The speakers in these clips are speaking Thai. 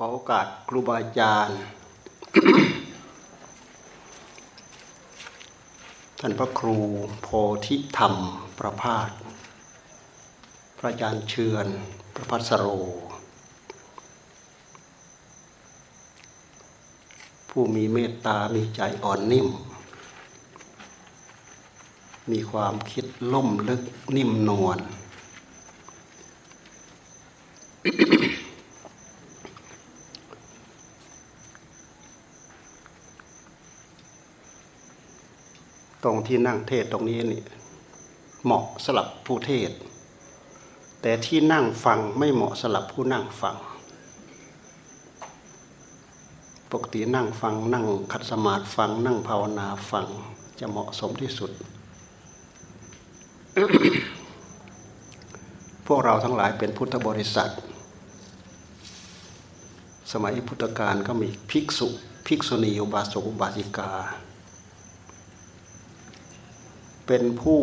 ขอโอกาสครูบาอาจารย์ ท่านพระครูโพธิธรรมประพาสพระอาจารย์เชือนประพัสโร ผู้มีเมตตามีใจอ่อนนิ่ม มีความคิดล่มลึกนิ่มนวล ที่นั่งเทศตรงนี้นี่เหมาะสลับผู้เทศ แต่ที่นั่งฟังไม่เหมาะสลับผู้นั่งฟัง ปกตินั่งฟังนั่งขัดสมาธิฟัง นั่งภาวนาฟังจะเหมาะสมที่สุด พวกเราทั้งหลายเป็นพุทธบริษัท สมัยพุทธกาลก็มีภิกษุ ภิกษุณีอุบาสกอุบาสิกา เป็นผู้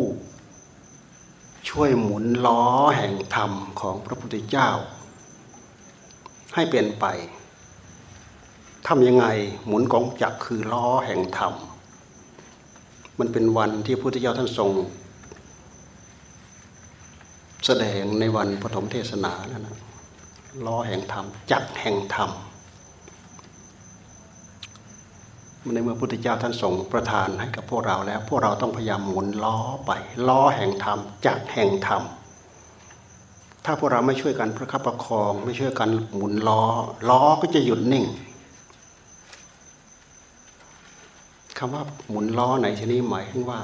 ช่วยหมุนล้อแห่งธรรมของพระพุทธเจ้า ให้เป็นไปทำยังไงหมุนกองจักรคือล้อแห่งธรรม มันเป็นวันที่พระพุทธเจ้าท่านทรง แสดงในวันปฐมเทศนานั่นนะล้อแห่งธรรมจักแห่งธรรม ในเมื่อพุทธเจ้าท่านส่งประทานให้กับพวกเราแล้ว พวกเราต้องพยายามหมุนล้อไป ล้อแห่งธรรมจากแห่งธรรม ถ้าพวกเราไม่ช่วยกันประคับประคอง ไม่ช่วยกันหมุนล้อ ล้อก็จะหยุดนิ่งคำว่าหมุนล้อในที่นี้หมายถึงว่า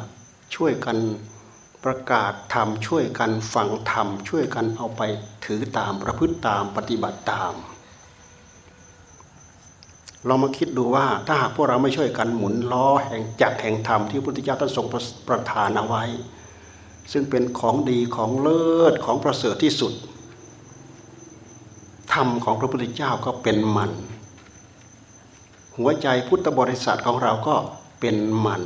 ช่วยกันประกาศธรรมช่วยกันฟังธรรมช่วยกันเอาไปถือตามประพฤติตามปฏิบัติตาม เรามาคิดดูว่าถ้าหากพวกเราไม่ช่วยกันหมุนล้อแห่งจักรแห่งธรรมที่พระพุทธเจ้าท่านทรงประทานเอาไว้ ซึ่งเป็นของดีของเลิศของประเสริฐที่สุด ธรรมของพระพุทธเจ้าก็เป็นมัน หัวใจพุทธบริษัทของเราก็เป็นมัน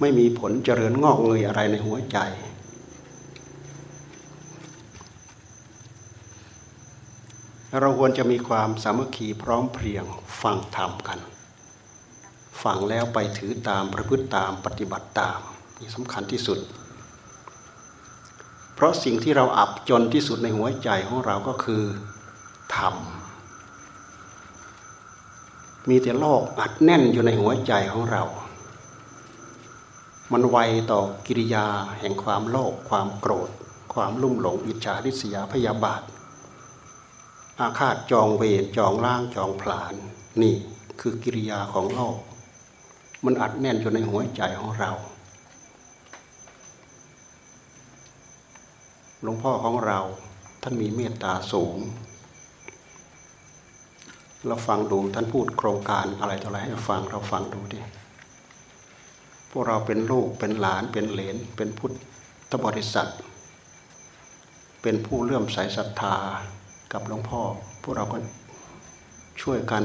ไม่มีผลเจริญงอกเงยอะไรในหัวใจ เราควรจะมีความสามัคคีพร้อมเพรียงฟังธรรมกันฟังแล้วไปถือตามประพฤติตามปฏิบัติตามนี่สำคัญที่สุด เพราะสิ่งที่เราอับจนที่สุดในหัวใจของเราก็คือธรรมมีแต่โลกอัดแน่นอยู่ในหัวใจของเรา มันไวต่อกิริยาแห่งความโลภความโกรธ ความลุ่มหลงอิจฉาริษยาพยาบาท อาฆาตจองเวรจองล่างจองผลาน นี่คือกิริยาของโลก มันอัดแน่นอยู่ในหัวใจของเรา หลวงพ่อของเราท่านมีเมตตาสูง เราฟังดูท่านพูดโครงการอะไรต่ออะไรให้ฟังเราฟังดูดิพวกเราเป็นลูกเป็นหลานเป็นเหลนเป็นพุทธบริษัท เป็นผู้เลื่อมใสศรัทธา กับหลวงพ่อ พวกเราก็ช่วยกัน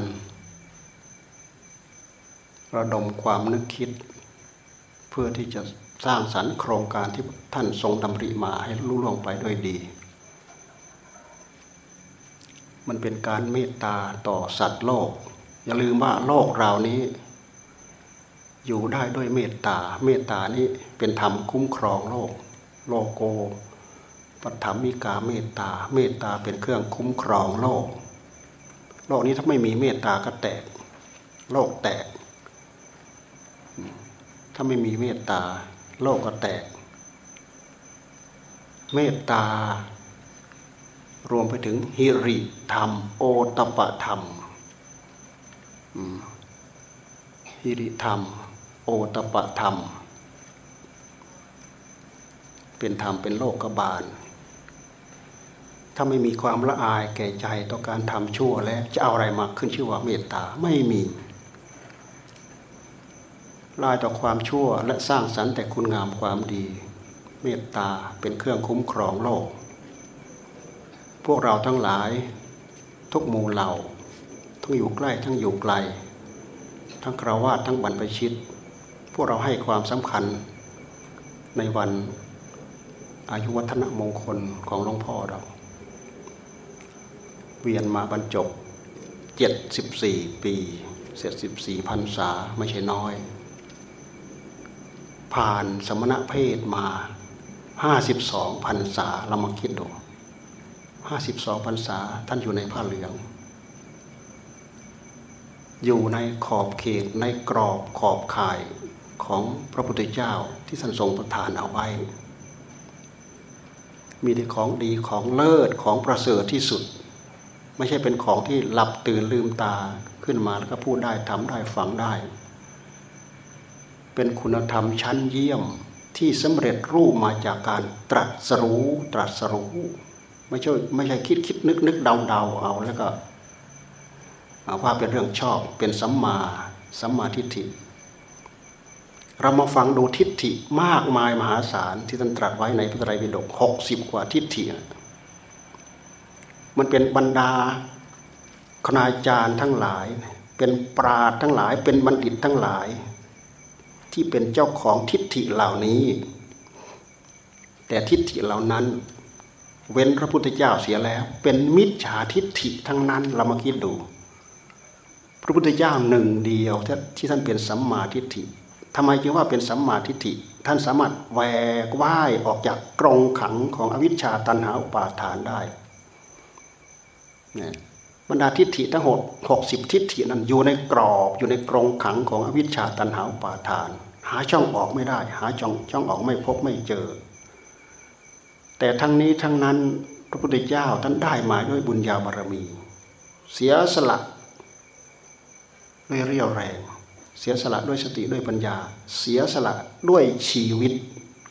ระดมความนึกคิด เพื่อที่จะสร้างสรรค์โครงการที่ท่านทรงดำริมาให้ลุล่วงไปด้วยดี มันเป็นการเมตตาต่อสัตว์โลก อย่าลืมว่าโลกเรานี้ อยู่ได้ด้วยเมตตา เมตตานี้เป็นธรรมคุ้มครองโลก โลโก ปัถมิกาเมตตา เมตตาเป็นเครื่องคุ้มครองโลก โลกนี้ถ้าไม่มีเมตตาก็แตก โลกแตก ถ้าไม่มีเมตตา โลกก็แตก เมตตารวมไปถึงฮิริธรรม โอตปะธรรมฮิริธรรม โอตปะธรรม เป็นธรรมเป็นโลกกบาล ถ้าไม่มีความละอายแก่ใจต่อการทำชั่วแล้วจะเอาอะไรมาขึ้นชื่อว่าเมตตาไม่มีลายต่อความชั่วและสร้างสรรค์แต่คุณงามความดี เมตตาเป็นเครื่องคุ้มครองโลก พวกเราทั้งหลาย ทุกหมู่เหล่า ทั้งอยู่ใกล้ทั้งอยู่ไกล ทั้งคราวาสทั้งบรรพชิต พวกเราให้ความสำคัญในวันอายุวัฒนมงคลของหลวงพ่อเรา เวียนมาบรรจบเจ็ดสิบสี่ปี เสร็จสิบสี่พันษาไม่ใช่น้อย ผ่านสมณะเพศมาห้าสิบสองพันษาเรามาคิดดูห้าสิบสองพันษาท่านอยู่ในผ้าเหลือง อยู่ในขอบเขตในกรอบขอบข่ายของพระพุทธเจ้าที่ท่านทรงประทานเอาไว้มีแต่ของดีของเลิศของประเสริฐที่สุด ไม่ใช่เป็นของที่หลับตื่นลืมตาขึ้นมาแล้วก็พูดได้ทำได้ฟังได้ เป็นคุณธรรมชั้นเยี่ยมที่สำเร็จรูปมาจากการตรัสรู้ตรัสรู้ไม่ใช่ไม่ใช่คิดคิดนึกนึกเดาเดาเอาแล้วก็ว่าเป็นเรื่องชอบเป็นสัมมาสัมมาทิฏฐิเรามาฟังดูทิฏฐิมากมายมหาศาลที่ท่านตรัสไว้ในพระไตรปิฎกหกสิบกว่าทิฏฐิ มันเป็นบรรดาคณาจารย์ทั้งหลาย เป็นปราดทั้งหลาย เป็นบัณฑิตทั้งหลาย ที่เป็นเจ้าของทิฏฐิเหล่านี้ แต่ทิฏฐิเหล่านั้น เว้นพระพุทธเจ้าเสียแล้ว เป็นมิจฉาทิฏฐิทั้งนั้นเรามาคิดดู พระพุทธเจ้าหนึ่งเดียวที่ท่านเป็นสัมมาทิฏฐิทำไมจึงว่าเป็นสัมมาทิฏฐิท่านสามารถแหวกว่ายออกจากกรงขังของอวิชชาตันหาอุปาทานได้ บรรดาทิฏฐิทั้งหกหกสิบทิฏฐินั้นอยู่ในกรอบอยู่ในกรงขังของอวิชชาตันหาปาทาน หาช่องออกไม่ได้ หาช่องช่องออกไม่พบไม่เจอ แต่ทั้งนี้ทั้งนั้นพระพุทธเจ้าท่านได้มาด้วยบุญญาบารมี เสียสละด้วยเรียวแรง เสียสละด้วยสติด้วยปัญญา เสียสละด้วยชีวิต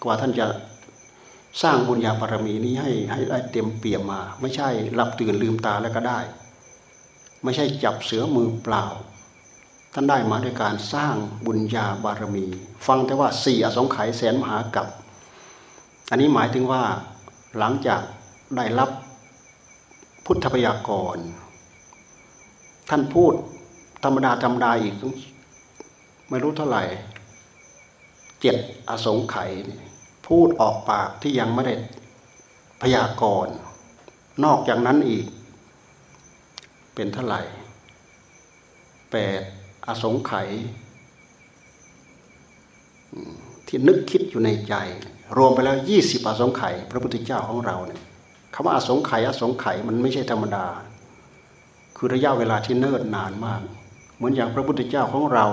กว่าท่านจะ สร้างบุญญาบารมีนี้ให้ให้ได้เต็มเปี่ยมมา ไม่ใช่หลับตื่นลืมตาแล้วก็ได้ ไม่ใช่จับเสือมือเปล่า ท่านได้มาด้วยการสร้างบุญญาบารมี ฟังแต่ว่าสี่อสงไขยแสนมหากับ อันนี้หมายถึงว่าหลังจากได้รับพุทธพยากร ท่านพูดธรรมดาธรรมดาอีก ไม่รู้เท่าไหร่เจ็ดอสงไขย พูดออกปากที่ยังไม่ได้พยากรณ์นอกจากนั้นอีก เป็นเท่าไหร่แปดอสงไขยที่นึกคิดอยู่ในใจ รวมไปแล้วยี่สิบอสงไขยพระพุทธเจ้าของเราเนี่ยคำว่าอสงไขยอสงไขยมันไม่ใช่ธรรมดา คือระยะเวลาที่เนิ่นนานมาก เหมือนอย่างพระพุทธเจ้าของเรา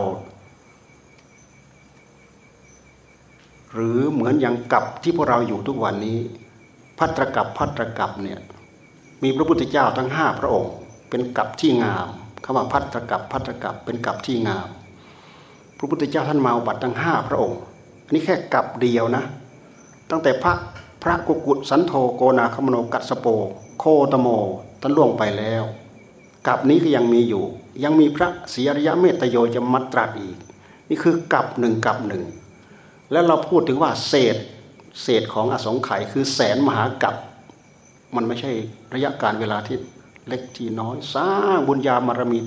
หรือเหมือนอย่างกับที่พวกเราอยู่ทุกวันนี้พัตรกับพัตรกับเนี่ยมีพระพุทธเจ้าทั้งห้าพระองค์ เป็นกับที่งามคำว่าพัตรกับพัตรกับเป็นกับที่งาม พระพุทธเจ้าท่านมาบัตรทั้งห้าพระองค์ อันนี้แค่กับเดียวนะ ตั้งแต่พระพระกุกุสันโธโกนาคมโนกัสโป โคตโมท่านล่วงไปแล้วกับนี้ก็ยังมีอยู่ ยังมีพระศรีอริยะเมตโยจะมัตรัสอีก นี่คือกับหนึ่งกับหนึ่ง แล้วเราพูดถึงว่าเศษเศษของอสงไขยคือแสนมหากับมันไม่ใช่ระยะการเวลาที่เล็กที่น้อยสร้างบุญญาบารมี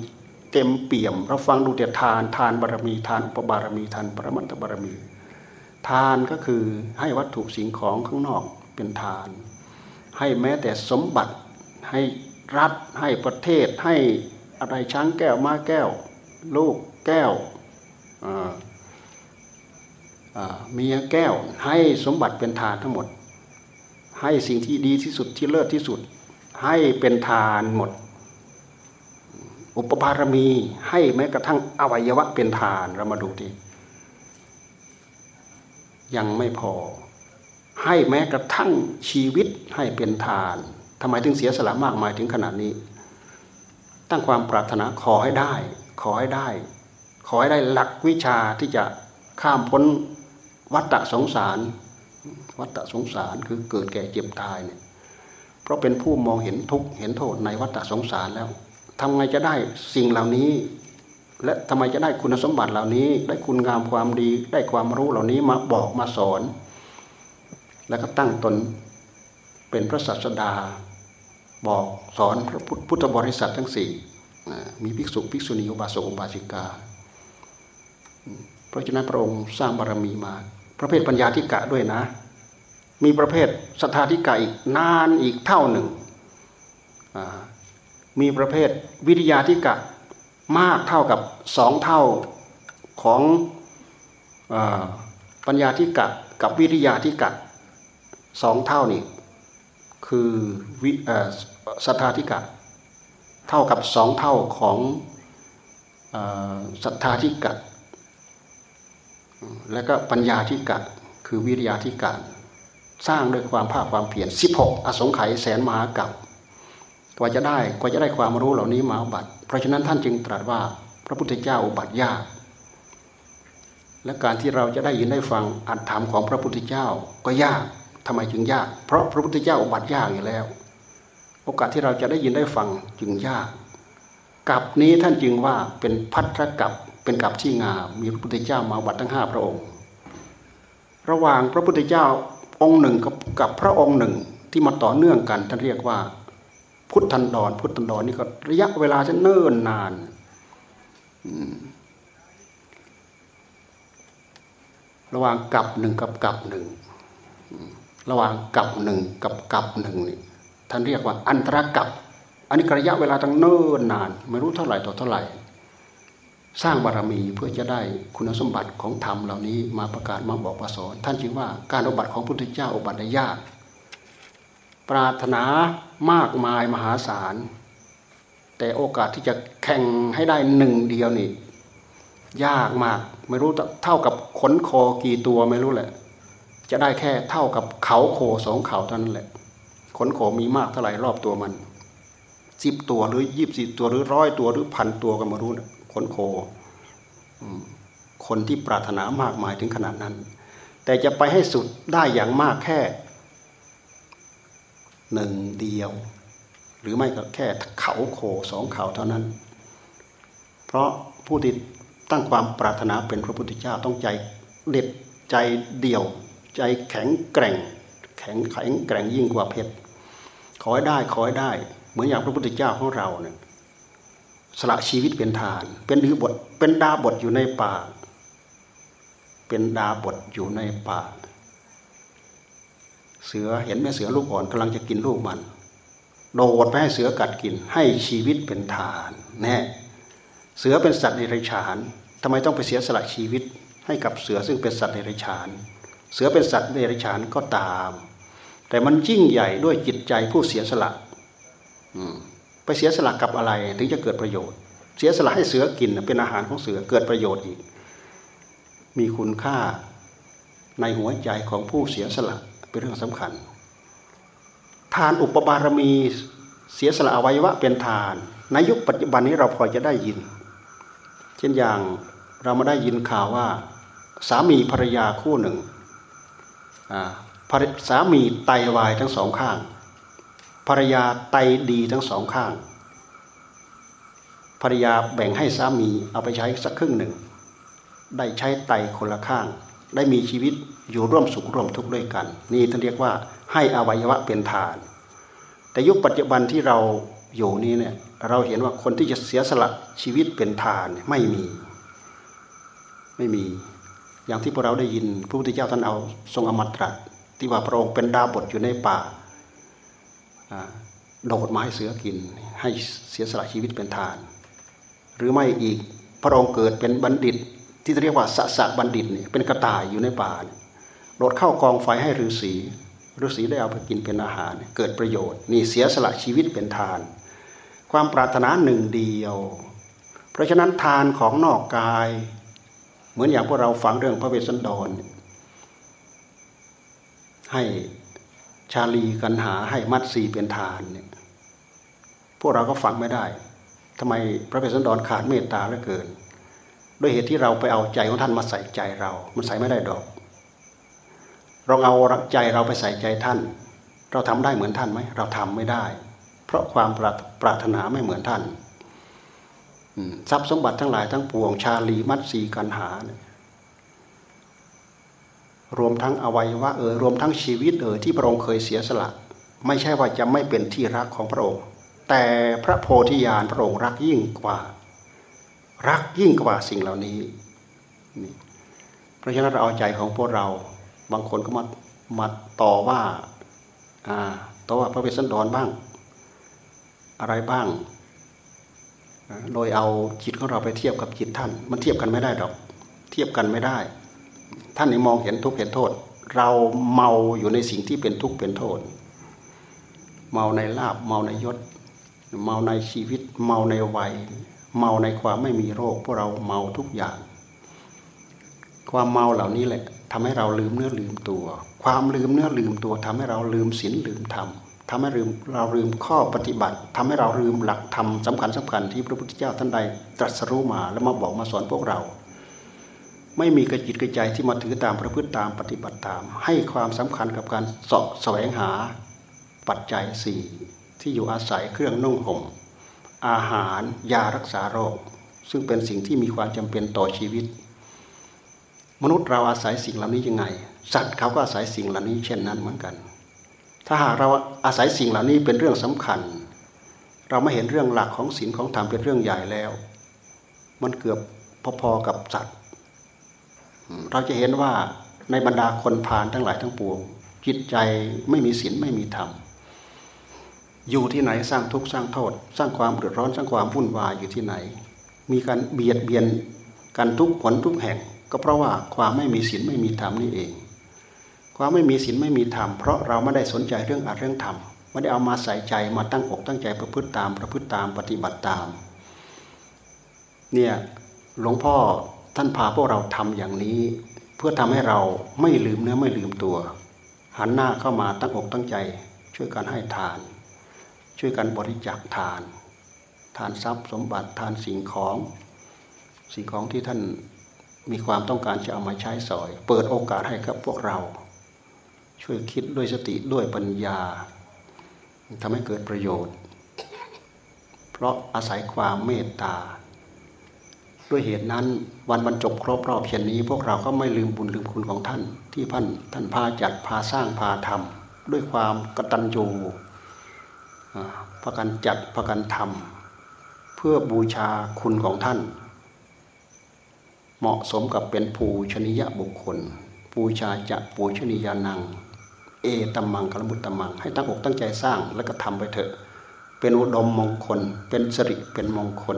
เต็มเปี่ยม เราฟังดูแต่ทานทานบารมี ทานอุปบารมีทานปรมัตถบารมี ทานก็คือให้วัตถุสิ่งของข้างนอกเป็นทาน ให้แม้แต่สมบัติให้รัฐให้ประเทศให้อะไรช้างแก้วม้าแก้ว ลูกแก้ว เมียแก้วให้สมบัติเป็นทานทั้งหมด ให้สิ่งที่ดีที่สุดที่เลิศที่สุด ให้เป็นทานหมด อุปบารมีให้แม้กระทั่งอวัยวะเป็นทานเรามาดูทียังไม่พอ ให้แม้กระทั่งชีวิตให้เป็นทานทำไมถึงเสียสละมากมายถึงขนาดนี้ ตั้งความปรารถนาขอให้ได้ ขอให้ได้ ขอให้ได้หลักวิชาที่จะข้ามพ้น วัฏฏะสงสาร วัฏฏะสงสารคือเกิดแก่เจ็บตายเนี่ยเพราะเป็นผู้มองเห็นทุกเห็นโทษในวัฏฏะสงสารแล้วทำไงจะได้สิ่งเหล่านี้ และทำไมจะได้คุณสมบัติเหล่านี้ ได้คุณงามความดี ได้ความรู้เหล่านี้มาบอกมาสอน แล้วก็ตั้งตนเป็นพระศาสดา บอกสอนพระพุทธบริษัททั้งสี่มีภิกษุภิกษุณีอุบาสกอุบาสิกา เพราะฉะนั้นพระองค์สร้างบารรมีมา ประเภทปัญญาธิกะด้วยนะ มีประเภทสัทธาธิกาอีกนานอีกเท่าหนึ่ง มีประเภทวิทยาธิกะมากเท่ากับสองเท่าของอปัญญาธิกะกับวิทยาธิกะสองเท่านี่คือวิสัทธาธิกะเท่ากับสองเท่าของสัทธาธิกะ และก็ปัญญาธิกะคือวิริยาธิกะสร้างด้วยความภาคความเพียร16 อสงไขยแสนมหากับกว่าจะได้กว่าจะได้ความรู้เหล่านี้มาอุบัติ เพราะฉะนั้นท่านจึงตรัสว่าพระพุทธเจ้าอุบัติยาก และการที่เราจะได้ยินได้ฟังอัตถามของพระพุทธเจ้าก็ยากทำไมจึงยาก เพราะพระพุทธเจ้าอุบัติยากอยู่แล้ว โอกาสที่เราจะได้ยินได้ฟังจึงยากกับนี้ท่านจึงว่าเป็นพัทธกับ เป็นกับที่งามมีพระพุทธเจ้ามาบัติทั้งห้าพระองค์ ระหว่างพระพุทธเจ้าองค์หนึ่งกับกับพระองค์หนึ่งที่มาต่อเนื่องกันท่านเรียกว่า พุทธันดร พุทธันดรนี่ก็ระยะเวลาจะเนิ่นนานระหว่างกับหนึ่งกับกับหนึ่งระหว่างกับหนึ่งกับกับหนึ่งนี่ท่านเรียกว่าอันตรกับ อันนี้ระยะเวลาตั้งเนิ่นนาน ไม่รู้เท่าไหร่ต่อเท่าไหร่ สร้างบารมีเพื่อจะได้คุณสมบัติของธรรมเหล่านี้มาประกาศมาบอกมาสอน ท่านจึงว่าการอุบัติของพุทธเจ้าอุบัติยาก ปรารถนามากมายมหาศาล แต่โอกาสที่จะแข่งให้ได้หนึ่งเดียวนี่ยากมากไม่รู้เท่ากับขนคอกี่ตัวไม่รู้แหละ จะได้แค่เท่ากับเขาโคสองเขาเท่านั้นแหละ ขนโคมีมากเท่าไหร่รอบตัวมันสิบตัวหรือยี่สิบตัวหรือร้อยตัวหรือพันตัวก็มารู้นะ ขนโค คนที่ปรารถนามากมายถึงขนาดนั้น แต่จะไปให้สุดได้อย่างมากแค่หนึ่งเดียว หรือไม่ก็แค่เขาโคสองเขาเท่านั้น เพราะผู้ที่ตั้งความปรารถนาเป็นพระพุทธเจ้าต้องใจเด็ดใจเดี่ยว ใจแข็งแกร่ง แข็งแข็งแกร่งยิ่งกว่าเพชรขอให้ได้ขอให้ได้ เหมือนอย่างพระพุทธเจ้าของเราเนี่ย สละชีวิตเป็นทาน เป็นดือบทเป็นดาบทอยู่ในป่า เป็นดาบทอยู่ในป่า เสือเห็นแม่เสือลูกอ่อนกำลังจะกินลูกมัน โดดไปให้เสือกัดกิน ให้ชีวิตเป็นทานแน่เสือเป็นสัตว์ในไรฉานทำไมต้องไปเสียสละชีวิต ให้กับเสือซึ่งเป็นสัตว์ในไรฉาน เสือเป็นสัตว์ในไรฉานก็ตาม แต่มันยิ่งใหญ่ด้วยจิตใจผู้เสียสละ อืม ไปเสียสละกับอะไรถึงจะเกิดประโยชน์ เสียสละให้เสือกินเป็นอาหารของเสือเกิดประโยชน์อีก มีคุณค่าในหัวใจของผู้เสียสละเป็นเรื่องสำคัญ ทานอุปบารมีเสียสละอวัยวะเป็นทาน ในยุคปัจจุบันนี้เราพอจะได้ยิน เช่นอย่างเรามาได้ยินข่าวว่า สามีภรรยาคู่หนึ่งสามีไตวายทั้งสองข้าง ภรรยาไตดีทั้งสองข้าง ภรรยาแบ่งให้สามีเอาไปใช้สักครึ่งหนึ่ง ได้ใช้ไตคนละข้าง ได้มีชีวิตอยู่ร่วมสุขร่วมทุกข์ด้วยกัน นี่ท่านเรียกว่าให้อวัยวะเป็นทาน แต่ยุคปัจจุบันที่เราอยู่นี้เนี่ยเราเห็นว่าคนที่จะเสียสละชีวิตเป็นทานไม่มี ไม่มี อย่างที่พวกเราได้ยินพระพุทธเจ้าท่านเอาทรงอมตะที่ว่าพระองค์เป็นดาบทอยู่ในป่า โดดไม้เสือกิน ให้เสียสละชีวิตเป็นทาน หรือไม่อีกพระองค์เกิดเป็นบัณฑิต ที่เรียกว่าสัสะบัณฑิตเนี่ยเป็นกระต่ายอยู่ในป่าโดดเข้ากองไฟให้ฤาษีฤาษีได้เอาไปกินเป็นอาหาร เกิดประโยชน์นี่เสียสละชีวิตเป็นทาน ความปรารถนาหนึ่งเดียว เพราะฉะนั้นทานของนอกกาย เหมือนอย่างพวกเราฟังเรื่องพระเวสสันดรให้ ชาลีกันหาให้มัดสีเป็นทานเนี่ยพวกเราก็ฟังไม่ได้ทำไมพระเวสสันดรขาดเมตตาเหลือเกิน ด้วยเหตุที่เราไปเอาใจของท่านมาใส่ใจเรา มันใส่ไม่ได้ดอก เราเอารักใจเราไปใส่ใจท่าน เราทำได้เหมือนท่านไหมเราทำไม่ได้ เพราะความปรารถนาไม่เหมือนท่านทรัพย์สมบัติทั้งหลายทั้งปวงชาลีมัดสีกันหาเนี่ย รวมทั้งอวัยวะเออรวมทั้งชีวิตเออที่พระองค์เคยเสียสละ ไม่ใช่ว่าจะไม่เป็นที่รักของพระองค์ แต่พระโพธิญาณพระองค์รักยิ่งกว่า รักยิ่งกว่าสิ่งเหล่านี้นี่เพราะฉะนั้นเราเอาใจของพวกเรา บางคนก็มามาต่อว่าอ่าต่อว่าพระเวสสันดรบ้าง อะไรบ้าง โดยเอาจิตของเราไปเทียบกับจิตท่าน มันเทียบกันไม่ได้ดอก เทียบกันไม่ได้ ท่านนี่มองเห็นทุกข์เห็นโทษ เราเมาอยู่ในสิ่งที่เป็นทุกข์เป็นโทษ เมาในลาบเมาในยศ เมาในชีวิต เมาในวัย เมาในความไม่มีโรคพวกเราเมาทุกอย่าง ความเมาเหล่านี้แหละทำให้เราลืมเนื้อลืมตัว ความลืมเนื้อลืมตัวทำให้เราลืมศีลลืมธรรมทำให้ลืมเราลืมข้อปฏิบัติทำให้เราลืมหลักธรรมสำคัญสำคัญที่พระพุทธเจ้าท่านใดตรัสรู้มาแล้วมาบอกมาสอนพวกเรา ไม่มีกระจิตกระใจที่มาถือตามประพฤติตามปฏิบัติตาม ให้ความสำคัญกับการเสาะแสวงหาปัจจัยสี่ที่อยู่อาศัยเครื่องนุ่งห่มอาหารยารักษาโรค ซึ่งเป็นสิ่งที่มีความจำเป็นต่อชีวิต มนุษย์เราอาศัยสิ่งเหล่านี้ยังไง สัตว์เขาก็อาศัยสิ่งเหล่านี้เช่นนั้นเหมือนกัน ถ้าหากเราอาศัยสิ่งเหล่านี้เป็นเรื่องสำคัญ เราไม่เห็นเรื่องหลักของศีลของธรรมเป็นเรื่องใหญ่แล้ว มันเกือบพอๆกับสัตว์ เราจะเห็นว่าในบรรดาคนพาลทั้งหลายทั้งปวงจิตใจไม่มีศีลไม่มีธรรมอยู่ที่ไหนสร้างทุกข์สร้างโทษ สร้างความเดือดร้อนสร้างความวุ่นวายอยู่ที่ไหน มีการเบียดเบียนกันทุกผลทุกแห่ง ก็เพราะว่าความไม่มีศีลไม่มีธรรมนี่เอง ความไม่มีศีลไม่มีธรรมเพราะเราไม่ได้สนใจเรื่องอัดเรื่องธรรมไม่ได้เอามาใส่ใจมาตั้งอกตั้งใจประพฤติตามประพฤติตามปฏิบัติตาม เนี่ยหลวงพ่อ ท่านพาพวกเราทำอย่างนี้ เพื่อทำให้เราไม่ลืมเนื้อไม่ลืมตัว หันหน้าเข้ามาตั้งอกตั้งใจ ช่วยกันให้ทาน ช่วยกันบริจาคทาน ทานทรัพย์สมบัติทานสิ่งของ สิ่งของที่ท่านมีความต้องการจะเอามาใช้สอย เปิดโอกาสให้กับพวกเรา ช่วยคิดด้วยสติด้วยปัญญาทำให้เกิดประโยชน์ เพราะอาศัยความเมตตา ด้วยเหตุนั้น วันบรรจบครบรอบเช่นนี้ พวกเราก็ไม่ลืมบุญลืมคุณของท่าน ที่ท่านท่านพาจัดพาสร้างพาทำด้วยความกตัญญูพากันจัดพากันทำเพื่อบูชาคุณของท่าน เหมาะสมกับเป็นภูชนิยบุคคลปูชาจะปูชนียานัง เอตัมมังกลมุตตัมมัง ให้ตั้งอกตั้งใจสร้างแล้วก็ทำไปเถอะ เป็นอุดมมงคล เป็นสิริเป็นมงคล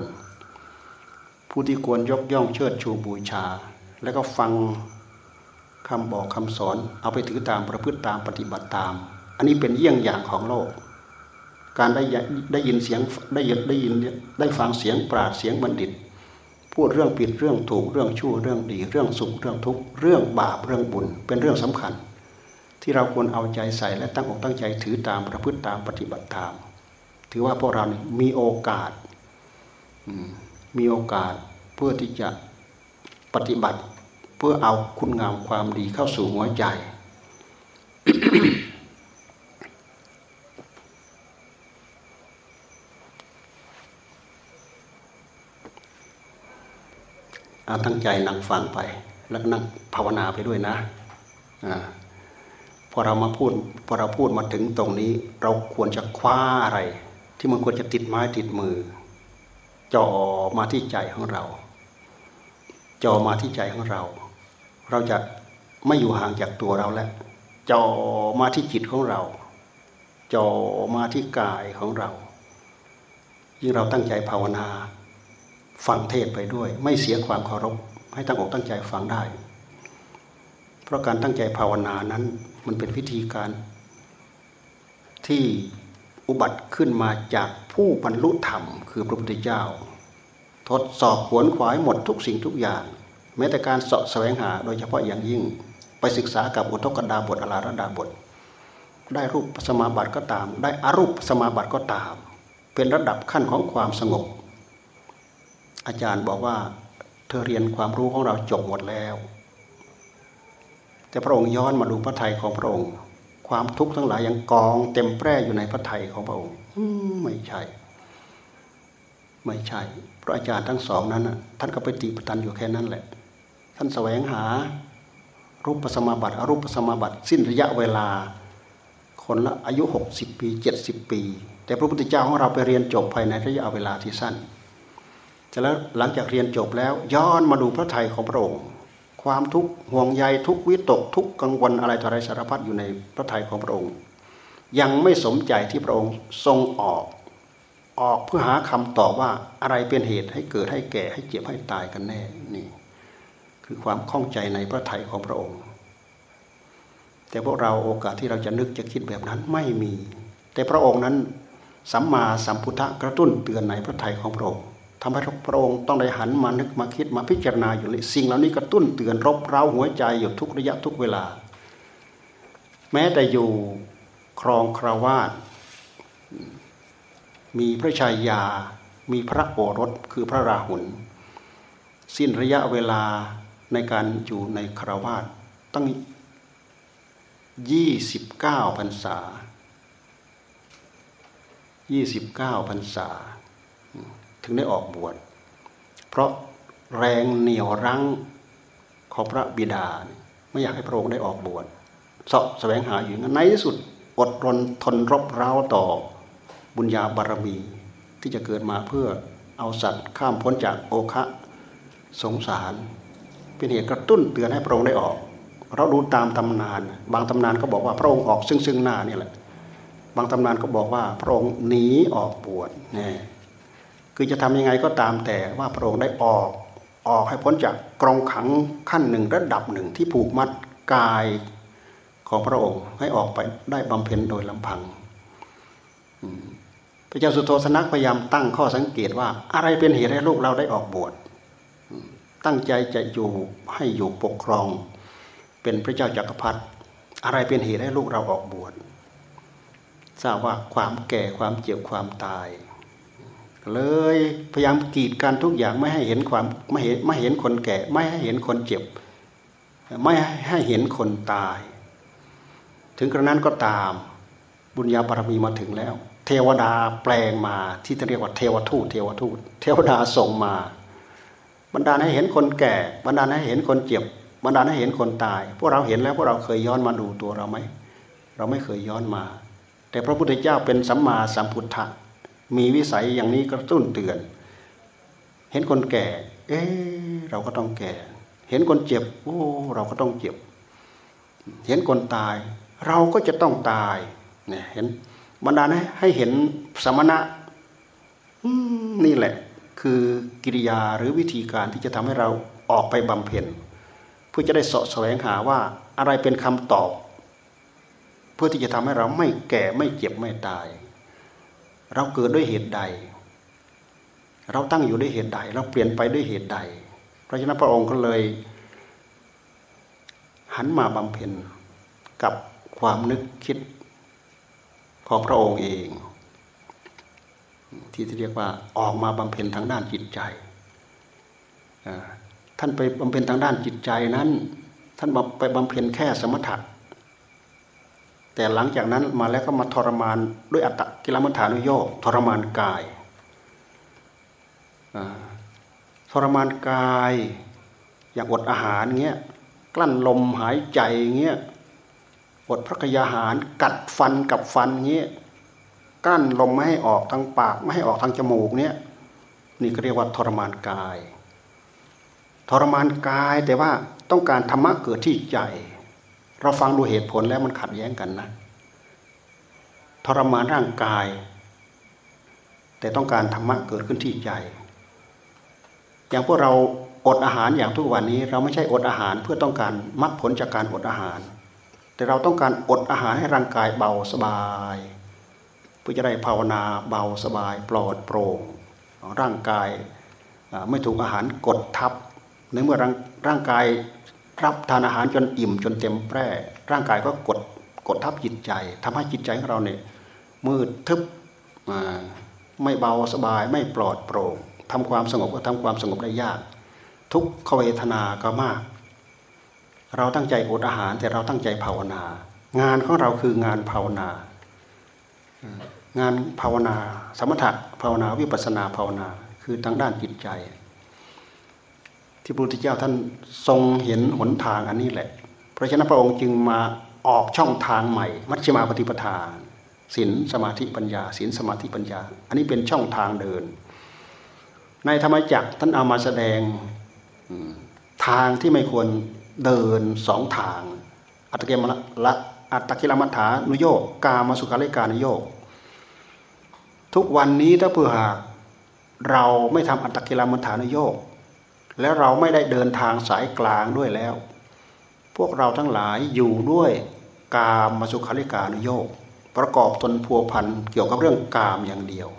ผู้ที่ควรยกย่องเชิดชูบูชา แล้วก็ฟังคำบอกคำสอน เอาไปถือตามประพฤติตามปฏิบัติตาม อันนี้เป็นเยี่ยงอย่างของโลก การได้ได้ยินเสียงได้ยินได้ยินได้ฟังเสียงปราดเสียงบัณฑิต พูดเรื่องผิดเรื่องถูกเรื่องชั่วเรื่องดี เรื่องสุขเรื่องทุกข์เรื่องบาปเรื่องบุญ เป็นเรื่องสำคัญ ที่เราควรเอาใจใส่และตั้งอกตั้งใจถือตามประพฤติตามปฏิบัติตาม ถือว่าพวกเรานี่มีโอกาส มีโอกาสเพื่อที่จะปฏิบัติ เพื่อเอาคุณงามความดีเข้าสู่หัวใจ เอาตั้งใจนั่งฟังไป แล้วก็นั่งภาวนาไปด้วยนะอ่าพอเรามาพูดพอเราพูดมาถึงตรงนี้ เราควรจะคว้าอะไร ที่มันควรจะติดไม้ติดมือ จ่อมาที่ใจของเราจ่อมาที่ใจของเรา เราจะไม่อยู่ห่างจากตัวเราแล้วจ่อมาที่จิตของเราจ่อมาที่กายของเรา ยิ่งเราตั้งใจภาวนา ฟังเทศไปด้วย ไม่เสียความเคารพ ให้ตั้งอกตั้งใจฟังได้ เพราะการตั้งใจภาวนานั้น มันเป็นวิธีการ ที่ อุบัติขึ้นมาจากผู้บรรลุธรรม คือพระพุทธเจ้า ทดสอบขวนขวายหมดทุกสิ่งทุกอย่าง แม้แต่การสอบแสวงหาโดยเฉพาะอย่างยิ่ง ไปศึกษากับอุทกดาบทอลาระดาบท ได้รูปสมาบัติก็ตาม ได้อารูปสมาบัติก็ตาม เป็นระดับขั้นของความสงบ อาจารย์บอกว่าเธอเรียนความรู้ของเราจบหมดแล้ว แต่พระองค์ย้อนมาดูพระทัยของพระองค์ ความทุกข์ทั้งหลายยังกองเต็มแปร่อยู่ในพระทัยของพระองค์ไม่ใช่ ไม่ใช่ พระอาจารย์ทั้งสองนั้นท่านก็ไปตีปตันอยู่แค่นั้นแหละ ท่านแสวงหารูปสมาบัติอรูปสมาบัติสิ้นระยะเวลา คนละอายุหกสิบปีเจ็ดสิบปี แต่พระพุทธเจ้าของเราไปเรียนจบภายในระยะเวลาที่สั้นแต่แล้วหลังจากเรียนจบแล้วย้อนมาดูพระทัยของพระองค์ ความทุกข์ห่วงใยทุกวิตกทุกกังวลอะไรต่ออะไรสารพัดอยู่ในพระทัยของพระองค์ ยังไม่สมใจที่พระองค์ทรงออก ออกเพื่อหาคำตอบว่าอะไรเป็นเหตุให้เกิดให้แก่ให้เจ็บให้ตายกันแน่นี่ คือความข้องใจในพระไถ่ของพระองค์ แต่พวกเราโอกาสที่เราจะนึกจะคิดแบบนั้นไม่มี แต่พระองค์นั้นสัมมาสัมพุทธะกระตุ้นเตือนในพระไถ่ของพระองค์ ทำให้พระองค์ต้องได้หันมานึกมาคิดมาพิจารณาอยู่เลยสิ่งเหล่านี้กระตุ้นเตือนรบเร้าหัวใจอยู่ทุกระยะทุกเวลา แม้แต่อยู่ครองคราวาสมีพระชายา มีพระโอรสคือพระราหุลสิ้นระยะเวลาในการอยู่ในคราวาสตั้งยี่สิบเก้าพรรษายี่สิบเก้าพรรษา ถึงได้ออกบวชเพราะแรงเหนี่ยวรั้งของพระบิดา ไม่อยากให้พระองค์ได้ออกบวชเสาะแสวงหาอยู่ในที่สุดอดรนทนรบเร้าต่อบุญญาบารมีที่จะเกิดมาเพื่อเอาสัตว์ข้ามพ้นจากโอคะสงสาร เป็นเหตุกระตุ้นเตือนให้พระองค์ได้ออก เราดูตามตำนาน บางตำนานก็บอกว่าพระองค์ออกซึ่งซึ่งหน้านี่แหละ บางตำนานก็บอกว่าพระองค์หนีออกบวชเนี่ย คือจะทำยังไงก็ตามแต่ว่าพระองค์ได้ออก ออกให้พ้นจากกรงขังขั้นหนึ่งระดับหนึ่งที่ผูกมัดกายของพระองค์ให้ออกไปได้บำเพ็ญโดยลำพังพระเจ้าสุโธสนักพยายามตั้งข้อสังเกตว่าอะไรเป็นเหตุให้ลูกเราได้ออกบวชตั้งใจจะอยู่ให้อยู่ปกครอง เป็นพระเจ้าจักรพรรดิอะไรเป็นเหตุให้ลูกเราออกบวชทราบว่าความแก่ความเจ็บความตาย เลยพยายามกีดกันทุกอย่างไม่ให้เห็นความไม่เห็นไม่เห็นคนแก่ ไม่ให้เห็นคนเจ็บ ไม่ให้เห็นคนตาย ถึงกระนั้นก็ตามบุญญาบารมีมาถึงแล้ว เทวดาแปลงมาที่จะเรียกว่าเทวทูตเทวทูตเทวดาส่งมาบรรดาให้เห็นคนแก่บรรดาให้เห็นคนเจ็บบรรดาให้เห็นคนตาย พวกเราเห็นแล้วพวกเราเคยย้อนมาดูตัวเราไหมเราไม่เคยย้อนมา แต่พระพุทธเจ้าเป็นสัมมาสัมพุทธะ มีวิสัยอย่างนี้กระตุ้นเตือน เห็นคนแก่ เอ๊เราก็ต้องแก่ เห็นคนเจ็บ โอ้ เราก็ต้องเจ็บ เห็นคนตาย เราก็จะต้องตาย เนี่ยเห็นบรรดาให้เห็นสมณะนี่แหละ คือกิริยาหรือวิธีการที่จะทำให้เราออกไปบำเพ็ญเพื่อจะได้สะแสวงหาว่าอะไรเป็นคำตอบ เพื่อที่จะทำให้เราไม่แก่ไม่เจ็บไม่ตาย เราเกิดด้วยเหตุใด เราตั้งอยู่ด้วยเหตุใด เราเปลี่ยนไปด้วยเหตุใด เพราะฉะนั้นพระองค์ก็เลย หันมาบำเพ็ญกับความนึกคิดของพระองค์เอง ที่เรียกว่าออกมาบำเพ็ญทางด้านจิตใจท่านไปบำเพ็ญทางด้านจิตใจนั้น ท่านไปบำเพ็ญแค่สมถะ แต่หลังจากนั้นมาแล้วก็มาทรมานด้วยอัตตกิลมัฐานุโยกทรมานกายทรมานกาย อย่างอดอาหารเงี้ยกลั้นลมหายใจเงี้ยอดพระกยาหารกัดฟันกับฟันเงี้ยกั้นลมไม่ให้ออกทางปากไม่ให้ออกทางจมูกเนี่ยนี่ก็เรียกว่าทรมานกาย ทรมานกายแต่ว่าต้องการธรรมะเกิดที่ใจ เราฟังดูเหตุผลแล้วมันขัดแย้งกันนะ ทรมานร่างกาย แต่ต้องการธรรมะเกิดขึ้นที่ใจ อย่างพวกเราอดอาหารอย่างทุกวันนี้ เราไม่ใช่อดอาหารเพื่อต้องการมรรคผลจากการอดอาหาร แต่เราต้องการอดอาหารให้ร่างกายเบาสบายเพื่อจะได้ภาวนาเบาสบายปลอดโปร่งร่างกายไม่ถูกอาหารกดทับในเมื่อร่างร่างกาย รับทานอาหารจนอิ่มจนเต็มแปร่ร่างกายก็กดกดทับจิตใจทำให้จิตใจของเราเนี่ยมืดทึบไม่เบาสบายไม่ปลอดโปร่งทำความสงบก็ทำความสงบได้ยาก ทุกขเวทนาก็มาก เราตั้งใจอดอาหารแต่เราตั้งใจภาวนา งานของเราคืองานภาวนา งานภาวนา สมถะภาวนาวิปัสนาภาวนา คือทางด้านจิตใจ ที่พระพุทธเจ้าท่านทรงเห็นหนทางอันนี้แหละ เพราะฉะนั้นพระองค์จึงมาออกช่องทางใหม่ มัชฌิมาปฏิปทาศีลสมาธิปัญญาศีลสมาธิปัญญา อันนี้เป็นช่องทางเดิน ในธรรมจักรท่านเอามาแสดงทางที่ไม่ควรเดินสองทาง อัตเกมละอัตกิลมัฏฐานุโยกกามาสุขาเลกานุโยกทุกวันนี้ถ้าเผื่อหากเราไม่ทำอัตตกิลมัฐานุโยก และเราไม่ได้เดินทางสายกลางด้วยแล้ว พวกเราทั้งหลายอยู่ด้วยกามมาสุขาริการุโยกประกอบตนพัวพันเกี่ยวกับเรื่องกามอย่างเดียว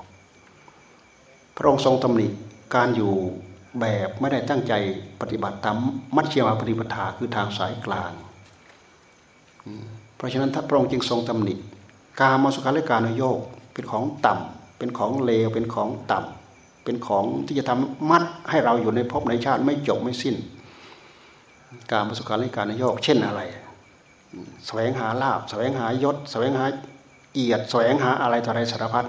พระองค์ทรงตำหนิการอยู่แบบไม่ได้ตั้งใจปฏิบัติตามมัชฌิมาปฏิปทาคือทางสายกลาง เพราะฉะนั้นถ้าพระองค์จึงทรงตำหนิการมาสุขาริการุโยกเป็นของต่ำเป็นของเลวเป็นของต่ำ เป็นของที่จะทำมัดให้เราอยู่ในภพในชาติไม่จบไม่สิ้น การมาสุขาริการุโยกเช่นอะไรแสวงหาลาบแสวงหายศแสวงหาเกียรติแสวงหาอะไรต่ออะไรสารพัด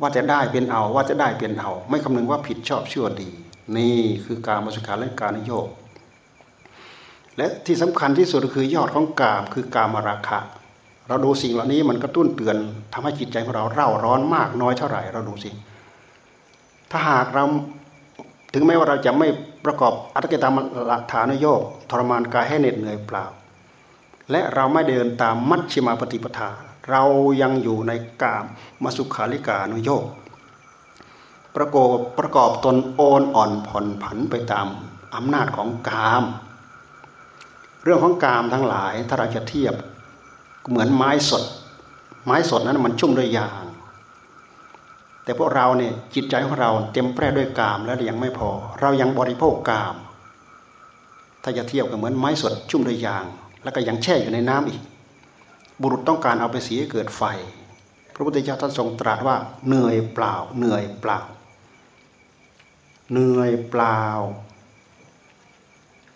ว่าจะได้เป็นเอาว่าจะได้เป็นเอา ไม่คำนึงว่าผิดชอบชั่วดี นี่คือการมาสุขาและการนโยกและที่สำคัญที่สุดคือยอดของกามคือกามราคะเราดูสิ่งเหล่านี้มันกระตุ้นเตือนทำให้จิตใจของเราเร่าร้อนมากน้อยเท่าไหร่ เราดูสิ ถ้าหากเราถึงแม้ว่าเราจะไม่ประกอบอัตติตามหลักฐานโยกทรมานกายให้เหน็ดเหนื่อยเปล่า และเราไม่เดินตามมัชฌิมาปฏิปทา เรายังอยู่ในกามมาสุขาริกานุโยกประกอบประกอบตนโอนอ่อนผ่อนผันไปตามอำนาจของกาม เรื่องของกามทั้งหลายถ้าเราจะเทียบเหมือนไม้สด ไม้สดนั้นมันชุ่มด้วยยาง แต่พวกเราเนี่ยจิตใจของเราเต็มแปร่ด้วยกามแล้วยังไม่พอ เรายังบริโภคกาม ถ้าจะเทียบกับเหมือนไม้สดชุ่มด้วยยาง แล้วก็ยังแช่อยู่ในน้ำอีก บุรุษต้องการเอาไปสีให้เกิดไฟ พระพุทธเจ้าท่านทรงตรัสว่าเหนื่อยเปล่า เหนื่อยเปล่า เหนื่อยเปล่า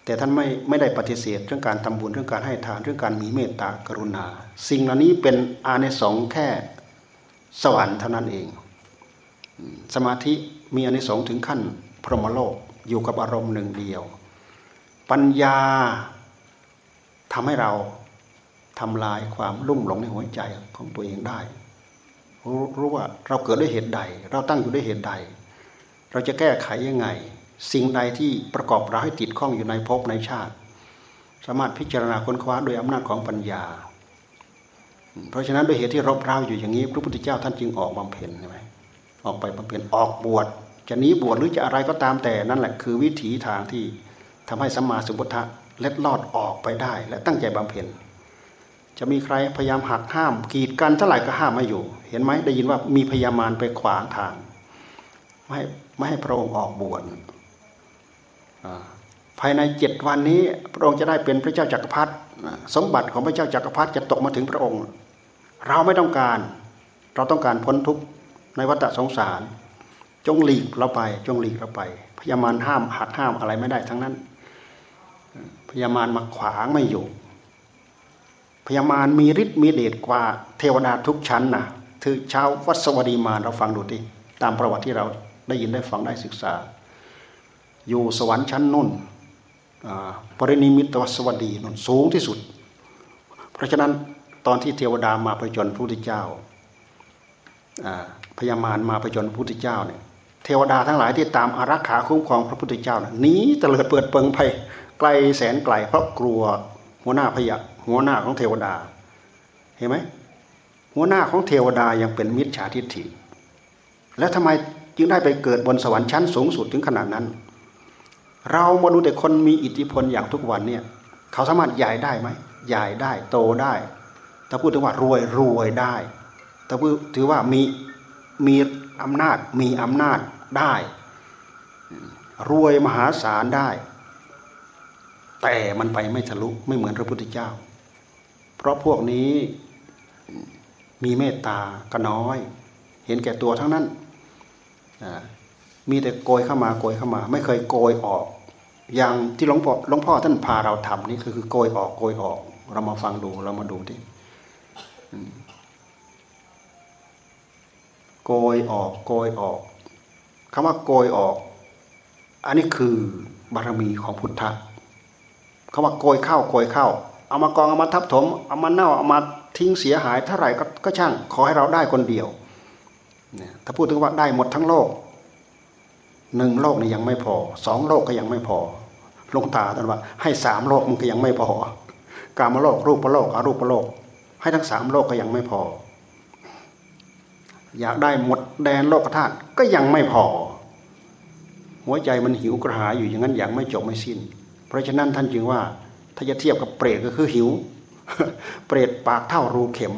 แต่ท่านไม่ไม่ได้ปฏิเสธเรื่องการทำบุญเรื่องการให้ทานเรื่องการมีเมตตากรุณา สิ่งเหล่านี้เป็นอานิสงส์แค่สวรรค์เท่านั้นเอง สมาธิมีอนิสงส์ถึงขั้น พรหมโลกอยู่กับอารมณ์หนึ่งเดียว ปัญญาทำให้เราทำลายความลุ่มหลงในหัวใจของตัวเองได้รู้ว่าเราเกิดด้วยเหตุใด เราตั้งอยู่ด้วยเหตุใด เราจะแก้ไขยังไง สิ่งใดที่ประกอบเราให้ติดข้องอยู่ในภพในชาติ สามารถพิจารณาค้นคว้าโดยอำนาจของปัญญา เพราะฉะนั้นด้วยเหตุที่รบเร้าอยู่อย่างนี้ พระพุทธเจ้าท่านจึงออกบำเพ็ญใช่ไหม ออกไปบำเพ็ญออกบวชจะนี้บวชหรือจะอะไรก็ตามแต่นั่นแหละคือวิถีทางที่ทำให้สัมมาสัมพุทธะเล็ดลอดออกไปได้ และตั้งใจบำเพ็ญจะมีใครพยายามหักห้าม กีดกันเท่าไหร่ก็ห้ามไม่อยู่ เห็นไหมได้ยินว่ามีพยามารไปขวางทางไม่ให้ไม่ให้พระองค์ออกบวชภายในเจ็ดวันนี้พระองค์จะได้เป็นพระเจ้าจักรพรรดิสมบัติของพระเจ้าจักรพรรดิจะตกมาถึงพระองค์ เราไม่ต้องการ เราต้องการพ้นทุกข์ ในวัฏสงสาร จงหลีกเราไป จงหลีกเราไป พยามารห้ามหักห้ามอะไรไม่ได้ทั้งนั้นพญามารมาขวางไม่อยู่พญามารมีฤทธิ์มีเดชกว่าเทวดาทุกชั้นนะคือชาววัสวดีมารเราฟังดูที่ตามประวัติที่เราได้ยินได้ฟังได้ศึกษา อยู่สวรรค์ชั้นนุ่นปรินิมิตวัสวดีนุ่นสูงที่สุด เพราะฉะนั้นตอนที่เทวดามาประจนพระพุทธเจ้า พญามารมาประจนพระพุทธเจ้าเนี่ยเทวดาทั้งหลายที่ตามอารักขาคุ้มครองพระพุทธเจ้าหนีเตลิดเปิดเปิงไปไกลแสนไกลเพราะกลัวหัวหน้าพยะหัวหน้าของเทวดา เห็นไหมหัวหน้าของเทวดายังเป็นมิจฉาทิฏฐิ แล้วทำไมจึงได้ไปเกิดบนสวรรค์ชั้นสูงสุดถึงขนาดนั้น เรามาดูแต่คนมีอิทธิพลอย่างทุกวันเนี่ยเขาสามารถใหญ่ได้ไหมใหญ่ได้โตได้ถ้าพูดถึงว่ารวยรวยได้ถ้าพูดถือว่ามี มีอำนาจมีอำนาจได้ รวยมหาศาลได้ แต่มันไปไม่ทะลุไม่เหมือนพระพุทธเจ้า เพราะพวกนี้มีเมตตาก็น้อย เห็นแก่ตัวทั้งนั้น มีแต่โกยเข้ามาโกยเข้ามา ไม่เคยโกยออก อย่างที่หลวงพ่อหลวงพ่อท่านพาเราทำนี่คือโกยออกโกยออก เรามาฟังดูเรามาดูที่ โกยออก โกยออกคำว่าโกยออก อันนี้คือบารมีของพุทธะเขาว่าโกยเข้าโกยเข้า เอามากองเอามาทับถม เอามาเน่าเอามาทิ้งเสียหายเท่าไหร่ก็ช่าง ขอให้เราได้คนเดียวเนี่ยถ้าพูดถึงว่าได้หมดทั้งโลกหนึ่งโลกนี่ยังไม่พอสองโลกก็ยังไม่พอลงตาท่านว่า ให้สามโลกมันก็ยังไม่พอ การมาโลกรูปโลกอรูปโลก ให้ทั้งสามโลกก็ยังไม่พอ อยากได้หมดแดนโลกธาตุก็ยังไม่พอ หัวใจมันหิวกระหายอยู่อย่างนั้นอย่างไม่จบไม่สิ้น เพราะฉะนั้นท่านจึงว่า ถ้าจะเทียบกับเปรตก็คือหิว เปรตปากเท่ารูเข็ม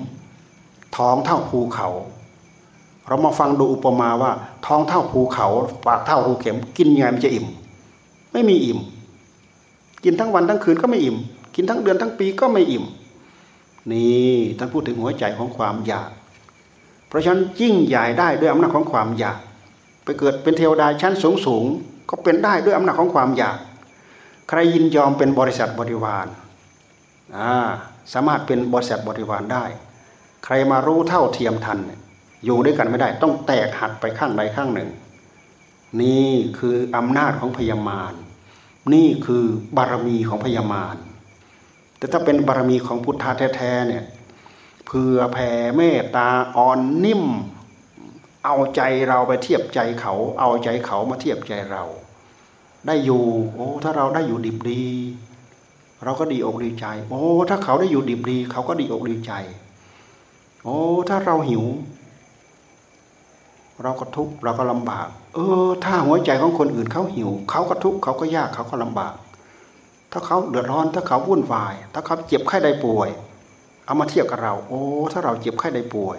ท้องเท่าภูเขา เรามาฟังดูอุปมาว่า ท้องเท่าภูเขา ปากเท่ารูเข็ม กินยังไงมันจะอิ่ม ไม่มีอิ่ม กินทั้งวันทั้งคืนก็ไม่อิ่ม กินทั้งเดือนทั้งปีก็ไม่อิ่ม นี่ท่านพูดถึงหัวใจของความอยาก เพราะฉะนั้นยิ่งใหญ่ได้ด้วยอำนาจของความอยาก ไปเกิดเป็นเทวดาชั้นสูงสูงก็เป็นได้ด้วยอำนาจของความอยาก ใครยินยอมเป็นบริษัทบริวารสามารถเป็นบริษัทบริวารได้ ใครมารู้เท่าเทียมทัน อยู่ด้วยกันไม่ได้ ต้องแตกหักไปข้างใดข้างหนึ่ง นี่คืออำนาจของพญามารนี่คือบารมีของพญามารแต่ถ้าเป็นบารมีของพุทธะแท้ๆเนี่ย เพื่อแผ่เมตตาอ่อนนิ่ม เอาใจเราไปเทียบใจเขา เอาใจเขามาเทียบใจเรา ได้อยู่ โอ้ถ้าเราได้อยู่ดิบดี เราก็ดีอกดีใจ โอ้ถ้าเขาได้อยู่ดิบดี เขาก็ดีอกดีใจ โอ้ถ้าเราหิว เราก็ทุกข์เราก็ลำบาก เออ ถ้าหัวใจของคนอื่นเขาหิว เขาก็ทุกข์เขาก็ยากเขาก็ลำบาก ถ้าเขาเดือดร้อนถ้าเขาวุ่นวาย ถ้าเขาเจ็บไข้ได้ป่วย เอามาเทียบกับเรา โอ้ ถ้าเราเจ็บไข้ได้ป่วย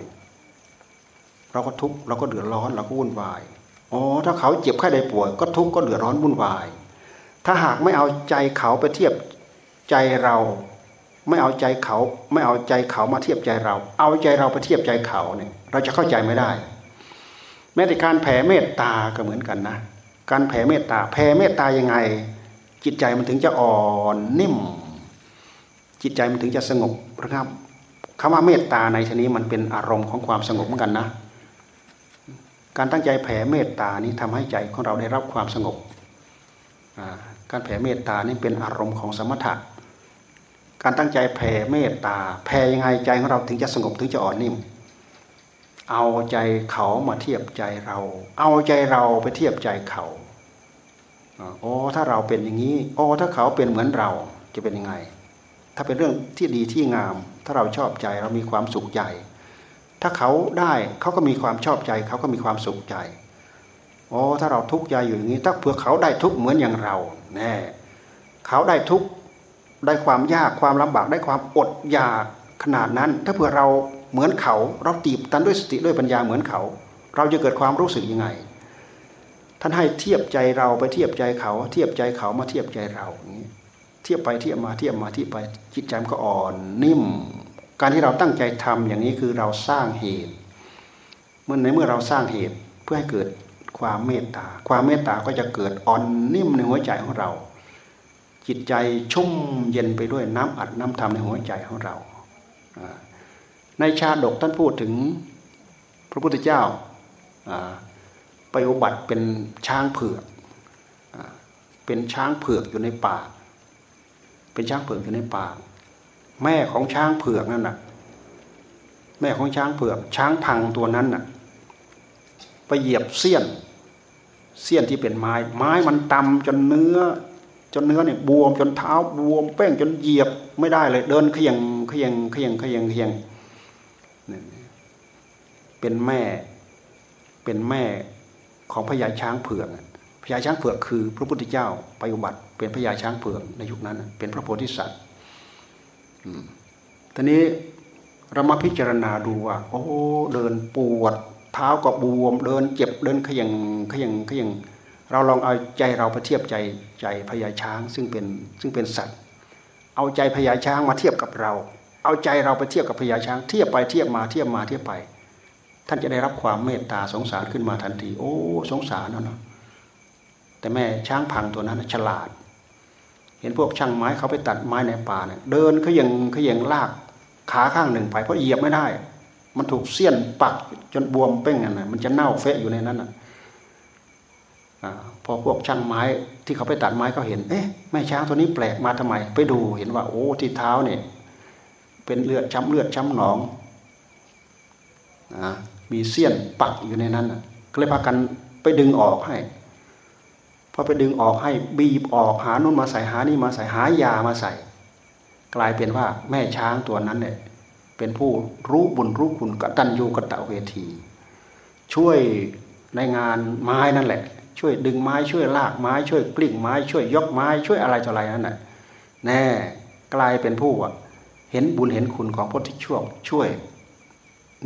เราก็ทุกข์เราก็เดือดร้อนเราก็วุ่นวายโอ้ถ้าเขาเจ็บไข้ได้ป่วย ก็ทุกข์ก็เดือดร้อนวุ่นวาย ถ้าหากไม่เอาใจเขาไปเทียบใจเรา ไม่เอาใจเขา ไม่เอาใจเขามาเทียบใจเรา เอาใจเราไปเทียบใจเขาเนี่ย เราจะเข้าใจไม่ได้ แม้แต่การแผ่เมตตาก็เหมือนกันนะ การแผ่เมตตาแผ่เมตตายังไง จิตใจมันถึงจะอ่อนนิ่ม จิตใจมันถึงจะสงบนะครับคำว่าเมตตาในชนี้มันเป็นอารมณ์ของความสงบเหมือนกันนะ การตั้งใจแผ่เมตตานี้ทำให้ใจของเราได้รับความสงบ การแผ่เมตตานี่เป็นอารมณ์ของสมถะ การตั้งใจแผ่เมตตา แผ่ยังไงใจของเราถึงจะสงบถึงจะอ่อนนิ่ม เอาใจเขามาเทียบใจเรา เอาใจเราไปเทียบใจเขาโอ้ถ้าเราเป็นอย่างนี้ โอ้ถ้าเขาเป็นเหมือนเราจะเป็นยังไง ถ้าเป็นเรื่องที่ดีที่งาม ถ้าเราชอบใจเรามีความสุขใจ ถ้าเขาได้เขาก็มีความชอบใจ เขาก็มีความสุขใจโอ้ถ้าเราทุกข์ใจอยู่อย่างนี้ ถ้าเผื่อเขาได้ทุกข์เหมือนอย่างเราแน่เขาได้ทุกข์ได้ความยากความลำบากได้ความอดอยากขนาดนั้น ถ้าเผื่อเราเหมือนเขา เราตีบตันด้วยสติด้วยปัญญาเหมือนเขา เราจะเกิดความรู้สึกยังไง ท่านให้เทียบใจเราไปเทียบใจเขา เทียบใจเขามาเทียบใจเราอย่างนี้ เทียบไปเทียบมาเทียบมาเทียบไปจิตใจมันก็อ่อนนิ่ม การที่เราตั้งใจทำอย่างนี้คือเราสร้างเหตุ เมื่อในเมื่อเราสร้างเหตุเพื่อให้เกิดความเมตตา ความเมตตาก็จะเกิดอ่อนนิ่มในหัวใจของเรา จิตใจชุ่มเย็นไปด้วยน้ำอัดน้ำทำในหัวใจของเรา ในชาดกท่านพูดถึงพระพุทธเจ้าไปอุบัติเป็นช้างเผือกเป็นช้างเผือกอยู่ในป่า เป็นช้างเผือกอยู่ในป่า แม่ของช้างเผือกนั่นน่ะ แม่ของช้างเผือก ช้างพังตัวนั้นน่ะ ไปเหยียบเสี้ยน เสี้ยนที่เป็นไม้ ไม้มันตำจนเนื้อ จนเนื้อเนี่ยบวมจนเท้าบวมแป้งจนเหยียบไม่ได้เลย เดินเขียงเขียงเขียงเขียงเขียงเป็นแม่ เป็นแม่ของพญาช้างเผือก ญาช้างเผือกคือ พระพุทธเจ้าไปอุบัติ เป็นพญาช้างเผือกในยุคนั้น เป็นพระโพธิสัตว์ทีนี้เรามาพิจารณาดูว่า โอ้เดินปวด เท้าก็บวม เดินเจ็บเดินขยังขยังขยังเราลองเอาใจเราไปเทียบใจใจพญาช้าง ซึ่งเป็นซึ่งเป็นสัตว์ เอาใจพญาช้างมาเทียบกับเรา เอาใจเราไปเทียบกับพญาช้าง เทียบไปเทียบมาเทียบมาเทียบไป ท่านจะได้รับความเมตตาสงสารขึ้นมาทันที โอ้ สงสารเนาะ แต่แม่ช้างพังตัวนั้นฉลาด เห็นพวกช่างไม้เขาไปตัดไม้ในป่าเนี่ยเดินเขายังเขายังลากขาข้างหนึ่งไปเพราะเหยียบไม่ได้ มันถูกเสี้ยนปักจนบวมเป้งอะมันจะเน่าเฟะอยู่ในนั้นอะพอพวกช่างไม้ที่เขาไปตัดไม้เขาเห็น เอ๊ะแม่ช้างตัวนี้แปลกมาทำไม ไปดูเห็นว่า โอ้ที่เท้าเนี่ยเป็นเลือดช้ำเลือดช้ำหนองนะมีเสี้ยนปักอยู่ในนั้นก็เลยพากันไปดึงออกให้ พอไปดึงออกให้บีบออกหานู่นมาใส่หานี่มาใส่หายามาใส่ กลายเป็นว่าแม่ช้างตัวนั้นเนี่ยเป็นผู้รู้บุญรู้คุณกตัญญูกตะเวที ช่วยในงานไม้นั่นแหละ ช่วยดึงไม้ช่วยลากไม้ช่วยกลิ้งไม้ช่วยยกไม้ช่วยอะไรต่ออะไรนั่นแหละแน่กลายเป็นผู้เห็นบุญเห็นคุณของพระที่ช่วยช่วย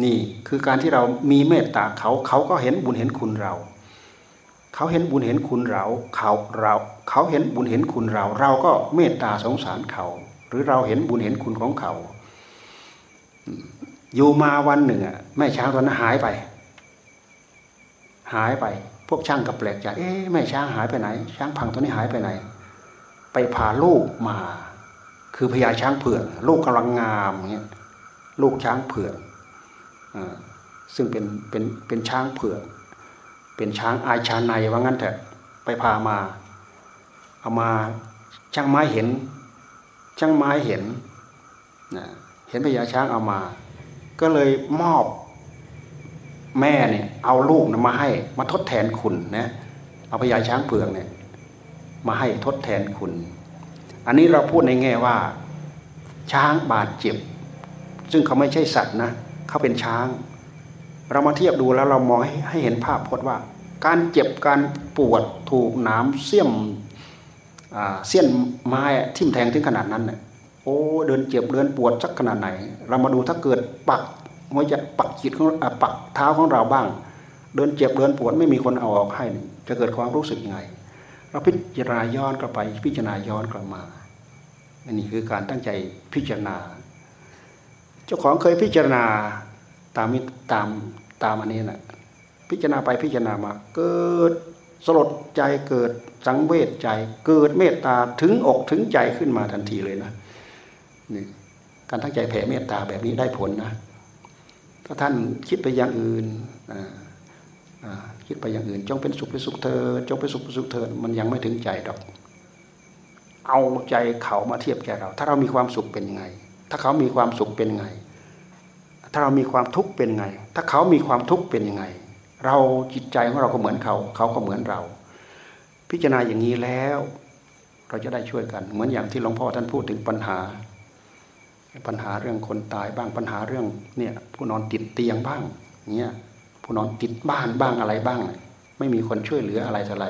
นี่คือการที่เรามีเมตตาเขาเขาก็เห็นบุญเห็นคุณเรา เขาเห็นบุญเห็นคุณเราเขาเราเขาเห็นบุญเห็นคุณเรา เราก็เมตตาสงสารเขา หรือเราเห็นบุญเห็นคุณของเขา อยู่มาวันหนึ่งอะแม่ช้างตัวนั้นหายไป หายไป พวกช่างก็แปลกใจเอ๊ะแม่ช้างหายไปไหน ช้างพังตัวนี้หายไปไหน ไปพาลูกมา คือพญาช้างเผือกลูกกำลังงามเงี้ยลูกช้างเผือกซึ่งเป็นเป็นเป็นช้างเผือก เป็นช้างอาชาในว่างั้นเถอะไปพามาเอามาช่างไม้เห็น ช่างไม้เห็นนะเห็นพญาช้างเอามา ก็เลยมอบแม่เนี่ยเอาลูกนะมาให้มาทดแทนคุณนะเอาพญาช้างเผือกเนี่ยมาให้ทดแทนคุณ อันนี้เราพูดในแง่ว่า ช้างบาดเจ็บ ซึ่งเขาไม่ใช่สัตว์นะเขาเป็นช้าง เรามาเทียบดูแล้วเรามองให้เห็นภาพพจน์ว่า การเจ็บการปวดถูกน้ำเสี่ยมเสี้ยนไม้ทิ่มแทงถึงขนาดนั้นเนี่ยโอ้เดินเจ็บเดินปวดสักขนาดไหน เรามาดูถ้าเกิดปักมันจะปักจิตของปักเท้าของเราบ้าง เดินเจ็บเดินปวดไม่มีคนเอาออกให้ จะเกิดความรู้สึกยังไง เราพิจารณาย้อนกลับไป พิจารณาย้อนกลับมาอันนี้คือการตั้งใจพิจารณา เจ้าของเคยพิจารณาตามตาม ตามอันนี้นะพิจารณาไปพิจารณามา เกิดสลดใจเกิดสังเวชใจ เกิดเมตตาถึงอกถึงใจขึ้นมาทันทีเลยนะนี่การตั้งใจแผ่เมตตาแบบนี้ได้ผลนะ ถ้าท่านคิดไปอย่างอื่นคิดไปอย่างอื่น จงเป็นสุขเป็นสุขเธอ จงเป็นสุขเป็นสุขเธอ มันยังไม่ถึงใจดอก เอาใจเขามาเทียบแก่เรา ถ้าเรามีความสุขเป็นยังไง ถ้าเขามีความสุขเป็นยังไง ถ้าเรามีความทุกข์เป็นไง ถ้าเขามีความทุกข์เป็นยังไง เราจิตใจของเราก็เหมือนเขา เขาก็เหมือนเรา พิจารณาอย่างนี้แล้ว เราจะได้ช่วยกัน เหมือนอย่างที่หลวงพ่อท่านพูดถึงปัญหา ปัญหาเรื่องคนตายบ้างปัญหาเรื่องเนี่ยผู้นอนติดเตียงบ้างเนี่ยผู้นอนติดบ้านบ้างอะไรบ้าง ไม่มีคนช่วยเหลืออะไรอะไร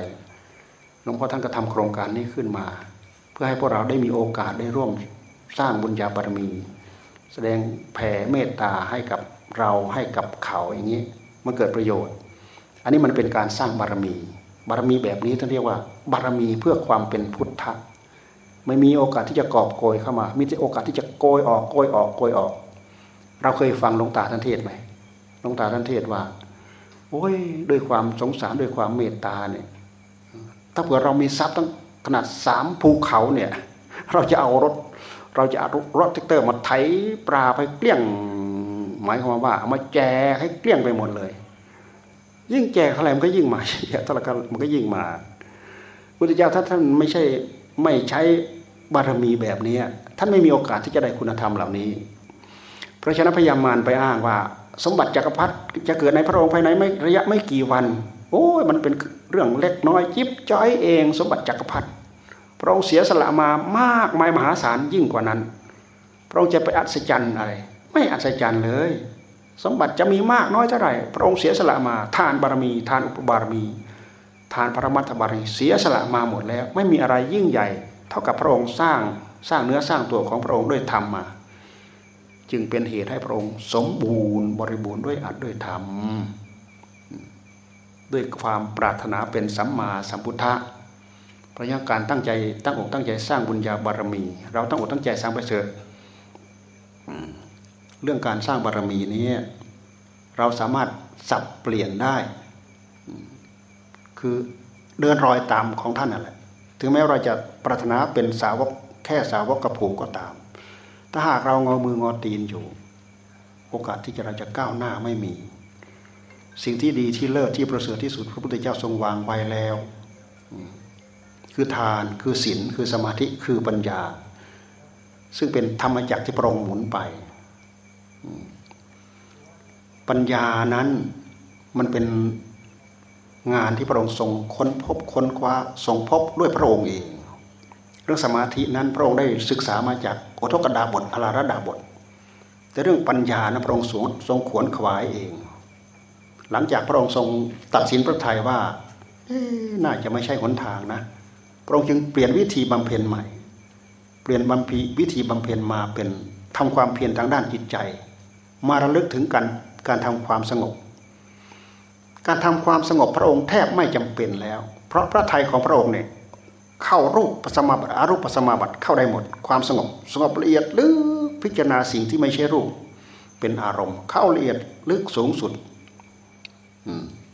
หลวงพ่อท่านก็ทำโครงการนี้ขึ้นมา เพื่อให้พวกเราได้มีโอกาสได้ร่วมสร้างบุญญาบารมี แสดงแผ่เมตตาให้กับเราให้กับเขาอย่างนี้มันเกิดประโยชน์ อันนี้มันเป็นการสร้างบารมี บารมีแบบนี้ท่านเรียกว่า บารมีเพื่อความเป็นพุทธะไม่มีโอกาสที่จะกอบโกยเข้ามา มีแต่โอกาสที่จะโกยออกโกยออกโกยออก เราเคยฟังหลวงตาท่านเทศน์ไหมหลวงตาท่านเทศน์ว่า โอ้ยด้วยความสงสารด้วยความเมตตาเนี่ย ถ้าเผื่อเรามีทรัพย์ตั้งขนาดสามภูเขาเนี่ย เราจะเอารถ เราจะเอารถแทรกเตอร์มาไถปลาไปเกลี้ยง หมายความว่าเอามาแจกให้เกลี้ยงไปหมดเลย ยิ่งแจกเท่าไหร่มันก็ยิ่งมาเท่าไหร่มันก็ยิ่งมาพุทธเจ้าถ้าท่านไม่ใช่ไม่ใช้บารมีแบบนี้ท่านไม่มีโอกาสที่จะได้คุณธรรมเหล่านี้ เพราะฉะนั้นพยายามมารไปอ้างว่า สมบัติจักรพรรดิจะเกิดในพระองค์ภายในไม่ระยะไม่กี่วัน โอ้ยมันเป็นเรื่องเล็กน้อยจิบจ้อยเอง สมบัติจักรพรรดิ พระองค์เสียสละมามากมายมหาศาลยิ่งกว่านั้น พระองค์จะไปอัศจรรย์อะไร ไม่อัศจรรย์เลย สมบัติจะมีมากน้อยเท่าไหร่ พระองค์เสียสละมาทานบารมี ทานอุปบารมี ทานพระมัตถบารมีเสียสละมาหมดแล้ว ไม่มีอะไรยิ่งใหญ่ เท่ากับพระองค์สร้างสร้างเนื้อสร้างตัวของพระองค์ด้วยธรรมมา จึงเป็นเหตุให้พระองค์สมบูรณ์บริบูรณ์ด้วยอัดด้วยธรรมด้วยความปรารถนาเป็นสัมมาสัมพุทธะ ระงั้นการตั้งใจตั้งอกตั้งใจสร้างบุญญาบารมี เราตั้งอกตั้งใจสร้างไปเสริฐเรื่องการสร้างบารมีนี้เราสามารถสับเปลี่ยนได้ คือเดินรอยตามของท่านนั่นแหละถึงแม้เราจะปรารถนาเป็นสาวกแค่สาวกกระผูกก็ตาม ถ้าหากเรางอมืองอตีนอยู่ โอกาสที่จะเราจะก้าวหน้าไม่มี สิ่งที่ดีที่เลิศที่ประเสริฐที่สุดพระพุทธเจ้าทรงวางไว้แล้ว คือทานคือศีลคือสมาธิคือปัญญา ซึ่งเป็นธรรมจักรที่ปรองหมุนไป ปัญญานั้นมันเป็นงานที่พระองค์ทรงค้นพบค้นคว้าทรงพบด้วยพระองค์เอง เรื่องสมาธินั้นพระองค์ได้ศึกษามาจากโอทกดาบทอลาระดาบท แต่เรื่องปัญญานะพระองค์ทรงทรงขวนขวายเอง หลังจากพระองค์ทรงตัดสินพระทัยว่าน่าจะไม่ใช่หนทางนะ ระองค์จึงเปลี่ยนวิธีบำเพ็ญใหม่ เปลี่ยนบำพีวิธีบำเพ็ญมาเป็นทำความเพียรทางด้านจิตใจ มาระลึกถึงการการทำความสงบ การทำความสงบพระองค์แทบไม่จำเป็นแล้ว เพราะพระทัยของพระองค์เนี่ยเข้ารูปปัสมาบัติอารูปปัสมาบัติเข้าได้หมด ความสงบ สงบละเอียดลึกพิจารณาสิ่งที่ไม่ใช่รูป เป็นอารมณ์ เข้าละเอียดลึกสูงสุด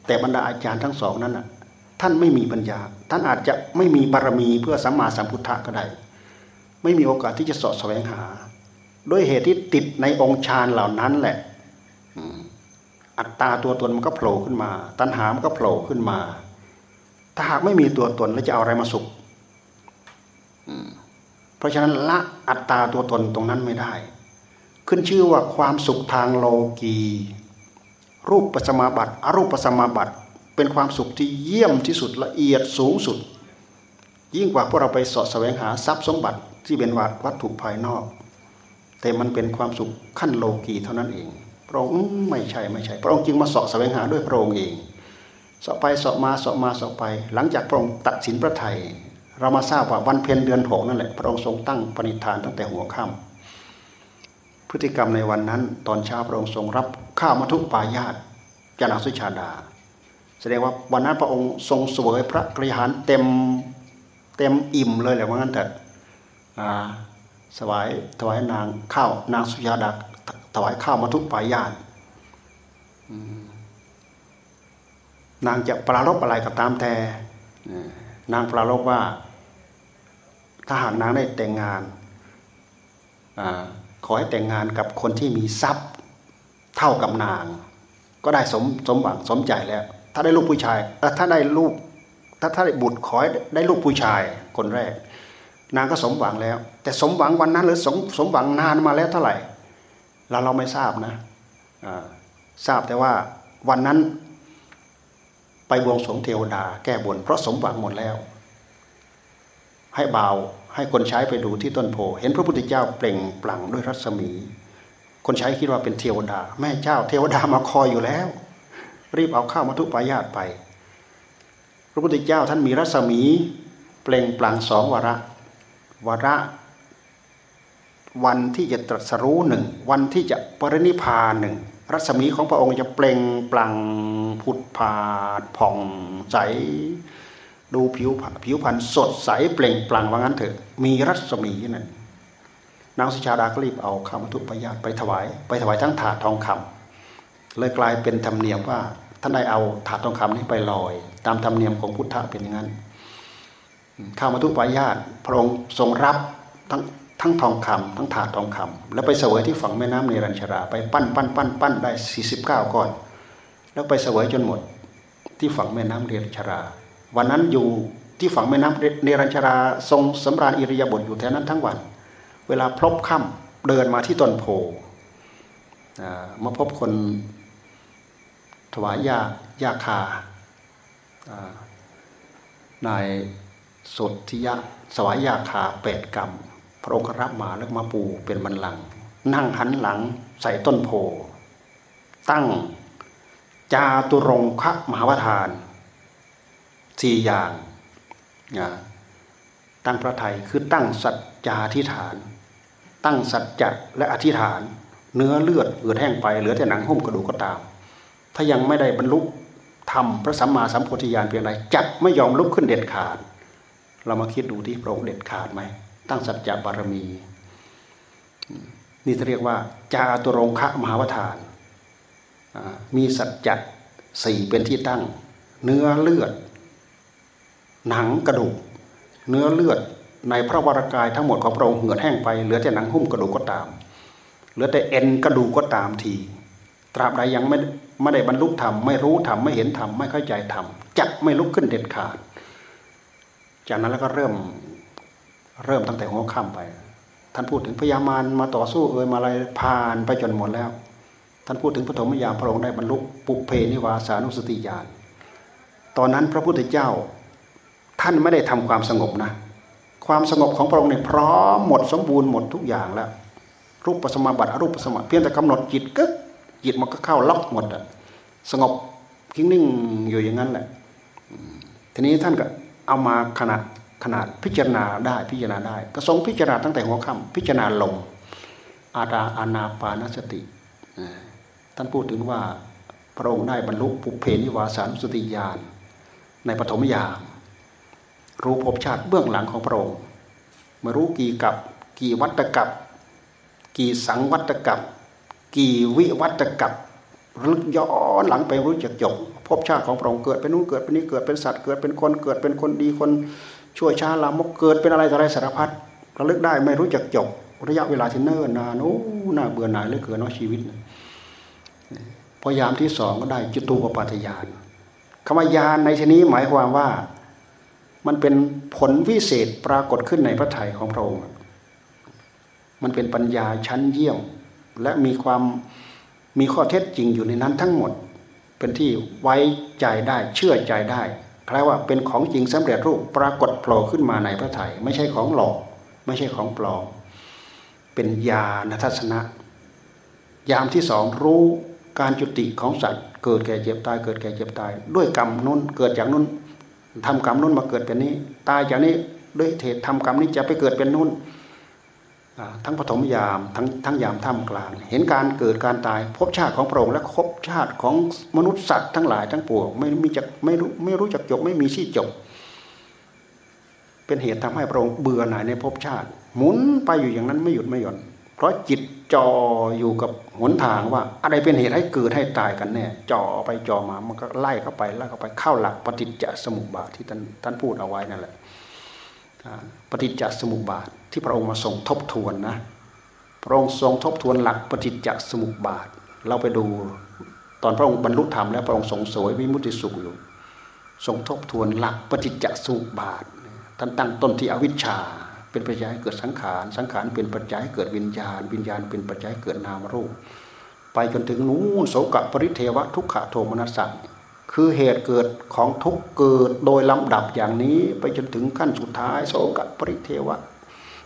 แต่บรรดาอาจารย์ทั้งสองนั้นน่ะ ท่านไม่มีปัญญา ท่านอาจจะไม่มีบารมีเพื่อสัมมาสัมพุทธะก็ได้ ไม่มีโอกาสที่จะสอดแสวงหา ด้วยเหตุที่ติดในองค์ฌานเหล่านั้นแหละอัตตาตัวตนมันก็โผล่ขึ้นมา ตัณหามันก็โผล่ขึ้นมา ถ้าหากไม่มีตัวตนแล้วจะเอาอะไรมาสุขเพราะฉะนั้นละอัตตาตัวตนตรงนั้นไม่ได้ ขึ้นชื่อว่าความสุขทางโลกีรูปปัสมาบัติอรูปปัสมาบัติ เป็นความสุขที่เยี่ยมที่สุดละเอียดสูงสุด ยิ่งกว่าพวกเราไปสอดแสวงหาทรัพย์สมบัติที่เป็นวัตถุภายนอก แต่มันเป็นความสุขขั้นโลกีเท่านั้นเอง พระองค์ไม่ใช่ไม่ใช่ พระองค์จึงมาสอดแสวงหาด้วยพระองค์เองสอบไปสอบมาสอบมาสอบไป หลังจากพระองค์ตัดสินพระไทยเรามาทราบว่าวันเพ็ญเดือนหกนั่นแหละพระองค์ทรงตั้งปณิธานตั้งแต่หัวค่ำพฤติกรรมในวันนั้น ตอนเช้าพระองค์ทรงรับข้าวมัทุปายาตจานาสุชาดา แสดงว่าวันนั้นพระองค์ทรงสวยพระกริหารเต็มเต็มอิ่มเลยแหละว่างั้นแต่สวายถวายนางข้าวนางสุชาดาถวายข้าวมัทุกปายาตนางจะปรารบอะไรก็ตามแต่นางปรารบว่า ถ้าหากนางได้แต่งงานอขอให้แต่งงานกับคนที่มีทรัพย์เท่ากับนาง ก็ได้สมสมหวังสมใจแล้ว ถ้าได้ลูกผู้ชายถ้าได้ลูก ถ้าถ้าได้บุตรขอให้ได้ลูกผู้ชายคนแรก นางก็สมหวังแล้ว แต่สมหวังวันนั้นหรือสมสมหวังนานมาแล้วเท่าไหร่ เราเราไม่ทราบนะทราบแต่ว่าวันนั้นไปบวงสรวงเทวดาแก้บนเพราะสมหวังหมดแล้ว ให้เบาให้คนใช้ไปดูที่ต้นโพเห็นพระพุทธเจ้าเปล่งปลั่งด้วยรัศมี คนใช้คิดว่าเป็นเทวดา แม่เจ้าเทวดามาคอยอยู่แล้ว รีบเอาข้าวมาทุปายาตไป พระพุทธเจ้าท่านมีรัศมีเปล่งปลั่งสองวาระวาระ วันที่จะตรัสรู้หนึ่งวันที่จะปรินิพานหนึ่งรัศมีของพระองค์จะเปล่งปลั่งผุดผาดผ่องใส ดูผิวผิวพรรณสดใสเปล่งปลั่งว่างั้นเถอะ มีรัศมีนั่นนางสุชาดาก็รีบเอาข้าวมัทุปยาตไปถวาย ไปถวายทั้งถาดทองคำเลยกลายเป็นธรรมเนียมว่า ท่านได้เอาถาดทองคำนี้ไปลอย ตามธรรมเนียมของพุทธะเป็นอย่างนั้น ข้าวมัทุปายาตพระองค์ทรงรับทั้งทั้งทองคำทั้งถาดทองคำแล้วไปเสวยที่ฝั่งแม่น้ำเนรัญชรา ไปปั้นปั้นปั้นปั้นได้สี่สิบเก้าก้อน แล้วไปเสวยจนหมด ที่ฝั่งแม่น้ำเนรัญชรา วันนั้นอยู่ที่ฝั่งแม่น้ำเนรัญชรา ทรงสำราญอิริยาบถอยู่แถวนั้นทั้งวัน เวลาพลบค่ำเดินมาที่ต้นโพมาพบคน ถวายยายาคานายสดทิยะสวายยาคาแปดกรรมพระองค์รับมาแล้วมาปูเป็นบันลัง นั่งหันหลังใส่ต้นโพ ตั้งจาตุรงคะมหาวทานสี่อย่างตั้งพระไทยคือตั้งสัจจาธิฐาน ตั้งสัจจะและอธิฐาน เนื้อเลือดเอือดแห้งไปเหลือแต่หนังหุ้มกระดูกก็ตาม ถ้ายังไม่ได้บรรลุทำพระสัมมาสัมโพธิญาณเพียงใดจักไม่ยอมลุกขึ้นเด็ดขาด เรามาคิดดูที่พระองค์เด็ดขาดไหมตั้งสัจจะบารมี นี่เรียกว่า จาตุรงคะมหาวทาน มีสัจจะสี่เป็นที่ตั้ง เนื้อเลือด หนังกระดูก เนื้อเลือดในพระวรากายทั้งหมดของพระองค์เหือดแห้งไปเหลือแต่หนังหุ้มกระดูกก็ตามเหลือแต่เอ็นกระดูกก็ตามที ตราบใดยังไม่ ไม่ได้บรรลุธรรมไม่รู้ธรรมไม่เห็นธรรมไม่เข้าใจธรรมจักไม่ลุกขึ้นเด็ดขาด จากนั้นแล้วก็เริ่มเริ่มตั้งแต่หัวค่ำไป ท่านพูดถึงพญามารมาต่อสู้เอ่ยมาอะไรผ่านไปจนหมดแล้ว ท่านพูดถึงพระธมยามพระองค์ได้บรรลุปุเพนิวาสานุสติญาณตอนนั้นพระพุทธเจ้า ท่านไม่ได้ทำความสงบนะ ความสงบของพระองค์เนี่ยพร้อมหมดสมบูรณ์หมดทุกอย่างแล้วรูปปัสมาบัติอรูปปัสมาเพียงแต่กำหนดจิตกึก จิตมันก็เข้าล็อกหมดอะสงบทิ้งนิ่งอยู่อย่างนั้นแหละทีนี้ท่านก็เอามาขนาดขนาดพิจารณาได้พิจารณาได้ก็ทรงพิจารณาตั้งแต่หัวค่ำพิจารณาลงอาดาอานาปานสติท่านพูดถึงว่าพระองค์ได้บรรลุปุเพนิวาสานุสติญาณในปฐมยามรู้ภพชาติเบื้องหลังของพระองค์มารู้กี่กับกี่วัตกับ กี่สังวัตกับ กี่วิวัตกับรึกย้อนหลังไปรู้จักจบภพชาติของพระองค์เกิดเป็นนู้นเกิดเป็นนี้เกิดเป็นสัตว์เกิดเป็นคนเกิดเป็นคนดีคนชั่วช้าลามกเกิดเป็นอะไรต่ออะไรสารพัดระลึกได้ไม่รู้จักจบระยะเวลาที่เนิ่นนานโอ้น่าเบื่อหน่ายเหลือเกินเนาะชีวิตพอยามที่สองก็ได้จตูปปัฏยานคำว่ายานในที่นี้หมายความว่ามันเป็นผลวิเศษปรากฏขึ้นในพระทัยของพระองค์มันเป็นปัญญาชั้นเยี่ยม และมีความมีข้อเท็จจริงอยู่ในนั้นทั้งหมด เป็นที่ไว้ใจได้เชื่อใจได้แปลว่าเป็นของจริงสำเร็จรูปปรากฏโผล่ขึ้นมาในพระไถยไม่ใช่ของหลอก ไม่ใช่ของปลอมเป็นญาณทัศนะ ยามที่สองรู้การจุติของสัตว์ เกิดแก่เจ็บตายเกิดแก่เจ็บตาย ด้วยกรรมนู้นเกิดจากนู้นทำกรรมนู้นมาเกิดเป็นนี้ ตายจากนี้ด้วยเหตุทำกรรมนี้จะไปเกิดเป็นนู้น ทั้งปฐมยามทั้งทั้งยามท่ามกลาง เห็นการเกิดการตายพบชาติของพระองค์และพบชาติของมนุษย์สัตว์ทั้งหลายทั้งปวงไม่มีจักไม่รู้ไม่รู้จักจบไม่มีที่จบ เป็นเหตุทำให้พระองค์เบื่อหน่ายในภพชาติ หมุนไปอยู่อย่างนั้นไม่หยุดไม่หย่อนเพราะจิตจ่ออยู่กับหนทางว่า อะไรเป็นเหตุให้เกิดให้ตายกันแน่จ่อไปจ่อมามันก็ไล่เข้าไปไล่เข้าไปเข้าหลักปฏิจจสมุปบาทที่ท่านท่านพูดเอาไว้นั่นแหละปฏิจจสมุปบาท ที่พระองค์มาทรงทบทวนนะพระองค์ทรงทบทวนหลักปฏิจจสมุปบาท เราไปดูตอนพระองค์บรรลุธรรมแล้วพระองค์ทรงสวยวิมุติสุขอยู่ทรงทบทวนหลักปฏิจจสมุปบาทท่านตั้งต้นที่อวิชชา เป็นปัจจัยให้เกิดสังขาร สังขารเป็นปัจจัยให้เกิดวิญญาณ วิญญาณเป็นปัจจัยให้เกิดนามรูป ไปจนถึงนู้นโสกปริเทวะทุกขโทมนัสสัคือเหตุเกิดของทุกเกิดโดยลำดับอย่างนี้ ไปจนถึงขั้นสุดท้าย โสกปริเทวะ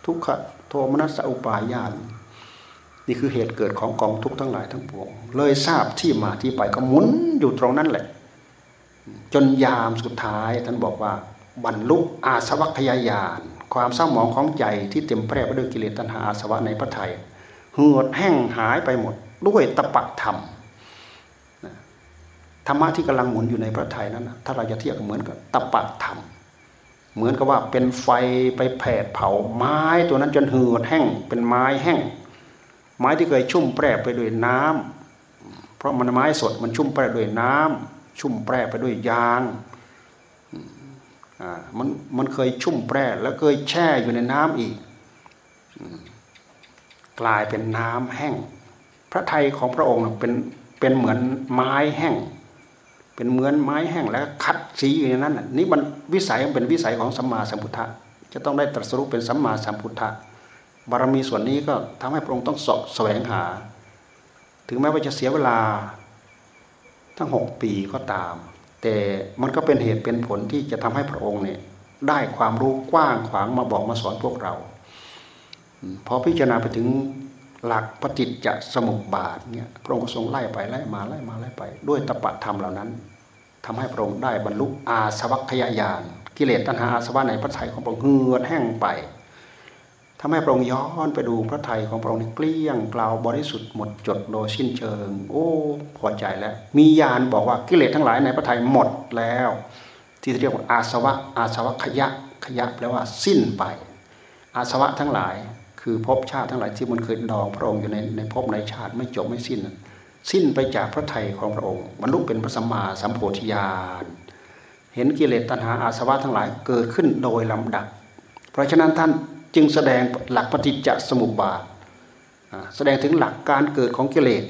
ทุกขโทมนัสอุปายานนี่คือเหตุเกิดของกองทุกทั้งหลายทั้งปวง เลยทราบที่มาที่ไปก็หมุนอยู่ตรงนั้นแหละ จนยามสุดท้ายท่านบอกว่า บรรลุอาสวัคยายาน ความเศร้าหมองของใจที่เต็มแปร่ไปด้วยกิเลสตัณหาอาสวะในพระไทยเหือดแห้งหายไปหมด ด้วยตปะธรรมธรรมะที่กำลังหมุนอยู่ในพระไทยนั้นถ้าเราจะเทียบเหมือนกับตปะธรรม เหมือนกับว่าเป็นไฟไปแผดเผาไม้ตัวนั้นจนเหือดแห้งเป็นไม้แห้ง ไม้ที่เคยชุ่มแปรไปด้วยน้ำเพราะมันไม้สดมันชุ่มแปรด้วยน้ำชุ่มแปรไปด้วยยางมันมันเคยชุ่มแปรแล้วเคยแช่อยู่ในน้ำอีก กลายเป็นน้ำแห้ง พระไทยของพระองค์เป็นเป็นเหมือนไม้แห้ง เป็นเหมือนไม้แห้งแล้วคัดสีอยู่ในนั้นนี่มันวิสัยมันเป็นวิสัยของสัมมาสัมพุทธะจะต้องได้ตรัสรู้เป็นสัมมาสัมพุทธะบารมีส่วนนี้ก็ทำให้พระองค์ต้องสอบแสวงหา ถึงแม้ว่าจะเสียเวลาทั้งหกปีก็ตาม แต่มันก็เป็นเหตุเป็นผลที่จะทำให้พระองค์เนี่ยได้ความรู้กว้างขวางมาบอกมาสอนพวกเรา พอพิจารณาไปถึง หลักปฏิจจสมุปบาทเนี่ยพระองค์ทรงไล่ไปไล่มาไล่มาไล่ไป ด้วยตปะธรรมเหล่านั้นทำให้พระองค์ได้บรรลุอาสวัคยายานกิเลสตัณหาอาสวะในพระทัยของพระองค์เหือดแห้งไปทำให้พระองค์ย้อนไปดูพระทัยของพระองค์เกลี้ยงเปล่าวบริสุทธิ์หมดจดโดยสิ้นเชิง โอ้พอใจแล้ว มีญาณบอกว่ากิเลสทั้งหลายในพระทัยหมดแล้ว ที่เรียกว่าอาสวะอาสวะขยะขยะแปลว่าสิ้นไป อาสวะทั้งหลาย คือภพชาติทั้งหลายที่มันเคยดองพระองค์อยู่ในในภพในชาติไม่จบไม่สิ้น สิ้นไปจากพระไทยของพระองค์บรรลุเป็นพระสัมมาสัมโพธิญาณเห็นกิเลสตัณหาอาสวะทั้งหลายเกิดขึ้นโดยลำดับ เพราะฉะนั้นท่านจึงแสดงหลักปฏิจจสมุปบาทแสดงถึงหลักการเกิดของกิเลส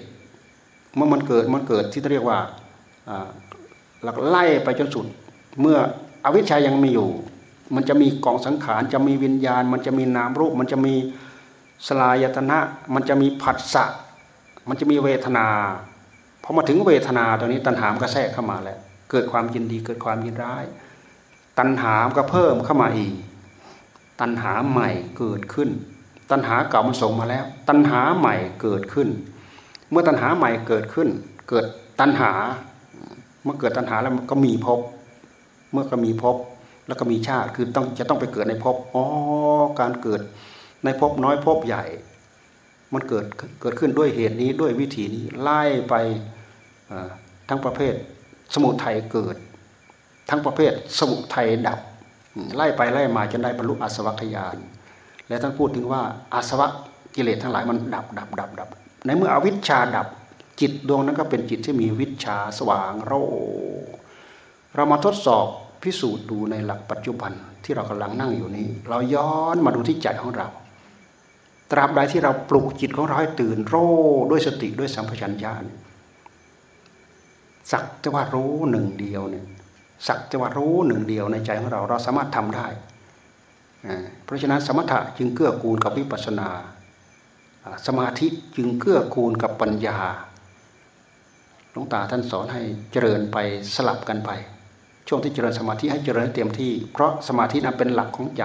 เมื่อมันเกิดมันเกิดที่เรียกว่าหลักไล่ไปจนสุด เมื่ออวิชชายังมีอยู่ มันจะมีกองสังขารจะมีวิญญาณ มันจะมีนามรูป มันจะมีสลายตนะ มันจะมีผัสสะมันจะมีเวทนาพอมาถึงเวทนาตรงนี้ตัณหามก็แทรกเข้ามาแล้วเกิดความยินดีเกิดความยินร้าย ตัณหามก็เพิ่มเข้ามาอีก ตัณหาใหม่เกิดขึ้น ตัณหาเก่ามันส่งมาแล้ว ตัณหาใหม่เกิดขึ้น เมื่อตัณหาใหม่เกิดขึ้น เกิดตัณหา เมื่อเกิดตัณหาแล้วก็มีภพเมื่อก็มีภพ แล้วก็มีชาติคือต้องจะต้องไปเกิดในภพอ๋อการเกิดในภพน้อยภพใหญ่ มันเกิดเกิดขึ้นด้วยเหตุนี้ด้วยวิธีนี้ไล่ไปทั้งประเภทสมุทัยเกิด ทั้งประเภทสมุทัยดับ ไล่ไปไล่มาจนได้บรรลุอาสวัคยาน และท่านพูดถึงว่าอาสวะกิเลสทั้งหลายมันดับดับดับดับในเมื่ออวิชชาดับจิตดวงนั้นก็เป็นจิตที่มีวิชาสว่างโรเรามาทดสอบ พิสูจน์ดูในหลักปัจจุบันที่เรากำลังนั่งอยู่นี้ เราย้อนมาดูที่ใจของเรา ตราบใดที่เราปลุกจิตของเราให้ตื่นโรด้วยสติด้วยสัมผัสัญญาสักจะว่ารู้หนึ่งเดียวเนี่ยสักจะว่ารู้หนึ่งเดียวในใจของเราเราสามารถทำได้ เพราะฉะนั้นสมถะจึงเกื้อกูลกับวิปัสสนา สมาธิจึงเกื้อกูลกับปัญญาหลวงตาท่านสอนให้เจริญไปสลับกันไป ช่วงที่เจริญสมาธิให้เจริญเต็มที่ เพราะสมาธินั้นเป็นหลักของใจ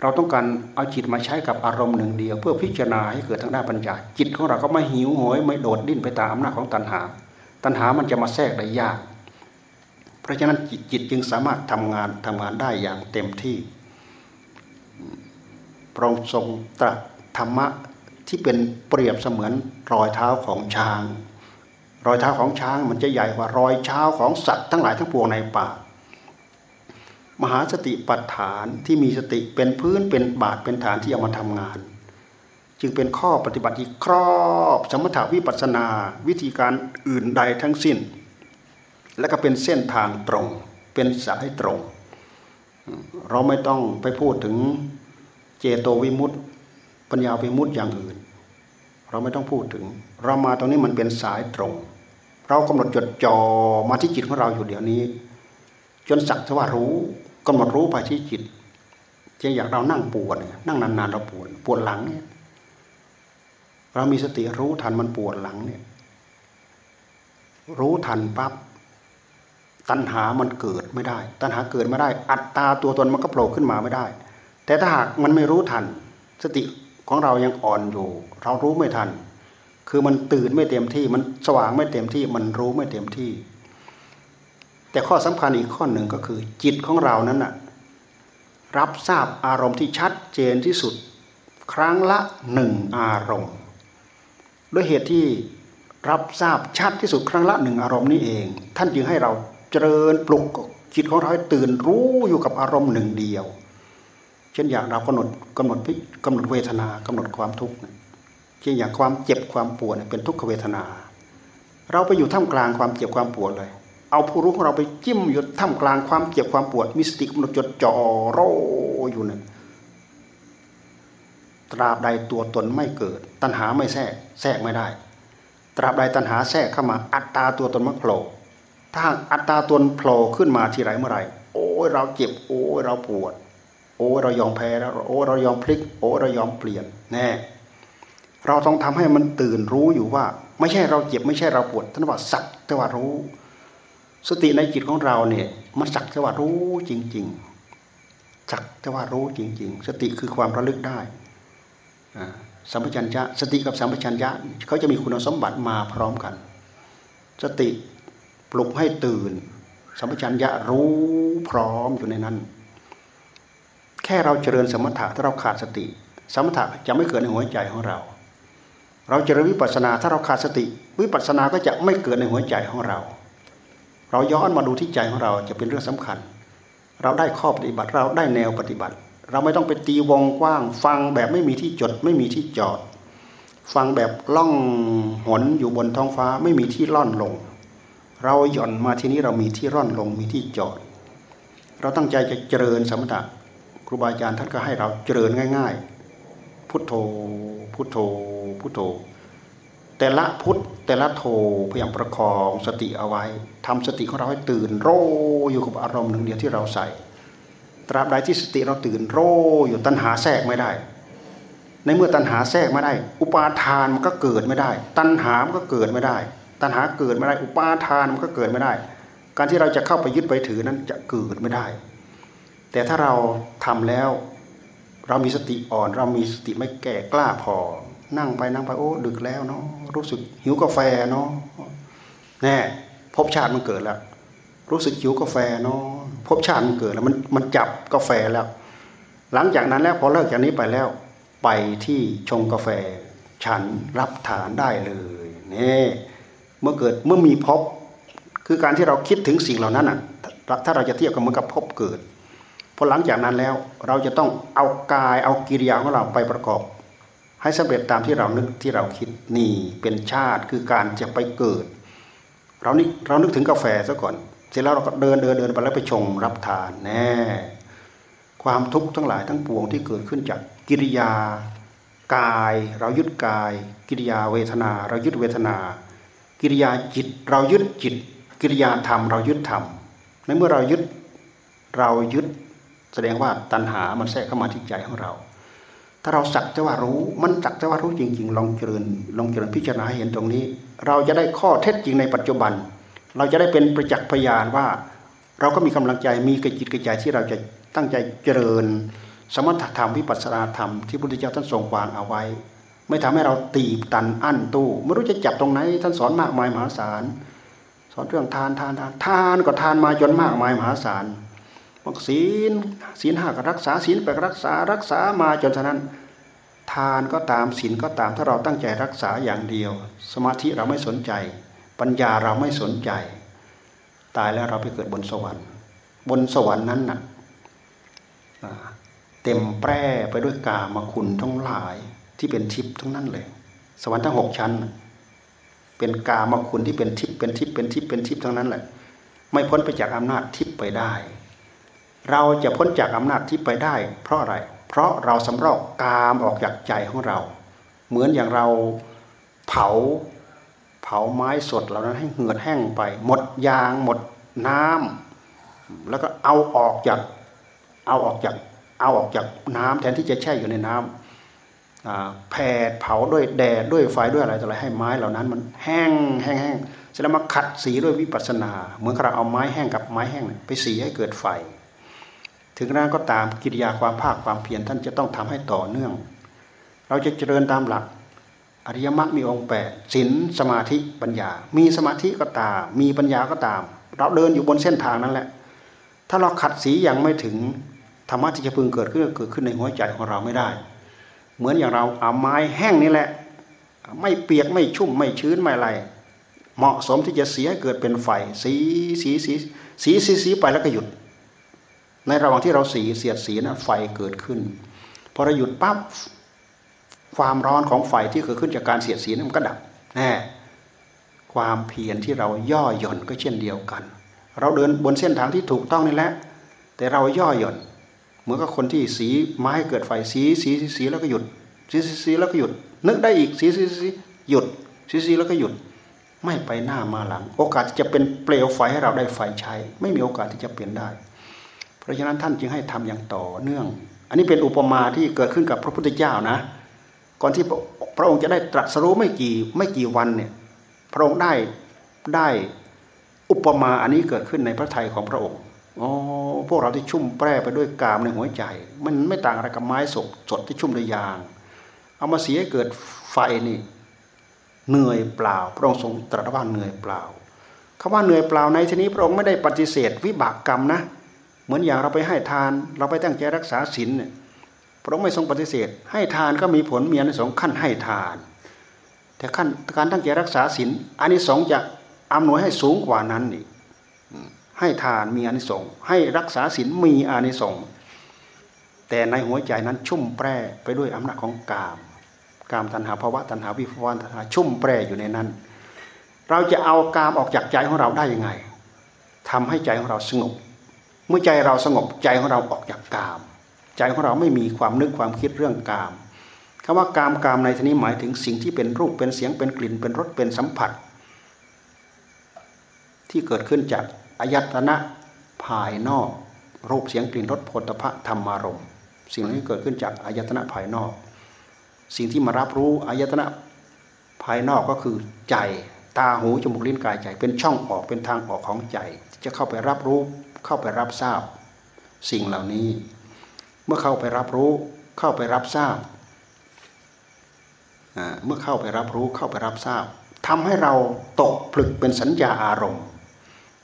เราต้องการเอาจิตมาใช้กับอารมณ์หนึ่งเดียว เพื่อพิจารณาให้เกิดทางด้านปัญญา จิตของเราก็ไม่หิวโหยไม่โดดดิ้นไปตามอำนาจของตัณหา ตัณหามันจะมาแทรกได้ยาก เพราะฉะนั้นจิตจิตจึงสามารถทำงานทำงานได้อย่างเต็มที่พระองค์ทรงตรัสธรรมะที่เป็นเปรียบเสมือนรอยเท้าของช้าง รอยเท้าของช้างมันจะใหญ่กว่ารอยเท้าของสัตว์ทั้งหลายทั้งปวงในป่า มหาสติปัฏฐานที่มีสติเป็นพื้นเป็นบาทเป็นฐานที่เอามาทำงาน จึงเป็นข้อปฏิบัติที่ครอบสมถาวิปัสนาวิธีการอื่นใดทั้งสิ้น และก็เป็นเส้นทางตรง เป็นสายตรง เราไม่ต้องไปพูดถึงเจโตวิมุตติ ปัญญาวิมุตติอย่างอื่น เราไม่ต้องพูดถึง เรามาตรงนี้มันเป็นสายตรง เรากำหนดจดจ่อมาที่จิตของเราอยู่เดี๋ยวนี้ จนสักทว่ารู้กำหนดรู้ไปที่จิตเช่นอย่างเรานั่งปวดนั่งนานๆเราปวดปวดหลังเนี่ยเรามีสติรู้ทันมันปวดหลังเนี่ยรู้ทันปั๊บตัณหามันเกิดไม่ได้ ตัณหาเกิดไม่ได้ อัตตาตัวตนมันก็โผล่ขึ้นมาไม่ได้ แต่ถ้าหากมันไม่รู้ทัน สติของเรายังอ่อนอยู่ เรารู้ไม่ทัน คือมันตื่นไม่เต็มที่ มันสว่างไม่เต็มที่ มันรู้ไม่เต็มที่ แต่ข้อสำคัญอีกข้อหนึ่งก็คือ จิตของเรานั้นน่ะรับทราบอารมณ์ที่ชัดเจนที่สุด ครั้งละหนึ่งอารมณ์ ด้วยเหตุที่รับทราบชัดที่สุดครั้งละหนึ่งอารมณ์นี้เอง ท่านจึงให้เราเจริญปลุกจิตของเราให้ตื่นรู้อยู่กับอารมณ์หนึ่งเดียว เช่นอย่างเรากำหนดกำหนดพิกำหนดเวทนากำหนดความทุกข์ เช่นอย่างความเจ็บความปวดเป็นทุกขเวทนา เราไปอยู่ท่ามกลางความเจ็บความปวดเลย เอาผู้รู้ของเราไปจิ้มอยู่ท่ามกลางความเจ็บความปวดมีสติกำหนดจดจ่อโรอยู่นั่นตราบใดตัวตนไม่เกิด ตัณหาไม่แทรกแทรกไม่ได้ ตราบใดตัณหาแทรกเข้ามาอัตตาตัวตนมันโผล่ถ้าอัตตาตนโผล่ขึ้นมาทีไรเมื่อไรโอ้ยเราเจ็บ โอ้ยเราปวด โอ้ยเรายอมแพ้แล้ว โอ้ยเรายอมพลิก โอ้ยเรายอมเปลี่ยนแน่ เราต้องทำให้มันตื่นรู้อยู่ว่า ไม่ใช่เราเจ็บไม่ใช่เราปวดท่านว่าสักแต่ว่ารู้ สติในจิตของเราเนี่ยมันสักแต่ว่ารู้จริง ๆ สักแต่ว่ารู้จริง ๆ สติคือความระลึกได้สัมปชัญญะสติกับสัมปชัญญะเขาจะมีคุณสมบัติมาพร้อมกัน สติปลุกให้ตื่น สัมปชัญญะรู้พร้อมอยู่ในนั้น แค่เราเจริญสมถะถ้าเราขาดสติ สมถะจะไม่เกิดในหัวใจของเรา เราจะริญวิปัสนาถ้าเราขาดสติ วิปัสนาก็จะไม่เกิดในหัวใจของเรา เราย้อนมาดูที่ใจของเราจะเป็นเรื่องสำคัญ เราได้ข้อปฏิบัติเราได้แนวปฏิบัติ เราไม่ต้องไปตีวงกว้าง ฟังแบบไม่มีที่จด ไม่มีที่จอด ฟังแบบล่องหนอยู่บนท้องฟ้าไม่มีที่ล่อนลง เราหย่อนมาที่นี้เรามีที่ร่อนลงมีที่จอด เราตั้งใจจะเจริญสมถะครูบาอาจารย์ท่านก็ให้เราเจริญง่าย ๆ พุทโธพุทโธ พุทโธ แต่ละพุทแต่ละโธพยายามประคองสติเอาไว้ทำสติของเราให้ตื่นโรอยู่กับอารมณ์หนึ่งเดียวที่เราใส่ ตราบใดที่สติเราตื่นโรอยู่ตัณหาแทรกไม่ได้ ในเมื่อตัณหาแทรกไม่ได้ อุปาทานมันก็เกิดไม่ได้ ตัณหามันก็เกิดไม่ได้ ตัณหาเกิดไม่ได้ อุปาทานมันก็เกิดไม่ได้ การที่เราจะเข้าไปยึดไปถือนั้นจะเกิดไม่ได้ แต่ถ้าเราทำแล้วเรามีสติอ่อน เรามีสติไม่แก่กล้าพอ นั่งไปนั่งไปโอ้ดึกแล้วเนาะรู้สึกหิวกาแฟเนาะแน่ภพชาติมันเกิดแล้ว รู้สึกหิวกาแฟเนาะภพชาติมันเกิดแล้วมันมันจับกาแฟแล้ว หลังจากนั้นแล้วพอเลิกจากนี้ไปแล้ว ไปที่ชงกาแฟ ฉันรับทานได้เลยนี่เมื่อเกิดเมื่อมีภพคือการที่เราคิดถึงสิ่งเหล่านั้นอะถ้าเราจะเทียบกับมันกับภพเกิดพอหลังจากนั้นแล้วเราจะต้องเอากายเอากิริยาของเราไปประกอบ ให้สำเร็จตามที่เรานึกที่เราคิดนี่เป็นชาติคือการจะไปเกิด เรานี่เรานึกถึงกาแฟซะก่อน เสร็จแล้วเราก็เดินเดินเดินไปแล้วไปชงรับทานแน่ความทุกข์ทั้งหลายทั้งปวงที่เกิดขึ้นจากกิริยากาย เรายึดกาย กิริยาเวทนา เรายึดเวทนา กิริยาจิต เรายึดจิต กิริยาธรรม เรายึดธรรมในเมื่อเรายึดเรายึดแสดงว่าตัณหามันแทรกเข้ามาที่ใจของเรา ถ้าเราสักจะว่ารู้ มันสักจะว่ารู้จริง ๆ ลองเจริญลองเจริญพิจารณาเห็นตรงนี้ เราจะได้ข้อเท็จจริงในปัจจุบัน เราจะได้เป็นประจักษ์พยานว่า เราก็มีกำลังใจมีกระจิตกระใจที่เราจะตั้งใจเจริญ สมถธรรมวิปัสสนาธรรมที่พระพุทธเจ้าท่านทรงวางเอาไว้ ไม่ทำให้เราตีบตันอั้นตู้ไม่รู้จะจับตรงไหน ท่านสอนมากมายมหาศาลสอนเรื่องทานทานทานทานก็ทานมาจนมากมายมหาศาล บอกศีลศีลห้าก็รักษาศีลแปรักษารักษามาจนฉะนั้น ทานก็ตามศีลก็ตามถ้าเราตั้งใจรักษาอย่างเดียว สมาธิเราไม่สนใจ ปัญญาเราไม่สนใจ ตายแล้วเราไปเกิดบนสวรรค์ บนสวรรค์นั้นน่ะเต็มแปร่ไปด้วยกามคุณทั้งหลายที่เป็นทิพย์ทั้งนั้นเลย สวรรค์ทั้งหกชั้น เป็นกามคุณที่เป็นทิพย์เป็นทิพย์เป็นทิพย์เป็นทิพย์ทั้งนั้นแหละ ไม่พ้นไปจากอำนาจทิพย์ไปได้ เราจะพ้นจากอำนาจทิพย์ไปได้ เพราะอะไร เพราะเราสำรอกกามออกจากใจของเรา เหมือนอย่างเราเผาเผาไม้สดเหล่านั้นให้เหือดแห้งไป หมดยางหมดน้ำแล้วก็เอาออกจากเอาออกจากเอาออกจากน้ำแทนที่จะแช่อยู่ในน้ำแผดเผาด้วยแดดด้วยไฟด้วยอะไรต่ออะไรให้ไม้เหล่านั้นมันแห้งแห้งแห้งเสร็จแล้วมาขัดสีด้วยวิปัสนา เหมือนเราเอาไม้แห้งกับไม้แห้งไปสีให้เกิดไฟ ถึงนั้นก็ตามกิริยาความภาคความเพียรท่านจะต้องทำให้ต่อเนื่อง เราจะเจริญตามหลัก อริยมรรคมีองค์แปดศีลสมาธิปัญญา มีสมาธิก็ตาม มีปัญญาก็ตาม เราเดินอยู่บนเส้นทางนั้นแหละ ถ้าเราขัดสียังไม่ถึงธรรมะที่จะพึงเกิดขึ้นเกิดขึ้นในหัวใจของเราไม่ได้ เหมือนอย่างเราเอาไม้แห้งนี่แหละ ไม่เปียกไม่ชุ่มไม่ชื้นไม่อะไร เหมาะสมที่จะเสียเกิดเป็นไฟสีสีสีสีสีสีไปแล้วก็หยุด ในระหว่างที่เราสีเสียดสีนะไฟเกิดขึ้นพอเราหยุดปั๊บความร้อนของไฟที่เกิดขึ้นจากการเสียดสีนั้นมันก็ดับแน่ความเพียรที่เราย่อหย่อนก็เช่นเดียวกัน เราเดินบนเส้นทางที่ถูกต้องนี่แหละ แต่เราย่อหย่อน เหมือนกับคนที่สีไม้เกิดไฟสีสีสีแล้วก็หยุดสีสีสีแล้วก็หยุด นึกได้อีกสีสีสีหยุดสีสีแล้วก็หยุด ไม่ไปหน้ามาหลัง โอกาสจะเป็นเปลวไฟให้เราได้ไฟใช้ ไม่มีโอกาสที่จะเปลี่ยนได้ ราะฉะนั้นท่านจึงให้ทำอย่างต่อเนื่อง อันนี้เป็นอุปมาที่เกิดขึ้นกับพระพุทธเจ้านะ ก่อนที่พระองค์จะได้ตรัสรู้ไม่กี่ไม่กี่วันเนี่ยพระองค์ได้ได้อุปมาอันนี้เกิดขึ้นในพระทัยของพระองค์อ๋อพวกเราที่ชุ่มแปร่ไปด้วยกามในหัวใจ มันไม่ต่างอะไรกับไม้สดสดที่ชุ่มด้วยยาง เอามาเสียเกิดไฟนี่เหนื่อยเปล่า พระองค์ทรงตรัสว่าเหนื่อยเปล่าคำว่าเหนื่อยเปล่าในที่นี้พระองค์ไม่ได้ปฏิเสธวิบากกรรมนะ เหมือนอย่างเราไปให้ทาน เราไปตั้งใจรักษาศีลเนี่ยพระองค์ไม่ทรงปฏิเสธ ให้ทานก็มีผลมีอนิสงส์ขั้นให้ทาน แต่ขั้นการตั้งใจรักษาศีลอานิสงส์จะอำนวยให้สูงกว่านั้นนี่ให้ทานมีอานิสงส์ให้รักษาศีลมีอานิสงส์แต่ในหัวใจนั้นชุ่มแปร่ไปด้วยอำนาจของกามกามตัณหาภาวะตัณหาวิภวานตัณหาชุ่มแปร่อยู่ในนั้น เราจะเอากามออกจากใจของเราได้ยังไงทำให้ใจของเราสงบ เมื่อใจเราสงบใจของเราออกจากกาม ใจของเราไม่มีความนึกความคิดเรื่องกามคำว่ากามกามในที่นี้หมายถึงสิ่งที่เป็นรูปเป็นเสียงเป็นกลิ่นเป็นรสเป็นสัมผัส ที่เกิดขึ้นจากอายตนะภายนอก รูปเสียงกลิ่นรสผลพระธรรมารมสิ่งนี้เกิดขึ้นจากอายตนะภายนอก สิ่งที่มารับรู้อายตนะภายนอกก็คือใจตาหูจมูกลิ้นกายใจเป็นช่องออกเป็นทางออกของใจ จะเข้าไปรับรู้ เข้าไปรับทราบ สิ่งเหล่านี้ เมื่อเข้าไปรับรู้เข้าไปรับทราบเมื่อเข้าไปรับรู้เข้าไปรับทราบทำให้เราตกผลึกเป็นสัญญาอารมณ์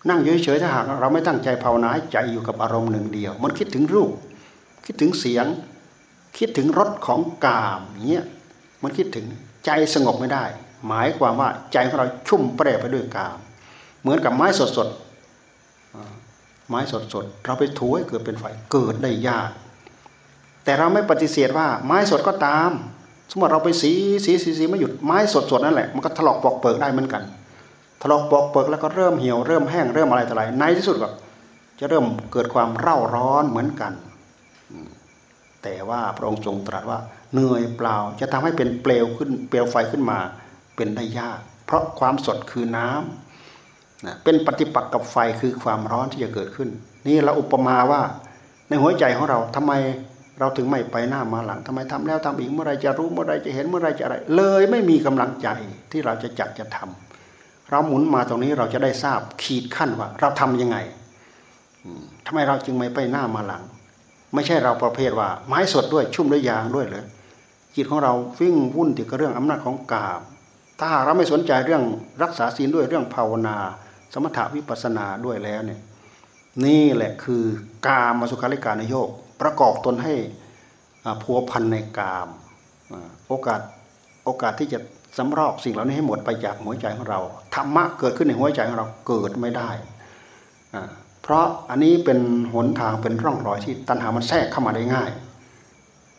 นั่งเฉยๆถ้าหากเราไม่ตั้งใจภาวนาให้ใจอยู่กับอารมณ์หนึ่งเดียว มันคิดถึงรูป คิดถึงเสียง คิดถึงรสของกามเงี้ยมันคิดถึงใจสงบไม่ได้ หมายความว่าใจของเราชุ่มแปรไปด้วยกาม เหมือนกับไม้สดๆ ไม้สดๆเราไปถูให้เกิดเป็นไฟเกิดได้ยาก แต่เราไม่ปฏิเสธว่าไม้สดก็ตาม สมมติเราไปสีสีสีสีไม่หยุดไม้สดๆนั่นแหละมันก็ถลอกปอกเปิกได้เหมือนกัน ถลอกปอกเปิกแล้วก็เริ่มเหี่ยวเริ่มแห้งเริ่มอะไรต่ออะไรในที่สุดก็จะเริ่มเกิดความเร่าร้อนเหมือนกัน แต่ว่าพระองค์ทรงตรัสว่าเหนื่อยเปล่าจะทำให้เป็นเปลวขึ้นเปลวไฟขึ้นมาเป็นได้ยาก เพราะความสดคือน้ำ นะเป็นปฏิปักษ์กับไฟคือความร้อนที่จะเกิดขึ้น นี่เราอุปมาว่าในหัวใจของเราทำไมเราถึงไม่ไปหน้ามาหลังทำไมทำแล้วทำอีกเมื่อไรจะรู้เมื่อไรจะเห็นเมื่อไรจะอะไร เลยไม่มีกำลังใจที่เราจะจัดจะทำเราหมุนมาตรงนี้เราจะได้ทราบขีดขั้นว่า เราทํำยังไงทำไมเราจึงไม่ไปหน้ามาหลัง ไม่ใช่เราประเภทว่า ไม้สดด้วยชุ่มด้วยยางด้วยเลยจิตของเราวิ่งวุ่นติดกับเรื่องอำนาจของกามถ้าเราไม่สนใจเรื่องรักษาศีลด้วยเรื่องภาวนา สมถาวิปัสนาด้วยแล้วเนี่ยนี่แหละคือกามมาสุขาริการนโยกประกอบตนให้พัวพันในกามโอกาสโอกาสที่จะสำรอกสิ่งเหล่านี้ให้หมดไปจากหัวใจของเราธรรมะเกิดขึ้นในหัวใจของเราเกิดไม่ได้เพราะอันนี้เป็นหนทางเป็นร่องรอยที่ตัณหามันแทรกเข้ามาได้ง่าย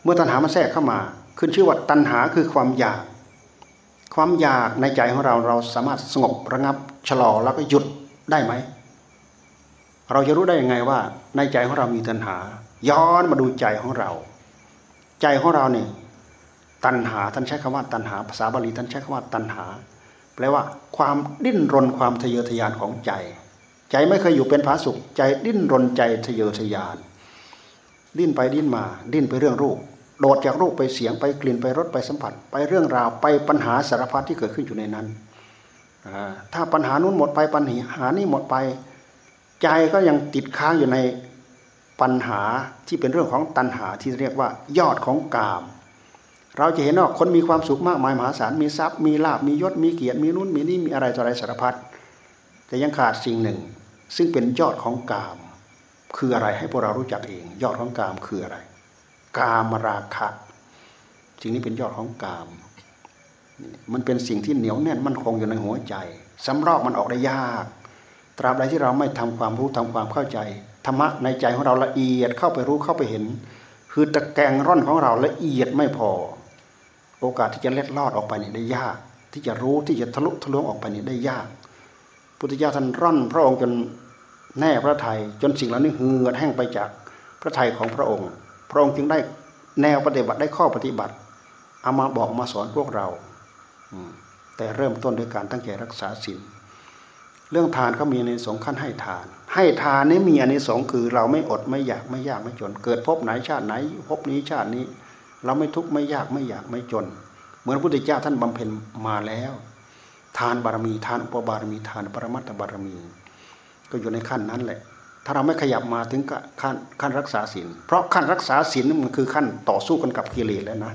เมื่อตัณหามันแทรกเข้ามา ขึ้นชื่อว่าตัณหาคือความอยาก ความอยากในใจของเราเราสามารถสงบระงับ ชะลอแล้วก็หยุดได้ไหม เราจะรู้ได้ยังไงว่า ในใจของเรามีตัณหา ย้อนมาดูใจของเรา ใจของเราเนี่ยตัณหาท่านใช้คำว่าตัณหา ภาษาบาลีท่านใช้คำว่าตัณหา แปลว่า ความดิ้นรนความทะเยอทะยานของใจ ใจไม่เคยอยู่เป็นผาสุข ใจดิ้นรนใจทะเยอทะยาน ดิ้นไปดิ้นมา ดิ้นไปเรื่องรูป โดดจากรูปไปเสียงไปกลิ่นไปรสไปสัมผัส ไปเรื่องราวไปปัญหาสารพัดที่เกิดขึ้นอยู่ในนั้น ถ้าปัญหานู้นหมดไปปัญหานี้หมดไป ใจก็ยังติดค้างอยู่ในปัญหาที่เป็นเรื่องของตัณหาที่เรียกว่ายอดของกาม เราจะเห็นว่าคนมีความสุขมากมายมหาศาลมีทรัพย์มีลาบมียศมีเกียรติมีนู่นมีนี่มีอะไรต่ออะไรสารพัดแต่ยังขาดสิ่งหนึ่ง ซึ่งเป็นยอดของกาม คืออะไรให้พวกเรารู้จักเอง ยอดของกามคืออะไร กามราคะสิ่งนี้เป็นยอดของกาม มันเป็นสิ่งที่เหนียวแน่นมั่นคงอยู่ในหัวใจสำรอกมันออกได้ยาก ตราบใดที่เราไม่ทำความรู้ทำความเข้าใจธรรมะในใจของเราละเอียดเข้าไปรู้เข้าไปเห็น คือตะแกรงร่อนของเราละเอียดไม่พอ โอกาสที่จะเล็ดลอดออกไปนี่ได้ยาก ที่จะรู้ที่จะทะลุทะลวงออกไปนี่ได้ยาก พุทธเจ้าท่านร่อนพระองค์จนแน่พระไทยจนสิ่งเหล่านี้เหือดแห้งไปจากพระไทยของพระองค์ พระองค์จึงได้แนวปฏิบัติได้ข้อปฏิบัติเอามาบอกมาสอนพวกเรา แต่เริ่มต้นด้วยการตั้งใจรักษาศีลเรื่องทานก็มีในสงขั้นให้ทาน ให้ทานนี่มีอันในสงคือ เราไม่อดไม่อยากไม่ยากไม่จน เกิดพบไหนชาติไหนพบนี้ชาตินี้ เราไม่ทุกข์ไม่ยากไม่อยากไม่จน เหมือนพระพุทธเจ้าท่านบำเพ็ญมาแล้ว ทานบารมีทานอุปบารมีทานปรมัตถบารมี ก็อยู่ในขั้นนั้นแหละ ถ้าเราไม่ขยับมาถึงขั้นขั้นรักษาศีลเพราะขั้นรักษาศีลมันคือขั้นต่อสู้กันกับกิเลสแล้วนะ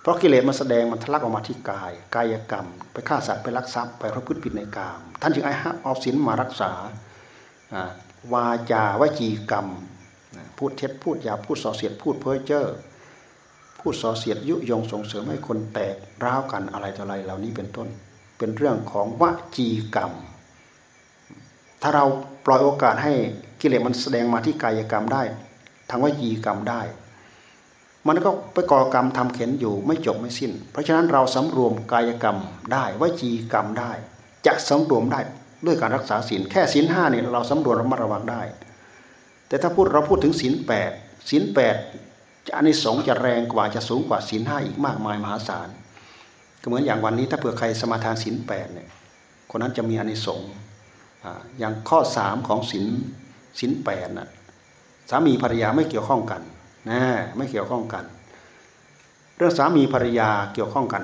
เพราะกิเลสมันแสดงมันทะลักออกมาที่กาย กายกรรม ไปฆ่าสัตว์ไปลักทรัพย์ไปประพฤติผิดในกาม ท่านจึงไอ้ฮะเอาศีลมารักษาวาจาวจีกรรม พูดเท็จพูดหยาพูดส่อเสียดพูดเพ้อเจ้อพูดส่อเสียดยุยงส่งเสริมให้คนแตกร้าวกันอะไรต่ออะไรเหล่านี้เป็นต้น เป็นเรื่องของวจีกรรม ถ้าเราปล่อยโอกาสให้กิเลสมันแสดงมาที่กายกรรมได้ทางวจีกรรมได้ มันก็ไปก่อกรรมทำเข็นอยู่ไม่จบไม่สิ้น เพราะฉะนั้นเราสำรวมกายกรรมได้วจีกรรมได้ จะสำรวมได้ด้วยการรักษาศีลแค่ศีลห้าเนี่ยเราสำรวมระมัดระวังได้ แต่ถ้าพูดเราพูดถึงศีลแปดศีลแปดจะอันนี้สงจะแรงกว่าจะสูงกว่าศีลห้าอีกมากมายมหาศาลก็เหมือนอย่างวันนี้ถ้าเผื่อใครสมาทานศีลแปดเนี่ยคนนั้นจะมีอันนี้สงอย่างข้อสามของศีลศีลแปดน่ะสามีภรรยาไม่เกี่ยวข้องกัน นะไม่เกี่ยวข้องกัน เรื่องสามีภรรยาเกี่ยวข้องกัน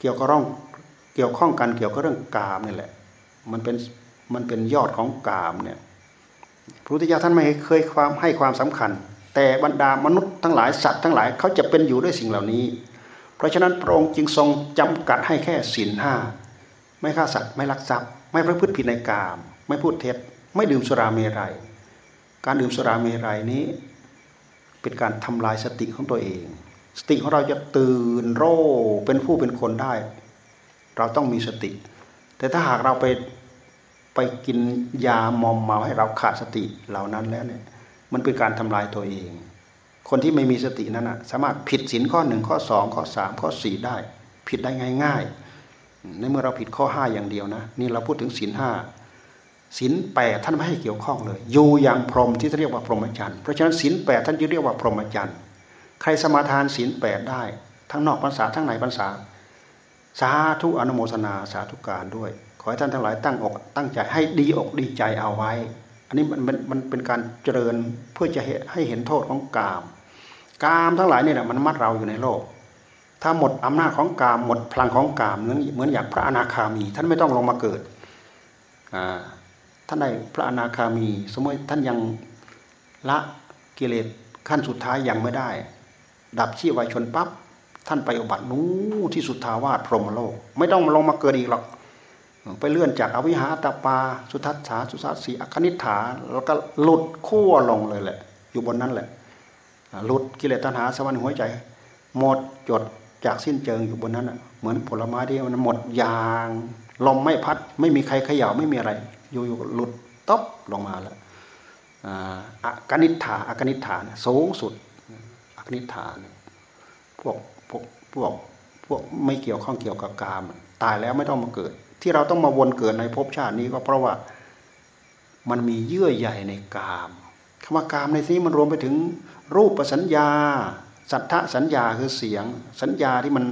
เกี่ยวกับร่องเกี่ยวข้องกันเกี่ยวกับเรื่องกามนี่แหละ มันเป็นมันเป็นยอดของกามเนี่ยพระพุทธเจ้าท่านไม่เคยความให้ความสำคัญ แต่บรรดามนุษย์ทั้งหลายสัตว์ทั้งหลายเขาจะเป็นอยู่ด้วยสิ่งเหล่านี้ เพราะฉะนั้นพระองค์จึงทรงจำกัดให้แค่ศีลห้าไม่ฆ่าสัตว์ไม่ลักทรัพย์ ไม่ประพฤติผิดในกาม ไม่พูดเท็จ ไม่ดื่มสุราเมรัยการดื่มสุราเมรัยนี้ เป็นการทำลายสติของตัวเอง สติของเราจะตื่นโร่เป็นผู้เป็นคนได้ เราต้องมีสติ แต่ถ้าหากเราไปไปกินยามอมเมาให้เราขาดสติเหล่านั้นแล้วเนี่ยมันเป็นการทำลายตัวเอง คนที่ไม่มีสตินั้นนะสามารถผิดศีลข้อหนึ่งข้อสองข้อสามข้อสี่ได้ ผิดได้ง่ายๆในเมื่อเราผิดข้อห้าอย่างเดียวนะ นี่เราพูดถึงศีลห้า ศีลแปดท่านไม่ให้เกี่ยวข้องเลย อยู่อย่างพรหมที่เรียกว่าพรหมจรรย์เพราะฉะนั้นศีลแปดท่านจะเรียกว่าพรหมจรรย์ใครสมาทานศีลแปดได้ ทั้งนอกพรรษาทั้งในพรรษา สาธุอนุโมทนาสาธุการด้วย ขอให้ท่านทั้งหลายตั้งอกตั้งใจให้ดีอกดีใจเอาไว้ อันนี้มันมันมันเป็นการเจริญเพื่อจะให้เห็นโทษของกาม กามทั้งหลายนี่แหละมันมัดเราอยู่ในโลก ถ้าหมดอำนาจของกามหมดพลังของกามนั้นเหมือนอย่างพระอนาคามี ท่านไม่ต้องลงมาเกิดอ่า ท่านได้พระอนาคามี สมมติท่านยังละกิเลสขั้นสุดท้ายยังไม่ได้ ดับชีวายชนปับ๊บท่านไปอุบัตินู้ที่สุทธาวาสพรหมโลก ไม่ต้องมาลงมาเกิดอีกหรอก ไปเลื่อนจากอวิหาตาปา สุทัศถาสุสัสสีอคณิฐา แล้วก็หลุดขั้วลงเลยแหละ อยู่บนนั้นแหละหลุดกิเลสตัณหาสวรรค์หัวใจ หมดจดจากสิ้นเจิงอยู่บนนั้นเหมือนผลไม้ที่มันหมดยางลมไม่พัด ไม่มีใครเขย่าไม่มีอะไร อยู่ๆหลุดตบลงมาแล้วอากนิฐาอากนิฐานสูงสุดอากนิฐานพวกพวกพวกพวกไม่เกี่ยวข้องเกี่ยวกับกามตายแล้วไม่ต้องมาเกิด ที่เราต้องมาวนเกิดในภพชาตินี้ก็เพราะว่ามันมีเยื่อใหญ่ในกามคำว่ากามในที่นี้มันรวมไปถึงรูปสัญญา สัทธสัญญาคือเสียง สัญญาที่มัน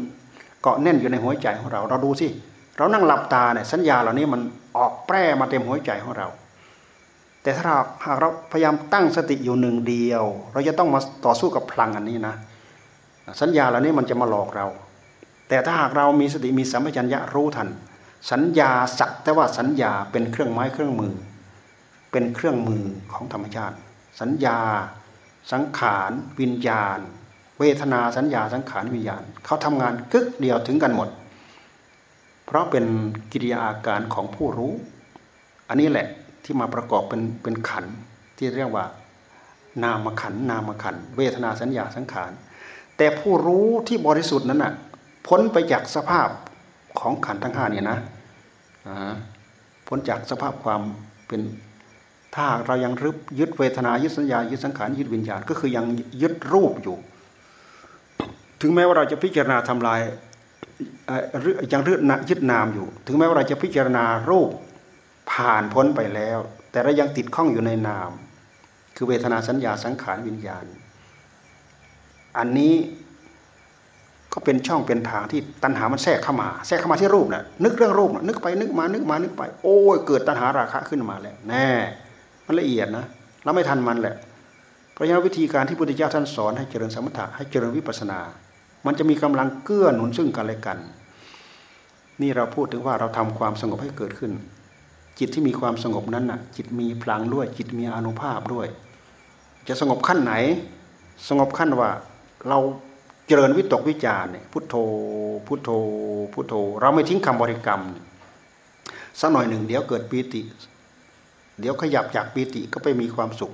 เกาะแน่นอยู่ในหัวใจของเรา เราดูสิ เรานั่งหลับตาเนี่ยสัญญาเหล่านี้มันออกแปร่มาเต็มหัวใจของเรา แต่ถ้าหากเราพยายามตั้งสติอยู่หนึ่งเดียว เราจะต้องมาต่อสู้กับพลังอันนี้นะ สัญญาเหล่านี้มันจะมาหลอกเรา แต่ถ้าหากเรามีสติมีสัมปชัญญะรู้ทัน สัญญาสักแต่ว่าสัญญาเป็นเครื่องไม้เครื่องมือ เป็นเครื่องมือของธรรมชาติ สัญญา สังขารวิญญาณ เวทนาสัญญาสังขารวิญญาณเขาทำงานกึกเดียวถึงกันหมด เพราะเป็นกิริยาอาการของผู้รู้ อันนี้แหละที่มาประกอบเป็นเป็นขันที่เรียกว่า นามขันนามขันเวทนาสัญญาสังขาร แต่ผู้รู้ที่บริสุทธิ์นั้นน่ะพ้นไปจากสภาพของขันทั้งห้าเนี่ยนะพ้นจากสภาพความเป็นถ้าเรายังรึบยึดเวทนายึดสัญญายึดสังขารยึดวิญญาณก็คือยังยึดรูปอยู่ ถึงแม้ว่าเราจะพิจารณาทำลาย ยังยึดยึดนามอยู่ ถึงแม้ว่าเราจะพิจารณารูปผ่านพ้นไปแล้ว แต่เรายังติดข้องอยู่ในนาม คือเวทนาสัญญาสังขารวิญญาณ อันนี้ก็เป็นช่องเป็นทางที่ตัณหามันแทรกเข้ามา แทรกเข้ามาที่รูปนะ่ะนึกเรื่องรูปนะนึกไปนึกมานึกมานึกไป โอ้ยเกิดตัณหาราคะขึ้นมาแล้วแน่ มันละเอียดนะเราไม่ทันมันแหละเพราะฉะนั้นวิธีการที่พุทธเจ้าท่านสอนให้เจริญสมถะให้เจริญวิปัสสนา มันจะมีกำลังเกื้อหนุนซึ่งกันและกัน นี่เราพูดถึงว่าเราทำความสงบให้เกิดขึ้น จิตที่มีความสงบนั้นน่ะ จิตมีพลังด้วย จิตมีอนุภาพด้วย จะสงบขั้นไหน สงบขั้นว่าเราเจริญวิตกวิจารเนี่ยพุทโธพุทโธพุทโธ เราไม่ทิ้งคำบริกรรมสักหน่อยหนึ่งเดี๋ยวเกิดปีติ เดี๋ยวขยับจากปีติก็ไปมีความสุข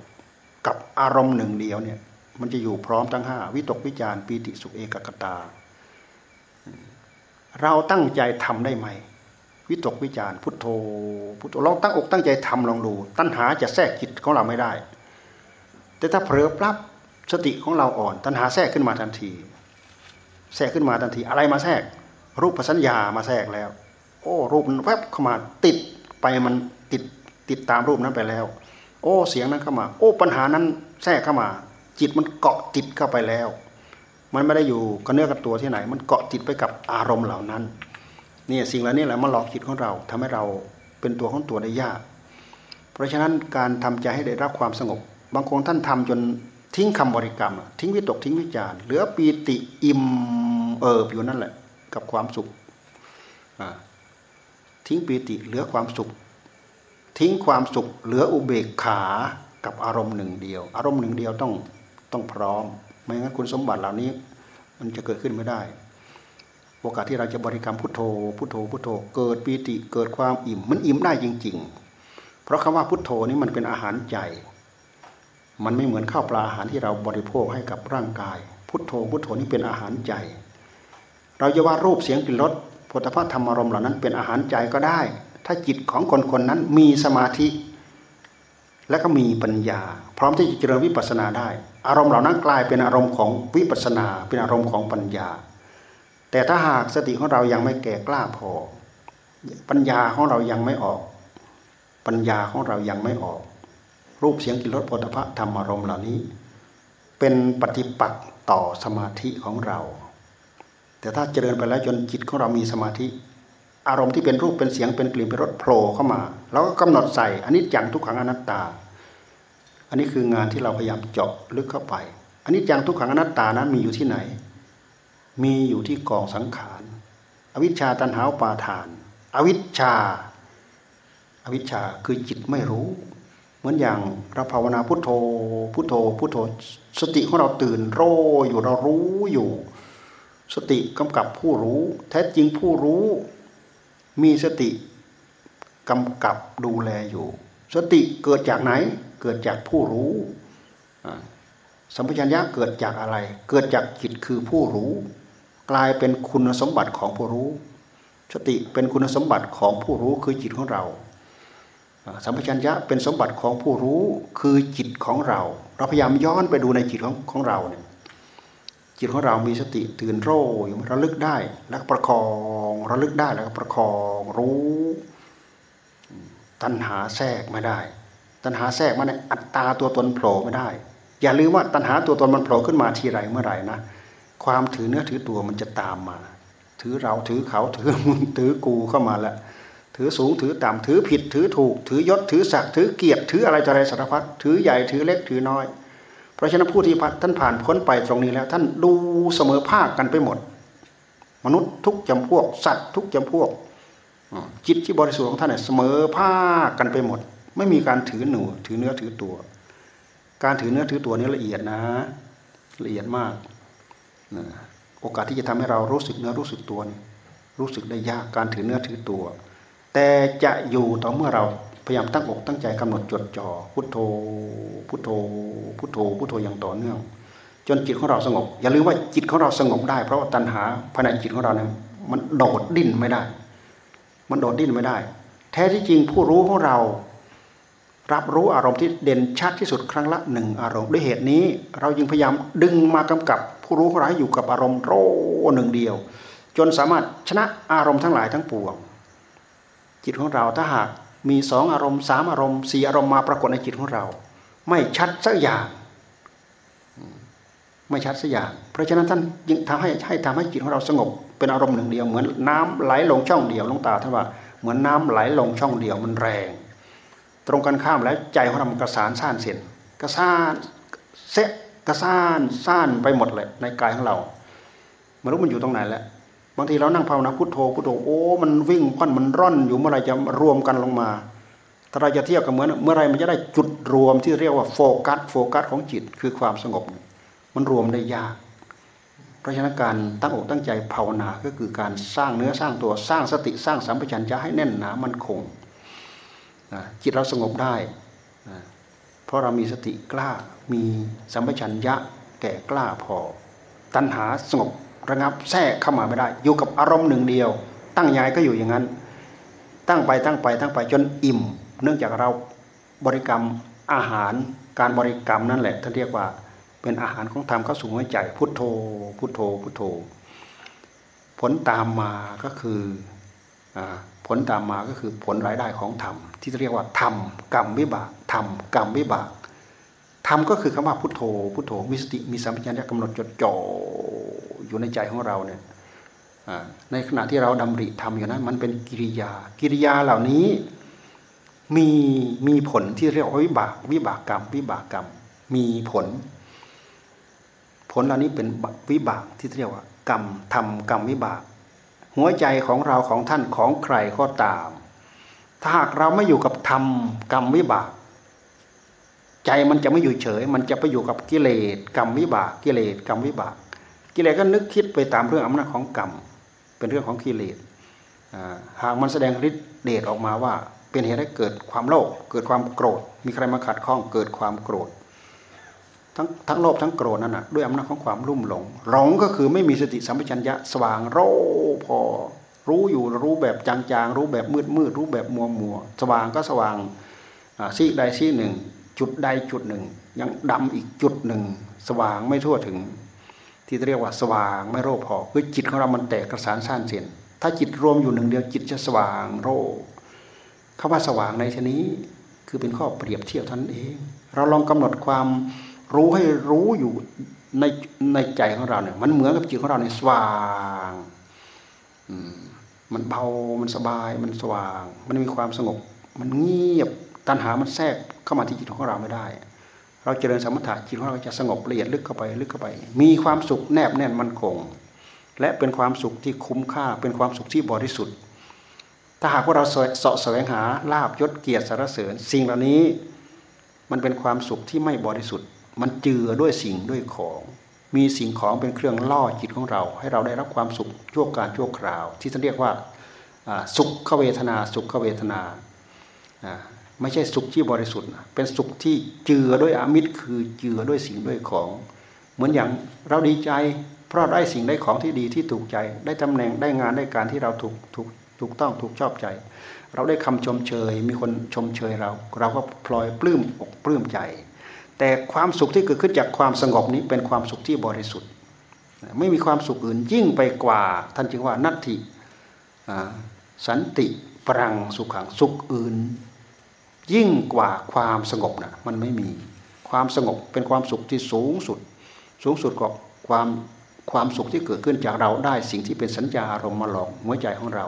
กับอารมณ์หนึ่งเดียวเนี่ย มันจะอยู่พร้อมทั้งห้าวิตกวิจารปีติสุขเอกกตา เราตั้งใจทำได้ไหม วิตกวิจารพุทโธพุทโธลองตั้งอกตั้งใจทำลองดู ตัณหาจะแทรกจิตของเราไม่ได้ แต่ถ้าเผลอปรับสติของเราอ่อน ตัณหาแทรกขึ้นมาทันที แทรกขึ้นมาทันที อะไรมาแทรก รูปสัญญามาแทรกแล้ว โอ้รูปมันแวบเข้ามาติดไปมันติดติดตามรูปนั้นไปแล้ว โอ้เสียงนั้นเข้ามา โอ้ปัญหานั้นแทรกเข้ามา จิตมันเกาะติดเข้าไปแล้ว มันไม่ได้อยู่กับเนื้อกับตัวที่ไหน มันเกาะติดไปกับอารมณ์เหล่านั้นนี่สิ่งเหล่านี้แหละมาหลอกจิตของเราทำให้เราเป็นตัวของตัวได้ยาก เพราะฉะนั้นการทำใจให้ได้รับความสงบ บางคนท่านทำจนทิ้งคำบริกรรม ทิ้งวิตกทิ้งวิจารเหลือปีติอิ่มเอิบอยู่นั่นแหละ กับความสุขทิ้งปีติเหลือความสุข ทิ้งความสุข เหลืออุเบกขากับอารมณ์หนึ่งเดียว อารมณ์หนึ่งเดียวต้อง ต้องพร้อม ไม่งั้นคุณสมบัติเหล่านี้ มันจะเกิดขึ้นไม่ได้ โอกาสที่เราจะบริกรรมพุทโธ พุทโธ พุทโธ เกิดปีติ เกิดความอิ่ม มันอิ่มได้จริงๆราะคำว่าพุทโธนี่มันเป็นอาหารใจ มันไม่เหมือนข้าวปลาอาหารที่เราบริโภคให้กับร่างกาย พุทโธ พุทโธนี่เป็นอาหารใจ เราจะว่ารูปเสียงกลิ่นรสพุทธะธรรมารมเหล่านั้นเป็นอาหารใจก็ได้ ถ้าจิตของคนคนนั้นมีสมาธิ และก็มีปัญญา พร้อมที่จะเจริญวิปัสสนาได้ อารมณ์เหล่านั้นกลายเป็นอารมณ์ของวิปัสสนา เป็นอารมณ์ของปัญญา แต่ถ้าหากสติของเรายังไม่แก่กล้าพอ ปัญญาของเรายังไม่ออก ปัญญาของเรายังไม่ออก รูปเสียงกลิ่นรสผลิภัณฑ์ธรรมอารมณ์เหล่านี้ เป็นปฏิปักษ์ต่อสมาธิของเรา แต่ถ้าเจริญไปแล้วจนจิตของเรามีสมาธิ อารมณ์ที่เป็นรูปเป็นเสียงเป็นกลิ่นเป็นรสโผล่เข้ามาเราก็กำหนดใส่อันนี้จังทุกขังอนัตตา อันนี้คืองานที่เราพยายามเจาะลึกเข้าไป อันนี้จังทุกขังอนัตตานั้นมีอยู่ที่ไหน มีอยู่ที่กองสังขาร อวิชชาตันหาวปาทาน อวิชชา อวิชชาคือจิตไม่รู้ เหมือนอย่างเราภาวนาพุทโธพุทโธพุทโธสติของเราตื่นโรอยู่เรารู้อยู่ สติกำกับผู้รู้ แท้จริงผู้รู้ มีสติกำกับดูแลอยู่ สติเกิดจากไหน เกิดจากผู้รู้สัมปชัญญะเกิดจากอะไร เกิดจากจิตคือผู้รู้ กลายเป็นคุณสมบัติของผู้รู้ สติเป็นคุณสมบัติของผู้รู้คือจิตของเราสัมปชัญญะเป็นสมบัติของผู้รู้คือจิตของเรา เราพยายามย้อนไปดูในจิตของของเราเนี่ย จิตของเรามีสติตื่นโร่อยู่ระลึกได้ แล้วประคองระลึกได้แล้วก็ประคองรู้ ตัณหาแทรกไม่ได้ ตัณหาแทรกมาในอัตตาตัวตนโผล่ไม่ได้ อย่าลืมว่าตัณหาตัวตนมันโผล่ขึ้นมาทีไรเมื่อไหร่นะความถือเนื้อถือตัวมันจะตามมา ถือเราถือเขาถือมึงถือกูเข้ามาแล้วถือสูงถือต่ำถือผิดถือถูก ถือยศถือศักดิ์ถือเกียรติถืออะไรต่ออะไรสารพัดถือใหญ่ถือเล็กถือน้อย เพราะฉะนั้นผู้ที่ท่านผ่านพ้นไปตรงนี้แล้ว ท่านดูเสมอภาคกันไปหมด มนุษย์ทุกจำพวก สัตว์ทุกจำพวก จิตที่บริสุทธิ์ของท่านเนี่ยเสมอภาคกันไปหมด ไม่มีการถือหนูถือเนื้อถือตัว การถือเนื้อถือตัวนี้ละเอียดนะ ละเอียดมากโอกาสที่จะทำให้เรารู้สึกเนื้อรู้สึกตัว รู้สึกได้ยากการถือเนื้อถือตัว แต่จะอยู่ต่อเมื่อเรา ยายามตั้งอกตั้งใจกำหนดจดจ่อพุทโธพุทโธพุทโธพุทโธอย่างต่อเนื่อง จนจิตของเราสงบ อย่าลืมว่าจิตของเราสงบได้ เพราะว่าตัณหาภายในจิตของเราเนี่ยมันโดดดิ้นไม่ได้ มันโดดดิ้นไม่ได้ แท้ที่จริงผู้รู้ของเรา รับรู้อารมณ์ที่เด่นชัดที่สุดครั้งละหนึ่งอารมณ์ด้วยเหตุนี้ เราจึงพยายามดึงมากำกับ ผู้รู้ของเราอยู่กับอารมณ์โรหนึ่งเดียว จนสามารถชนะอารมณ์ทั้งหลายทั้งปวง จิตของเราถ้าหาก มีสองอารมณ์สามอารมณ์สี่อารมณ์มาปรากฏในจิตของเรา ไม่ชัดสักอย่าง ไม่ชัดสักอย่าง เพราะฉะนั้นท่านยิ่งทำให้ให้ทำให้จิตของเราสงบ เป็นอารมณ์หนึ่งเดียวเหมือนน้ำไหลลงช่องเดียวลงตาท่านว่าเหมือนน้าไหลลงช่องเดียวมันแรง ตรงกันข้ามแล้วใจของเรากระสานซ่านเสียนกระสานเซะกระสานซ่านไปหมดเลยในกายของเราไม่รู้มันอยู่ตรงไหนแล้ว บางทีเรานั่งภาวนาพุทโธพุทโธโอ้มันวิ่งควันมันร่อนอยู่เมื่อไรจะรวมกันลงมา ถ้าเราจะเทียบกับเหมือนเมื่อไรมันจะได้จุดรวมที่เรียกว่าโฟกัสโฟกัสของจิตคือความสงบ มันรวมได้ยาก เพราะฉะนั้นการตั้งอกตั้งใจภาวนาก็คือการสร้างเนื้อสร้างตัวสร้างสติสร้างสัมปชัญญะให้แน่นหนามันคงจิตเราสงบได้เพราะเรามีสติกล้ามีสัมปชัญญะแก่กล้าพอ ตัณหาสงบ ระงับแทรกเข้ามาไม่ได้ อยู่กับอารมณ์หนึ่งเดียว ตั้งยายก็อยู่อย่างนั้น ตั้งไปตั้งไปตั้งไปจนอิ่ม เนื่องจากเราบริกรรมอาหารการบริกรรมนั่นแหละท่านเรียกว่าเป็นอาหารของธรรมเข้าสู่หัวใจ พุทโธ พุทโธ พุทโธ ผลตามมาก็คือผลตามมาก็คือผลรายได้ของธรรมที่เรียกว่าธรรมกรรมวิบากธรรมกรรมวิบาก ธรรมก็คือคำว่าพุทโธ พุทโธมีสติมีสัมปชัญญะกำหนดจดจ่ออยู่ในใจของเราเนี่ยในขณะที่เราดำริทำอยู่นั้นมันเป็นกิริยา กิริยาเหล่านี้มีมีผลที่เรียกว่าวิบากวิบากกรรม วิบากกรรม มีผล ผลเหล่านี้เป็นวิบากที่เรียกว่า กรรมทำกรรมวิบาก หัวใจของเราของท่านของใครก็ตาม ถ้าหากเราไม่อยู่กับธรรมกรรมวิบาก ใจมันจะไม่อยู่เฉย มันจะไปอยู่กับกิเลสกรรมวิบาก กิเลสกรรมวิบาก กิเลสก็นึกคิดไปตามเรื่องอำนาจของกรรม เป็นเรื่องของกิเลสหากมันแสดงฤทธิ์เดชออกมาว่า เป็นเหตุให้เกิดความโลภเกิดความโกรธ มีใครมาขัดข้องเกิดความโกรธ ทั้งทั้งโลภทั้งโกรธนั่นน่ะด้วยอำนาจของความรุ่มหลงหลงก็คือไม่มีสติสัมปชัญญะสว่างโรพอรู้อยู่รู้แบบจางๆ รู้แบบมืดมืดรู้แบบมัวมัวสว่างก็สว่างซีใดซีหนึ่ง จุดใดจุดหนึ่ง ยังดำอีกจุดหนึ่ง สว่างไม่ทั่วถึง ที่เรียกว่าสว่างไม่โรพอคือจิตของเรามันแตกกระสานสั้นเสียนถ้าจิตรวมอยู่หนึ่งเดียวจิตจะสว่างโรคำว่าสว่างในชนี้คือเป็นข้อเปรียบเทียบท่านเอง เราลองกำหนดความรู้ให้รู้อยู่ในในใจของเราเนี่ยมันเหมือนกับจิตของเราเนี่ยสว่างมันเบามันสบายมันสว่าง มันมีความสงบ มันเงียบ ตัณหามันแทรกเข้ามาที่จิตของเราไม่ได้ เราเจริญสมถะจิตของเราจะสงบละเอียดลึกเข้าไปลึกเข้าไป มีความสุขแนบแน่นมันคง และเป็นความสุขที่คุ้มค่าเป็นความสุขที่บริสุทธิ์ ถ้าหากว่าเราเสาะแสวงหาลาบยศเกียรติสารเสริญ สิ่งเหล่านี้มันเป็นความสุขที่ไม่บริสุทธิ์ มันเจือด้วยสิ่งด้วยของ มีสิ่งของเป็นเครื่องล่อจิตของเรา ให้เราได้รับความสุขชั่วการชั่วคราว ที่ท่านเรียกว่าสุขเวทนา สุขเวทนา ไม่ใช่สุขที่บริสุทธิ์ เป็นสุขที่เจือด้วยอมิตร คือเจือด้วยสิ่งด้วยของ เหมือนอย่างเราดีใจ เพราะได้สิ่งได้ของที่ดีที่ถูกใจ ได้ตำแหน่งได้งานได้การที่เราถูกถูกถูกต้องถูกชอบใจ เราได้คำชมเชย มีคนชมเชยเรา เราก็พลอยปลื้มอกปลื้มใจ แต่ความสุขที่เกิดขึ้นจากความสงบนี้เป็นความสุขที่บริสุทธิ์ ไม่มีความสุขอื่นยิ่งไปกว่า ท่านจึงว่านัตถิสันติปรังสุขังสุขอื่น ยิ่งกว่าความสงบนะมันไม่มีความสงบเป็นความสุขที่สูงสุด สูงสุดกว่าความความสุขที่เกิดขึ้นจากเราได้สิ่งที่เป็นสัญญาอารมณ์มาหลอกหัวใจของเรา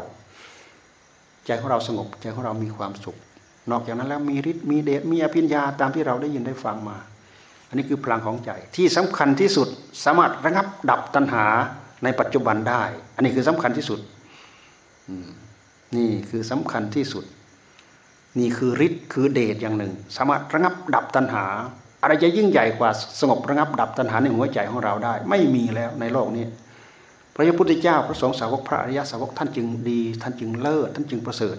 ใจของเราสงบใจของเรามีความสุข นอกจากนั้นแล้วมีฤทธิ์มีเดชมีอภิญญาตามที่เราได้ยินได้ฟังมา อันนี้คือพลังของใจที่สำคัญที่สุดสามารถระงับดับตัณหาในปัจจุบันได้ อันนี้คือสำคัญที่สุดนี่คือสำคัญที่สุด นี่คือฤทธิ์คือเดชอย่างหนึ่ง สามารถระงับดับตัณหา อะไรจะยิ่งใหญ่กว่าสงบระงับดับตัณหาในหัวใจของเราได้ ไม่มีแล้วในโลกนี้ พระพุทธเจ้าพระสงฆ์สาวกพระอริยสาวกท่านจึงดี ท่านจึงเลิศท่านจึงประเสริฐ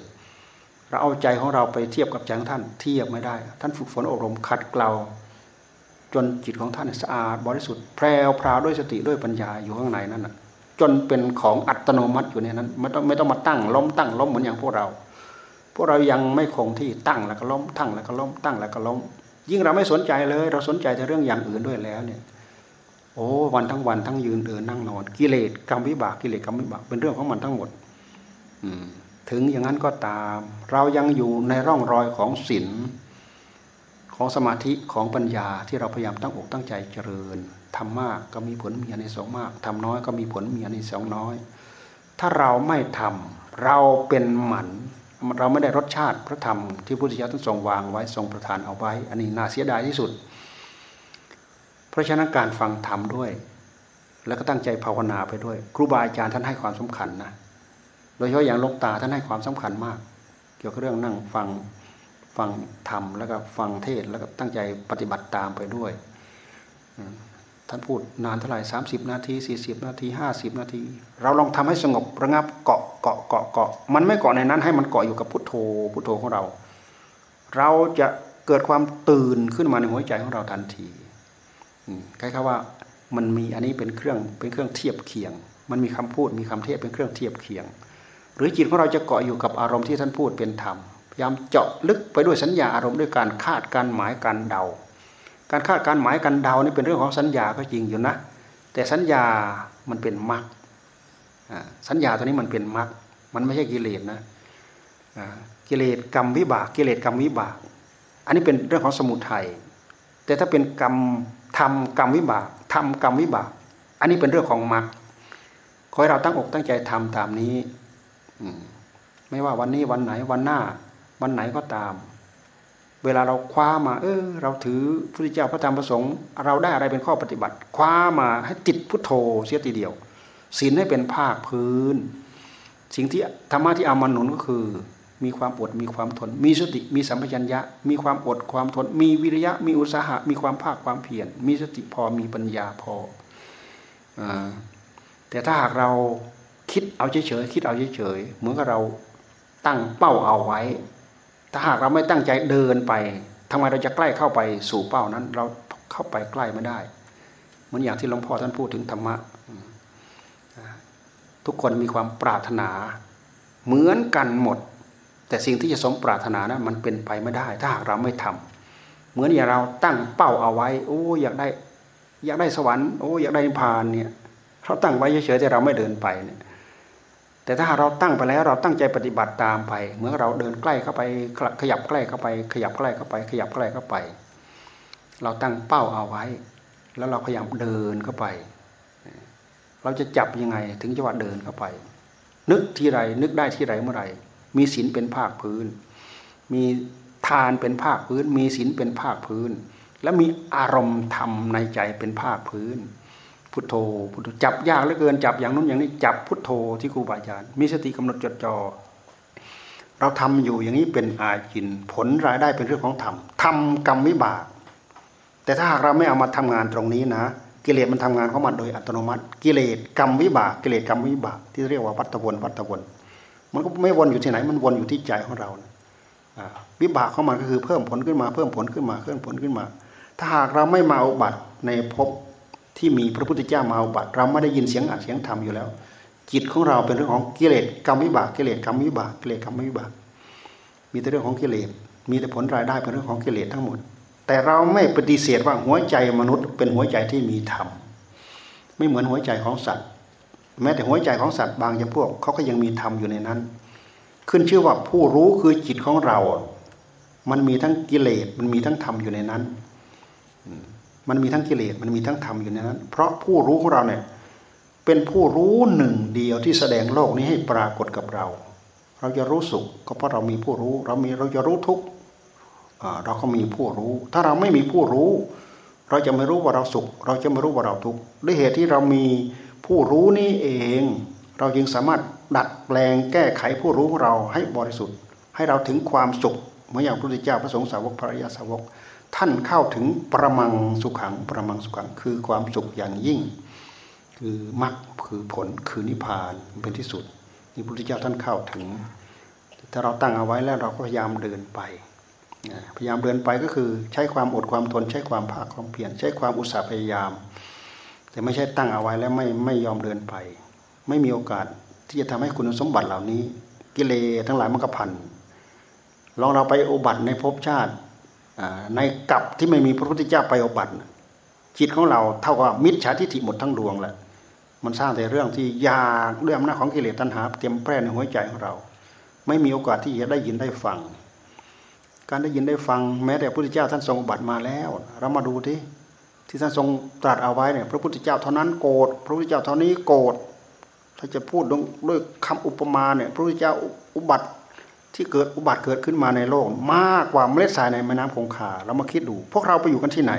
เราเอาใจของเราไปเทียบกับใจของท่านเทียบไม่ได้ ท่านฝึกฝนอบรมขัดเกลาจนจิตของท่านสะอาดบริสุทธิ์แพรวพราวด้วยสติด้วยปัญญาอยู่ข้างในนั้นจนเป็นของอัตโนมัติอยู่ในนั้นไม่ต้องไม่ต้องมาตั้งล้มตั้งล้มเหมือนอย่างพวกเรา พวกเรายังไม่คงที่ตั้งแล้วก็ล้มตั้งแล้วก็ล้มตั้งแล้วก็ล้ม ยิ่งเราไม่สนใจเลย เราสนใจแต่เรื่องอย่างอื่นด้วยแล้วเนี่ย โอ้วันทั้งวันทั้งยืนเดินนั่งนอน กิเลสกรรมวิบากกิเลสกรรมวิบากเป็นเรื่องของมันทั้งหมดถึงอย่างนั้นก็ตาม เรายังอยู่ในร่องรอยของศีลของสมาธิของปัญญาที่เราพยายามตั้งอกตั้งใจเจริญทำมากก็มีผลมีอันในสองมากทำน้อยก็มีผลมีอันในสองน้อย ถ้าเราไม่ทำเราเป็นหมัน เราไม่ได้รสชาติพระธรรมที่พุทธเจ้าท่านทรงวางไว้ทรงประทานเอาไว้ อันนี้น่าเสียดายที่สุด เพราะฉะนั้นการฟังธรรมด้วย แล้วก็ตั้งใจภาวนาไปด้วย ครูบาอาจารย์ท่านให้ความสำคัญนะโดยเฉพาะอย่างลกตาท่านให้ความสำคัญมาก เกี่ยวกับเรื่องนั่งฟังฟังธรรมแล้วก็ฟังเทศแล้วก็ตั้งใจปฏิบัติตามไปด้วย ท่านพูดนานเท่าไหร่สามสิบนาทีสี่สิบนาทีห้าสิบนาที เราลองทำให้สงบระงับเกาะเกาะเกาะเกาะ มันไม่เกาะในนั้นให้มันเกาะอยู่กับพุทโธพุทโธของเรา เราจะเกิดความตื่นขึ้นมาในหัวใจของเราทันทีคล้ายๆว่ามันมีอันนี้เป็นเครื่องเป็นเครื่องเทียบเคียง มันมีคำพูดมีคำเทศเป็นเครื่องเทียบเคียง หรือจิตของเราจะเกาะอยู่กับอารมณ์ที่ท่านพูดเป็นธรรมพยายามเจาะลึกไปด้วยสัญญาอารมณ์ด้วยการคาดการหมายการเดา การคาดการหมายการเดานี่เป็นเรื่องของสัญญาก็จริงอยู่นะ แต่สัญญามันเป็นมรรคสัญญาตัวนี้มันเป็นมรรคมันไม่ใช่กิเลสนะกิเลสกรรมวิบากกิเลสกรรมวิบาก อันนี้เป็นเรื่องของสมุทัยแต่ถ้าเป็นกรรมทำกรรมวิบากทำกรรมวิบาก อันนี้เป็นเรื่องของมรรคขอให้เราตั้งอกตั้งใจทำตามนี้ไม่ว่าวันนี้วันไหนวันหน้า วันไหนก็ตาม เวลาเราคว้ามา เออ เราถือพระเจ้าพระธรรมพระสงฆ์เราได้อะไรเป็นข้อปฏิบัติ คว้ามาให้ติดพุทโธเสียทีเดียวศีลให้เป็นภาคพื้น สิ่งที่ธรรมะที่เอามาหนุนก็คือ มีความอดมีความทน มีสติมีสัมปชัญญะ มีความอดความทน มีวิริยะ มีอุตสาหะ มีความภาคความเพียรมีสติพอมีปัญญาพออแต่ถ้าหากเราคิดเอาเฉยๆคิดเอาเฉยๆเหมือนกับเราตั้งเป้าเอาไว้ ถ้าหากเราไม่ตั้งใจเดินไปทำไมเราจะใกล้เข้าไปสู่เป้านั้น เราเข้าไปใกล้ไม่ได้ เหมือนอย่างที่หลวงพ่อท่านพูดถึงธรรมะทุกคนมีความปรารถนา เหมือนกันหมด แต่สิ่งที่จะสมปรารถนานะั้นมันเป็นไปไม่ได้ ถ้าหากเราไม่ทำเหมือนอย่างเราตั้งเป้าเอาไว้ โอ้อยากได้ อยากได้สวรรค์โอ้อยากได้นิพพานเนี่ยเราตั้งไว้เฉยๆแต่เราไม่เดินไปเนี่ย แต่ถ้าเราตั้งไปแล้วเราตั้งใจปฏิบัติตามไปเมื่อเราเดินใกล้เข้าไปขยับใกล้เข้าไป ขยับใกล้เข้าไป ขยับใกล้เข้าไป เราตั้งเป้าเอาไว้ แล้วเราพยายามเดินเข้าไป เราจะจับยังไงถึงจะว่าเดินเข้าไป นึกที่ไรนึกได้ที่ไรเมื่อไรมีศีลเป็นภาคพื้น มีทานเป็นภาคพื้น มีศีลเป็นภาคพื้น และมีอารมณ์ธรรมในใจเป็นภาคพื้น พุทโธพุทโธจับยากเหลือเกินจับอย่างนู้นอย่างนี้จับพุทโธที่ครูบาอาจารย์มีสติกำหนดจดจอ่อเราทำอยู่อย่างนี้เป็นอาจินผลรายได้เป็นเรื่องของธรรมทำกรรมวิบาก แต่ถ้าหากเราไม่เอามาทำงานตรงนี้นะ กิเลสมันทำงานเข้ามาโดยอัตโนมัติ กิเลสกรรมวิบาก กิเลสกรรมวิบาก ที่เรียกว่าวัตวนวัตวนมันก็ไม่วนอยู่ที่ไหน มันวนอยู่ที่ใจของเราวิบากของมันก็คือเพิ่มผลขึ้นมาเพิ่มผลขึ้นมาเพิ่มผลขึ้นมา ถ้าหากเราไม่มาอุบัติในภพ ที่มีพระพุทธเจ้ามาอุบัติเราไม่ได้ยินเสียงอัดเสียงธรรมอยู่แล้ว จิตของเราเป็นเรื่องของกิเลสกรรมวิบากกิเลสกรรมวิบากกิเลสกรรมวิบาก มีแต่เรื่องของกิเลสมีแต่ผลรายได้เป็นเรื่องของกิเลสทั้งหมด แต่เราไม่ปฏิเสธว่าหัวใจมนุษย์ เป็นหัวใจที่มีธรรมไม่เหมือนหัวใจของสัตว์ แม้แต่หัวใจของสัตว์บางจำพวกเขาก็ยังมีธรรมอยู่ในนั้น ขึ้นชื่อว่าผู้รู้คือจิตของเรา มันมีทั้งกิเลสมันมีทั้งธรรมอยู่ในนั้น มันมีทั้งกิเลสมันมีทั้งธรรมอยู่ในนั้น เพราะผู้รู้ของเราเนี่ยเป็นผู้รู้หนึ่งเดียวที่แสดงโลกนี้ให้ปรากฏกับเรา เราจะรู้สุขก็เพราะเรามีผู้รู้ เรามีเราจะรู้ทุกข์เราก็มีผู้รู้ ถ้าเราไม่มีผู้รู้ เราจะไม่รู้ว่าเราสุข เราจะไม่รู้ว่าเราทุกข์ด้วยเหตุที่เรามีผู้รู้นี่เอง เราจึงสามารถดัดแปลงแก้ไขผู้รู้ของเราให้บริสุทธิ์ ให้เราถึงความสุขเหมือนอย่างพระพุทธเจ้าพระสงฆ์สาวกพระยาสาวก ท่านเข้าถึงประมังสุขังประมังสุขังคือความสุขอย่างยิ่ง คือมรรคคือผลคือนิพพานเป็นที่สุดนี่พระพุทธเจ้าท่านเข้าถึง ถ้าเราตั้งเอาไว้แล้วเราก็พยายามเดินไปพยายามเดินไปก็คือใช้ความอดความทน ใช้ความภาคความเพียรใช้ความอุตสาห์พยายาม แต่ไม่ใช่ตั้งเอาไว้แล้วไม่ไม่ยอมเดินไป ไม่มีโอกาสที่จะทำให้คุณสมบัติเหล่านี้ กิเลสทั้งหลายมันก็พันลองเราไปอุบัติในภพชาติ ในกับที่ไม่มีพระพุทธเจ้าไปอบัติจิตของเราเท่ากับมิจฉาทิฏฐิหมดทั้งดวงแหละมันสร้างแต่เรื่องที่ยากเรื่องอำนาจของกิเลสตัณหาเต็มแปร่ในหัวใจของเรา ไม่มีโอกาสที่จะได้ยินได้ฟัง การได้ยินได้ฟังแม้แต่พระพุทธเจ้าท่านทรงบัติมาแล้ว เรามาดูที่ที่ท่านทรงตรัสเอาไว้เนี่ยพระพุทธเจ้าเท่านั้นโกรธพระพุทธเจ้าเท่านี้โกรธถ้าจะพูดด้วยคำอุปมาเนี่ยพระพุทธเจ้าอุบัติ ที่เกิดอุบัติเกิดขึ้นมาในโลก มากกว่าเมล็ดทรายในแม่น้ำคงคาเรามาคิดดู พวกเราไปอยู่กันที่ไหน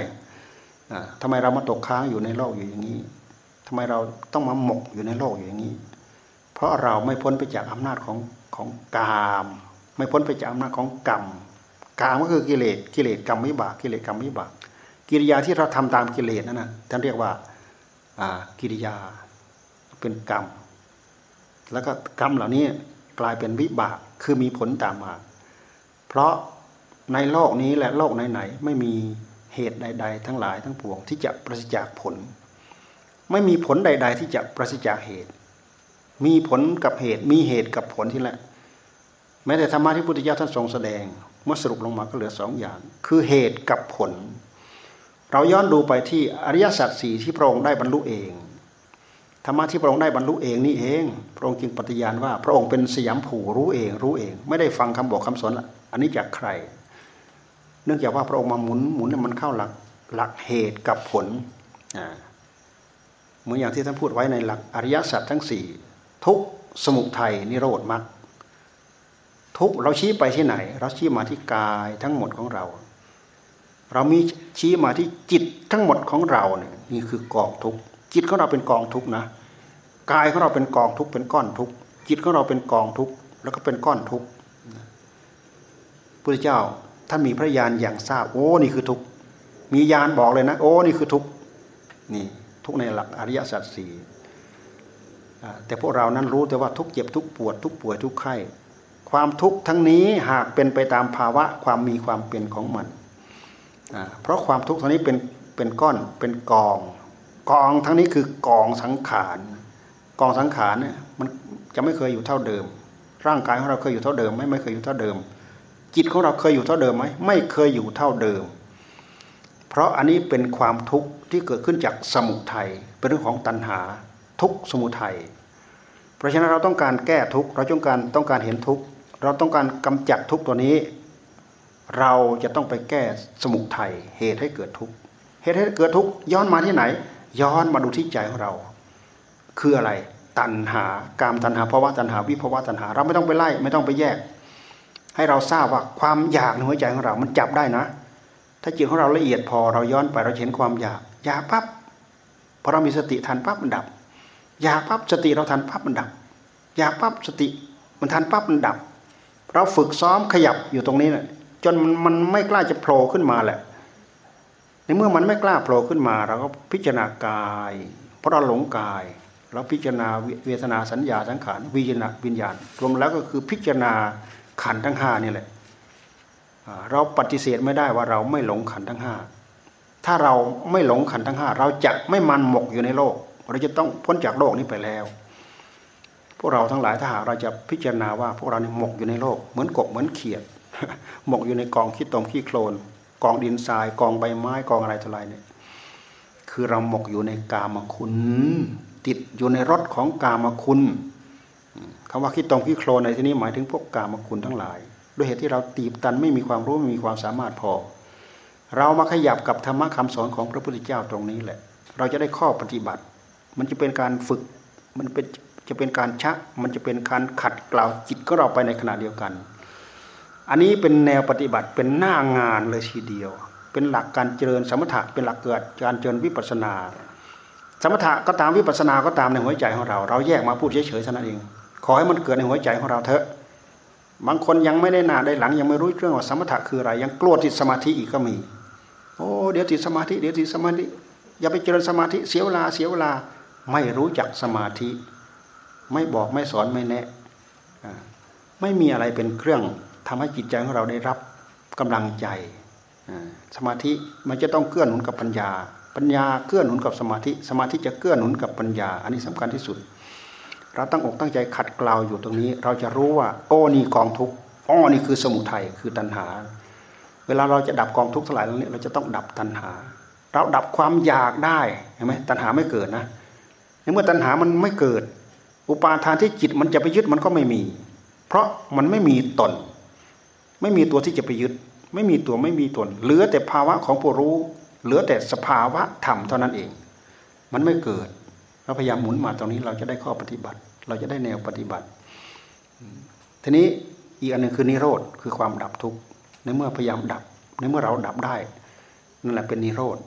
ทำไมเรามาตกค้างอยู่ในโลกอยู่อย่างนี้ทำไมเราต้องมาหมกอยู่ในโลกอยู่อย่างนี้ เพราะเราไม่พ้นไปจากอำนาจของของกาม ไม่พ้นไปจากอำนาจของกรรมกามก็คือกิเลสกิเลสกรรมวิบากกิเลสกรรมวิบาก กิริยาที่เราทำตามกิเลสนั่นนะท่านเรียกว่ากิริยาเป็นกรรม แล้วก็กรรมเหล่านี้กลายเป็นวิบาก คือมีผลตามมา เพราะในโลกนี้และโลกไหนๆไม่มีเหตุใด ๆ ทั้งหลายทั้งปวงที่จะประสิจากผล ไม่มีผลใด ๆ ที่จะประสิจากเหตุ มีผลกับเหตุมีเหตุกับผลที่แหละ แม้แต่ธรรมะที่พุทธเจ้าท่านทรงแสดงเมื่อสรุปลงมาก็เหลือสองอย่าง คือเหตุกับผล เราย้อนดูไปที่อริยสัจสี่ที่พระองค์ได้บรรลุเอง ธรรมะที่พระองค์ได้บรรลุเองนี่เอง พระองค์จึงปฏิญาณว่า พระองค์เป็นสยามผูรู้เอง รู้เอง ไม่ได้ฟังคำบอกคำสอนอันนี้จากใคร เนื่องจากว่าพระองค์มาหมุนหมุนมันเข้าหลักหลักเหตุกับผลเหมือนอย่างที่ท่านพูดไว้ในหลักอริยสัจทั้งสี่ทุกสมุทัยนิโรธมรรคทุกเราชี้ไปที่ไหน เราชี้มาที่กายทั้งหมดของเรา เรามีชี้มาที่จิตทั้งหมดของเราเนี่ยนี่คือกองทุกข์ จิตของเราเป็นกองทุกนะกายของเราเป็นกองทุกเป็นก้อนทุกจิตของเราเป็นกองทุกแล้วก็เป็นก้อนทุกพระเจ้าท่านมีพระญาณอย่างทราบโอ้นี่คือทุกมีญาณบอกเลยนะ โอ้นี่คือทุกนี่ทุกในหลักอริยสัจสี่แต่พวกเรานั้นรู้แต่ว่าทุกเจ็บทุกปวด ทุกป่วยทุกไข้คความทุกข์ทั้งนี้หากเป็นไปตามภาวะความมีความเป็นของมัน เพราะความทุกข์ทั้งนี้เป็นเป็นก้อนเป็นกอง กองทั้งนี้คือกองสังขารกองสังขารเนี่ยมันจะไม่เคยอยู่เท่าเดิม ร่างกายของเราเคยอยู่เท่าเดิมไหมไม่เคยอยู่เท่าเดิม จิตของเราเคยอยู่เท่าเดิมไหมไม่เคยอยู่เท่าเดิม เพราะอันนี้เป็นความทุกข์ที่เกิดขึ้นจากสมุทัยเป็นเรื่องของตัณหาทุกสมุทัยเพราะฉะนั้นเราต้องการแก้ทุกเราต้องการต้องการเห็นทุกเราต้องการกำจัดทุกตัวนี้ เราจะต้องไปแก้สมุทัยเหตุให้เกิดทุกเหตุให้เกิดทุกย้อนมาที่ไหน ย้อนมาดูที่ใจของเรา คืออะไร ตัณหากามตัณหาภาวะตัณหาวิภาวะตัณหา เราไม่ต้องไปไล่ ไม่ต้องไปแยก ให้เราทราบว่าความอยากในหัวใจของเรา มันจับได้นะ ถ้าจิตของเราละเอียดพอเราย้อนไปเราเห็นความอยาก อยากปั๊บพอเรามีสติทันปั๊บมันดับ อยากปั๊บสติเราทันปั๊บมันดับ อยากปั๊บสติมันทันปั๊บมันดับ เราฝึกซ้อมขยับอยู่ตรงนี้นะจนมันไม่กล้าจะโผล่ขึ้นมาแหละ ในเมื่อมันไม่กล้าโผล่ขึ้นมาเราก็พิจารณากาย เพราะเราหลงกายเราพิจารณาเวทนาสัญญาสังขารวิญญาณวิญญาณรวมแล้วก็คือพิจารณาขันทั้งห้านี่แหละเราปฏิเสธไม่ได้ว่าเราไม่หลงขันทั้งห้าถ้าเราไม่หลงขันทั้งห้าเราจะไม่มันหมกอยู่ในโลก เราจะต้องพ้นจากโลกนี้ไปแล้ว พวกเราทั้งหลายถ้าหากเราจะพิจารณาว่าพวกเราเนี่ยหมกอยู่ในโลก เหมือนกบเหมือนเขียดหมกอยู่ในกองขี้ตมขี้โคลน กองดินทรายกองใบไม้กองอะไรต่ออะไรเนี่ยคือเราหมกอยู่ในกามคุณ ติดอยู่ในรถของกามคุณคำว่าขี้ตมขี้โคลนในที่นี้หมายถึงพวกกามคุณทั้งหลายด้วยเหตุที่เราตีบตันไม่มีความรู้ไม่มีความสามารถพอ เรามาขยับกับธรรมะคำสอนของพระพุทธเจ้าตรงนี้แหละ เราจะได้ข้อปฏิบัติ มันจะเป็นการฝึกมันเป็นจะเป็นการชัก มันจะเป็นการขัดกล่าวจิตของเราไปในขณะเดียวกัน อันนี้เป็นแนวปฏิบัติเป็นหน้างานเลยทีเดียว เป็นหลักการเจริญสมถะเป็นหลักเกิดการเจริญวิปัสนา สมถะก็ตามวิปัสนาก็ตามในหัวใจของเรา เราแยกมาพูดเฉยๆเท่านั้นเอง ขอให้มันเกิดในหัวใจของเราเถอะ บางคนยังไม่ได้หน้าได้หลังยังไม่รู้เรื่องว่าสมถะคืออะไร ยังกลัวติดสมาธิอีกก็มี โอ้เดี๋ยวติดสมาธิเดี๋ยวติดสมาธิอย่าไปเจริญสมาธิเสียเวลาเสียเวลาไม่รู้จักสมาธิ ไม่บอกไม่สอนไม่แนะ ไม่มีอะไรเป็นเครื่อง ทำให้จิตใจของเราได้รับกำลังใจ สมาธิมันจะต้องเกื้อหนุนกับปัญญา ปัญญาเกื้อหนุนกับสมาธิ สมาธิจะเกื้อหนุนกับปัญญา อันนี้สำคัญที่สุด เราตั้งอกตั้งใจขัดเกลาอยู่ตรงนี้ เราจะรู้ว่า โอ้นี่กองทุกข์อ้อนี่คือสมุทัยคือตัณหา เวลาเราจะดับกองทุกข์ทั้งหลายเหล่านี้เราจะต้องดับตัณหา เราดับความอยากได้เห็นไหมตัณหาไม่เกิดนะในเมื่อตัณหามันไม่เกิด อุปาทานที่จิตมันจะไปยึดมันก็ไม่มี เพราะมันไม่มีตน ไม่มีตัวที่จะไปยึด ไม่มีตัวไม่มีตน เหลือแต่ภาวะของผู้รู้ เหลือแต่สภาวะธรรมเท่านั้นเอง มันไม่เกิดเราพยายามหมุนมาตรงนี้เราจะได้ข้อปฏิบัติ เราจะได้แนวปฏิบัติ ทีนี้อีกอันหนึ่งคือนิโรธคือความดับทุกข์ในเมื่อพยายามดับ ในเมื่อเราดับได้นั่นแหละเป็นนิโรธ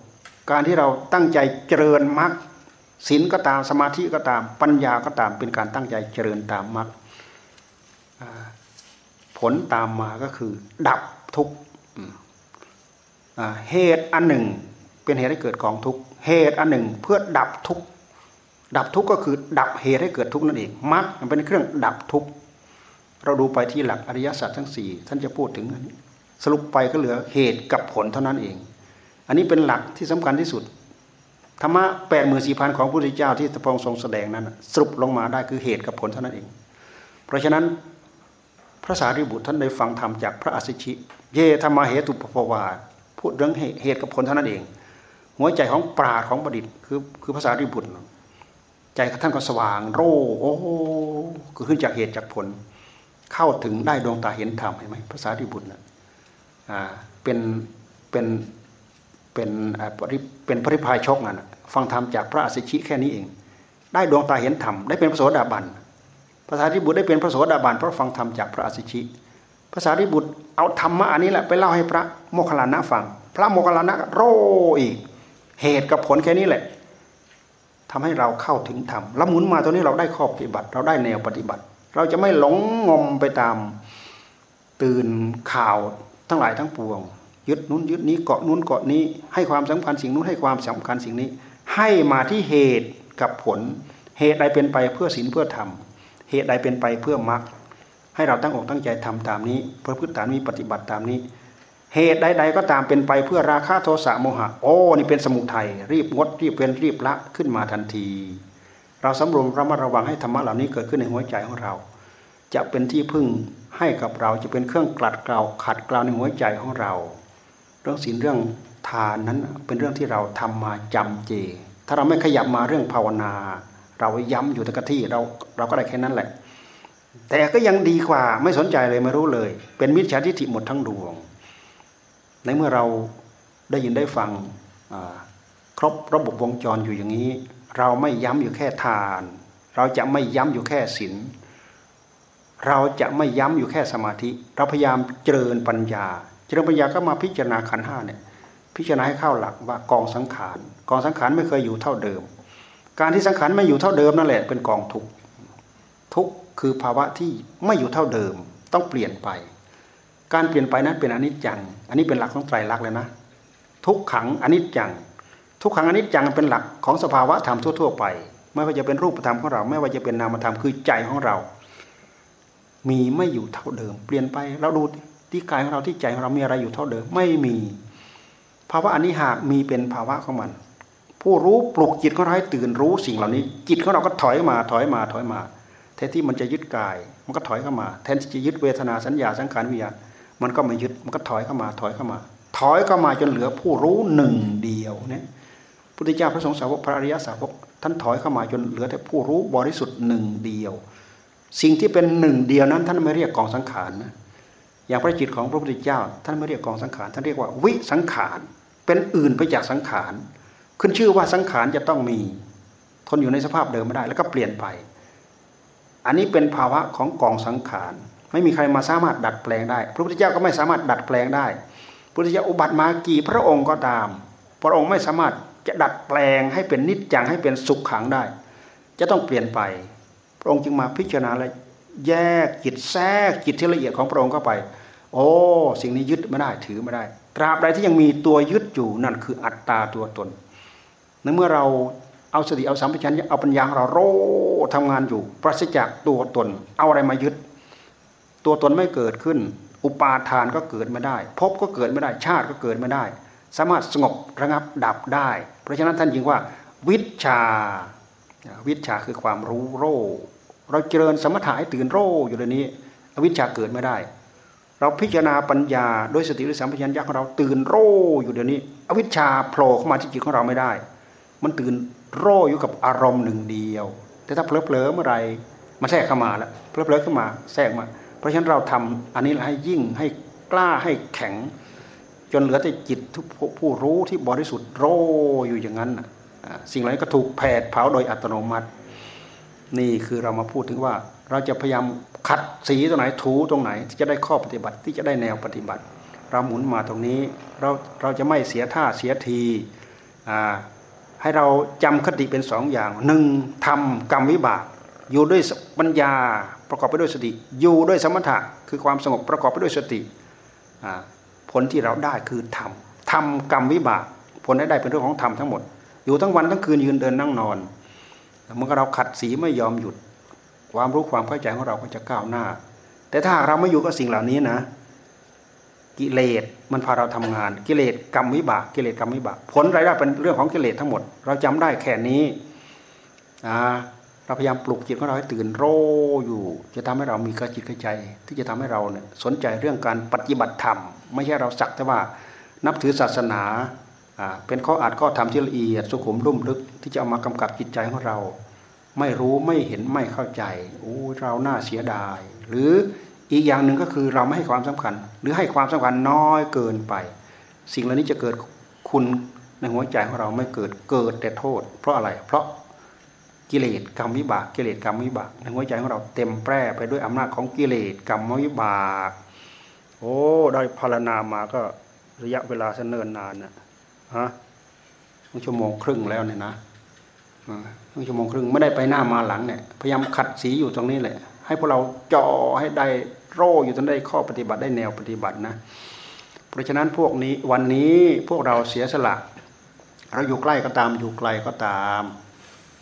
การที่เราตั้งใจเจริญมรรคศีลก็ตามสมาธิก็ตามปัญญาก็ตามเป็นการตั้งใจเจริญตามมรรค ผลตามมาก็คือ ดับทุกข์เหตุอันหนึ่ง เป็นเหตุให้เกิดกองทุกข์เหตุอันหนึ่งเพื่อดับทุกข์ดับทุกข์ก็คือ ดับเหตุให้เกิดทุกข์นั่นเองมรรคมันเป็นเครื่องดับทุกข์เราดูไปที่หลักอริยสัจทั้งสี่ท่านจะพูดถึงอันนี้ สรุปไปก็เหลือเหตุกับผลเท่านั้นเอง อันนี้เป็นหลักที่สำคัญที่สุดธรรมะแปดหมื่นสี่พันของพระพุทธเจ้าที่พระองค์ทรงแสดงนั้น สรุปลงมาได้คือเหตุกับผลเท่านั้นเอง เพราะฉะนั้น ระสารีบุตรท่านได้ฟังธรรมจากพระอสิชิ เยธรรมเหตุปปวาพูดเรื่องเหตุกับผลเท่านั้นเอง หัวใจของปราดของประดิษฐ์คือคือภาษาริบุตรใจท่านก็สว่าง โร่โอ้คือขึ้นจากเหตุจากผล เข้าถึงได้ดวงตาเห็นธรรมเห็นไหมภาษาริบุตรนะอ่าเป็นเป็นเป็นเป็นพระริพายชกนั่นฟังธรรมจากพระอสิชิแค่นี้เอง ได้ดวงตาเห็นธรรมได้เป็นพระโสดาบัน ภาษาริบุตรได้เป็นพระโสดาบันเพราะฟังธรรมจากพระอสิชิภาษาริบุตรเอาธรรมะอันนี้แหละไปเล่าให้พระโมคคัลลานะฟัง พระโมคคัลลานะโรอีก เหตุกับผลแค่นี้แหละทำให้เราเข้าถึงธรรมแล้วหมุนมาตรงนี้เราได้ข้อปฏิบัติ เราได้แนวปฏิบัติ เราจะไม่หลงงมไปตามตื่นข่าวทั้งหลายทั้งปวง ยึดนู้นยึดนี้เกาะนู้นเกาะนี้ ให้ความสำคัญสิ่งนู้นให้ความสำคัญสิ่งนี้ ให้มาที่เหตุกับผล เหตุใดเป็นไปเพื่อศีลเพื่อธรรม เหตุใดเป็นไปเพื่อมรรคให้เราตั้งอกตั้งใจทำตามนี้ประพฤติตามนี้ปฏิบัติตามนี้ เหตุใดๆก็ตามเป็นไปเพื่อราคะโทสะโมหะ โอ้นี่เป็นสมุทัยรีบงดรีบเว้นรีบละขึ้นมาทันที เราสำรวมระมัดระวังให้ธรรมะเหล่านี้เกิดขึ้นในหัวใจของเรา จะเป็นที่พึ่งให้กับเราจะเป็นเครื่องกลัดเกลาขัดเกลาในหัวใจของเรา เรื่องศีลเรื่องทานนั้นเป็นเรื่องที่เราทำมาจำเจ ถ้าเราไม่ขยับมาเรื่องภาวนา เราย้ำอยู่แต่กที่เราเราก็ได้แค่นั้นแหละ แต่ก็ยังดีกว่าไม่สนใจเลยไม่รู้เลย เป็นมิจฉาทิฏฐิหมดทั้งดวง ในเมื่อเราได้ยินได้ฟังครบระบบวงจรอยู่อย่างนี้ เราไม่ย้ำอยู่แค่ทาน เราจะไม่ย้ำอยู่แค่ศีลเราจะไม่ย้ำอยู่แค่สมาธิ เราพยายามเจริญปัญญา เจริญปัญญาก็มาพิจารณาขันห้าเนี่ยพิจารณาให้เข้าหลักว่ากองสังขารกองสังขารไม่เคยอยู่เท่าเดิม การที่สังขารไม่อยู่เท่าเดิมนั่นแหละเป็นกองทุกทุกคือภาวะที่ไม่อยู่เท่าเดิม ต้องเปลี่ยนไป การเปลี่ยนไปนั้นเป็นอนิจจัง อันนี้เป็นหลักของไตรลักษณ์เลยนะ ทุกขังอนิจจัง ทุกขังอนิจจังเป็นหลักของสภาวะธรรมทั่ว ๆ ไป ไม่ว่าจะเป็นรูปธรรมของเรา ไม่ว่าจะเป็นนามธรรมคือใจของเรา มีไม่อยู่เท่าเดิม เปลี่ยนไปเราดูที่กายของเราที่ใจของเรามีอะไรอยู่เท่าเดิมไม่มี ภาวะอันนี้หากมีเป็นภาวะของมัน ผู้รู้ปลุกจิตของเราให้ตื่นรู้สิ่งเหล่านี้ จิตของเราก็ถอยมาถอยมาถอยมาแทนที่มันจะยึดกาย มันก็ถอยเข้ามา แทนที่จะยึดเวทนาสัญญาสังขารวิญญาณมันก็ไม่ยึดมันก็ถอยเข้ามาถอยเข้ามา ถอยเข้ามาจนเหลือผู้รู้หนึ่งเดียวเนี่ยพุทธเจ้าพระสงฆ์สาวกพระอริยสาวกท่านถอยเข้ามาจนเหลือแต่ผู้รู้บริสุทธิ์หนึ่งเดียว สิ่งที่เป็นหนึ่งเดียวนั้น ท่านไม่เรียกกองสังขารนะอย่างพระจิตของพระพุทธเจ้า ท่านไม่เรียกกองสังขารท่านเรียกว่าวิสังขารเป็นอื่นไปจากสังขาร ขึ้นชื่อว่าสังขารจะต้องมี ทนอยู่ในสภาพเดิมไม่ได้ แล้วก็เปลี่ยนไป อันนี้เป็นภาวะของกองสังขาร ไม่มีใครมาสามารถดัดแปลงได้ พระพุทธเจ้าก็ไม่สามารถดัดแปลงได้ พระพุทธเจ้าอุบัติมากี่พระองค์ก็ตาม พระองค์ไม่สามารถจะดัดแปลงให้เป็นนิจจังให้เป็นสุขขังได้ จะต้องเปลี่ยนไป พระองค์จึงมาพิจารณาและแยกจิตแทรกจิตที่ละเอียดของพระองค์เข้าไป โอ้ สิ่งนี้ยึดไม่ได้ถือไม่ได้ ตราบใดที่ยังมีตัวยึดอยู่นั่นคืออัตตาตัวตน ในเมื่อเราเอาสติเอาสัมปชัญญะเอาปัญญาเราโรทำงานอยู่ปราศจากตัวตน เอาอะไรมายึด ตัวตนไม่เกิดขึ้น อุปาทานก็เกิดไม่ได้ภพก็เกิดไม่ได้ชาติก็เกิดไม่ได้ สามารถสงบระงับดับได้ เพราะฉะนั้นท่านยิงว่า วิชา วิชาคือความรู้โรเราเจริญสมถะให้ตื่นโรอยู่ในนี้วิชาเกิดไม่ได้ เราพิจารณาปัญญาโดยสติหรือสัมปชัญญะของเราตื่นโรอยู่เดี๋ยวนี้ อวิชชาโผล่เข้ามาที่จิตของเราไม่ได้ มันตื่นโร่อยู่กับอารมณ์หนึ่งเดียว แต่ถ้าเพลอๆเมื่อไรมันแทรกเข้ามาแล้วเพลอๆขึ้นมาแทรกมา เพราะฉะนั้นเราทำอันนี้ให้ยิ่งให้กล้าให้แข็ง จนเหลือแต่จิตทุกผู้รู้ที่บริสุทธิ์โร่อยู่อย่างนั้นสิ่งเหล่านี้ก็ถูกแผดเผาโดยอัตโนมัติ นี่คือเรามาพูดถึงว่า เราจะพยายามขัดสีตรงไหนถูตรงไหน ที่จะได้ข้อปฏิบัติที่จะได้แนวปฏิบัติ เราหมุนมาตรงนี้ เราเราจะไม่เสียท่าเสียที ให้เราจำคติเป็นสองอย่างหนึ่งทำกรรมวิบาก อยู่ด้วยปัญญาประกอบไปด้วยสติ อยู่ด้วยสมถะคือความสงบประกอบไปด้วยสติผลที่เราได้คือทำทำกรรมวิบาก ผลได้ได้เป็นเรื่องของธรรมทั้งหมด อยู่ทั้งวันทั้งคืนยืนเดินนั่งนอนเมื่อเราขัดสีไม่ยอมหยุด ความรู้ความเข้าใจของเราก็จะก้าวหน้า แต่ถ้าเราไม่อยู่กับสิ่งเหล่านี้นะ กิเลสมันพาเราทำงาน กิเลสกรรมวิบากกิเลสกรรมวิบาก ผลรายได้เป็นเรื่องของกิเลสทั้งหมด เราจำได้แค่นี้เราพยายามปลุกจิตของเราให้ตื่นโรอยู่ จะทำให้เรามีกระจิตกระใจที่จะทำให้เราเนี่ยสนใจเรื่องการปฏิบัติธรรม ไม่ใช่เราสักแต่ว่านับถือศาสนาเป็นข้ออาจข้อธรรมที่ละเอียดสุขุมรุ่มลึกที่จะเอามากำกับจิตใจของเรา ไม่รู้ไม่เห็นไม่เข้าใจโอ้เราหน้าเสียดาย หรือ อีกอย่างหนึ่งก็คือเราไม่ให้ความสำคัญ หรือให้ความสำคัญน้อยเกินไป สิ่งเหล่านี้จะเกิดคุณในหัวใจของเราไม่เกิดเกิดแต่โทษ เพราะอะไร เพราะกิเลสกรรมวิบากกิเลสกรรมวิบากในหัวใจของเราเต็มแปร่ไปด้วยอำนาจของกิเลสกรรมวิบาก โอ้ได้พารณามาก็ระยะเวลาเนิ่นนานนะฮะชั่วโมงครึ่งแล้วเนี่ยนะครึ่งชั่วโมงครึ่งไม่ได้ไปหน้ามาหลังเนี่ยพยายามขัดสีอยู่ตรงนี้แหละ ให้พวกเราจ่อให้ได้ โรอยู่ตรงได้ข้อปฏิบัติได้แนวปฏิบัตินะ เพราะฉะนั้นพวกนี้วันนี้พวกเราเสียสละเราอยู่ใกล้ก็ตามอยู่ไกลก็ตาม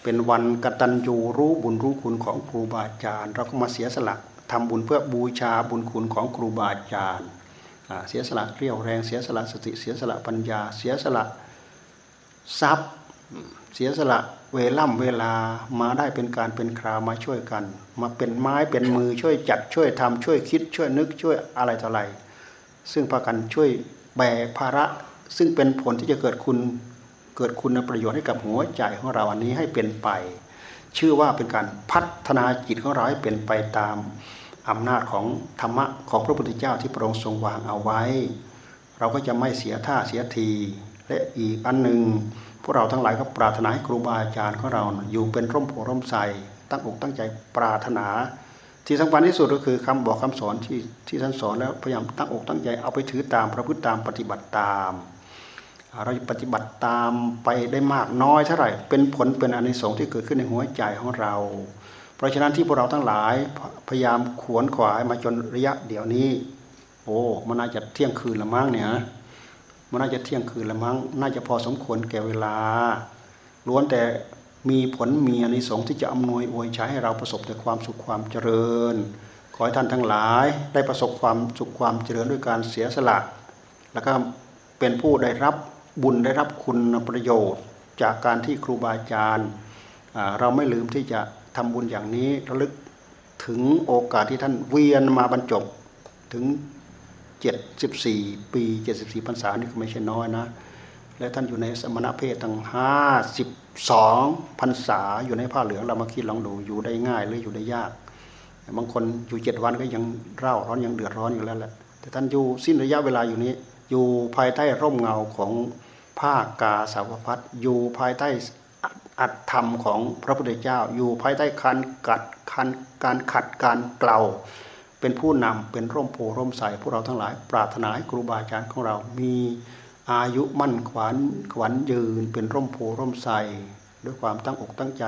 เป็นวันกตัญญูรู้บุญรู้คุณของครูบาอาจารย์ เราก็มาเสียสละทำบุญเพื่อบูชาบุญคุณของครูบาอาจารย์เสียสละเรี่ยวแรงเสียสละสติเสียสละปัญญา เสียสละทรัพย์ เสียสละ เวล่ำเวลามาได้เป็นการเป็นคราวมาช่วยกัน มาเป็นไม้เป็นมือช่วยจัดช่วยทำช่วยคิดช่วยนึกช่วยอะไรต่ออะไร ซึ่งพากันช่วยแบกภาระ ซึ่งเป็นผลที่จะเกิดคุณเกิดคุณประโยชน์ให้กับหัวใจของเราอันนี้ให้เป็นไป ชื่อว่าเป็นการพัฒนาจิตของเราให้เป็นไปตามอำนาจของธรรมะของพระพุทธเจ้าที่พระองค์ทรงวางเอาไว้ เราก็จะไม่เสียท่าเสียทีและอีกอันหนึ่ง พวกเราทั้งหลายก็ปรารถนาให้ครูบาอาจารย์ของเราอยู่เป็นร่มโพร่มใสตั้งอกตั้งใจปรารถนา ที่สำคัญที่สุดก็คือคำบอกคำสอนที่ที่ท่านสอนแล้วพยายามตั้งอกตั้งใจเอาไปถือตามประพฤติตามปฏิบัติตาม เราปฏิบัติตามไปได้มากน้อยเท่าไหร่ เป็นผลเป็นอนิสงส์ที่เกิดขึ้นในหัวใจของเรา เพราะฉะนั้นที่พวกเราทั้งหลายพยายามขวนขวายมาจนระยะเดี๋ยวนี้ โอ้มันน่าจะเที่ยงคืนละมั้งเนี่ย มันน่าจะเที่ยงคืนละมั้งน่าจะพอสมควรแก่เวลา ล้วนแต่มีผลมีอนิสงส์ที่จะอำนวยอวยใช้ให้เราประสบแต่ความสุขความเจริญ ขอให้ท่านทั้งหลายได้ประสบความสุขความเจริญด้วยการเสียสละ แล้วก็เป็นผู้ได้รับบุญได้รับคุณประโยชน์ จากการที่ครูบาอาจารย์เราไม่ลืมที่จะทำบุญอย่างนี้ระลึกถึงโอกาสที่ท่านเวียนมาบรรจบถึง 74 ปี 74พรรษานี่ก็ไม่ใช่น้อยนะ และท่านอยู่ในสมณเพศตั้ง 52พรรษาอยู่ในผ้าเหลืองเรามาคิดลองดูอยู่ได้ง่ายหรืออยู่ได้ยาก บางคนอยู่เจ็ดวันก็ยังเร่าร้อนยังเดือดร้อนอยู่แล้วแหละแต่ท่านอยู่สิ้นระยะเวลาอยู่นี้ อยู่ภายใต้ร่มเงาของผ้ากาสาวพัดอยู่ภายใต้อัตธรรมของพระพุทธเจ้า อยู่ภายใต้การกัดการการขัดการเกลา เป็นผู้นำเป็นร่มโพร่มใสพวกเราทั้งหลาย ปรารถนาให้ครูบาอาจารย์ของเรา มีอายุมั่นขวัญขวัญยืน เป็นร่มโพร่มใสด้วยความตั้งอกตั้งใจ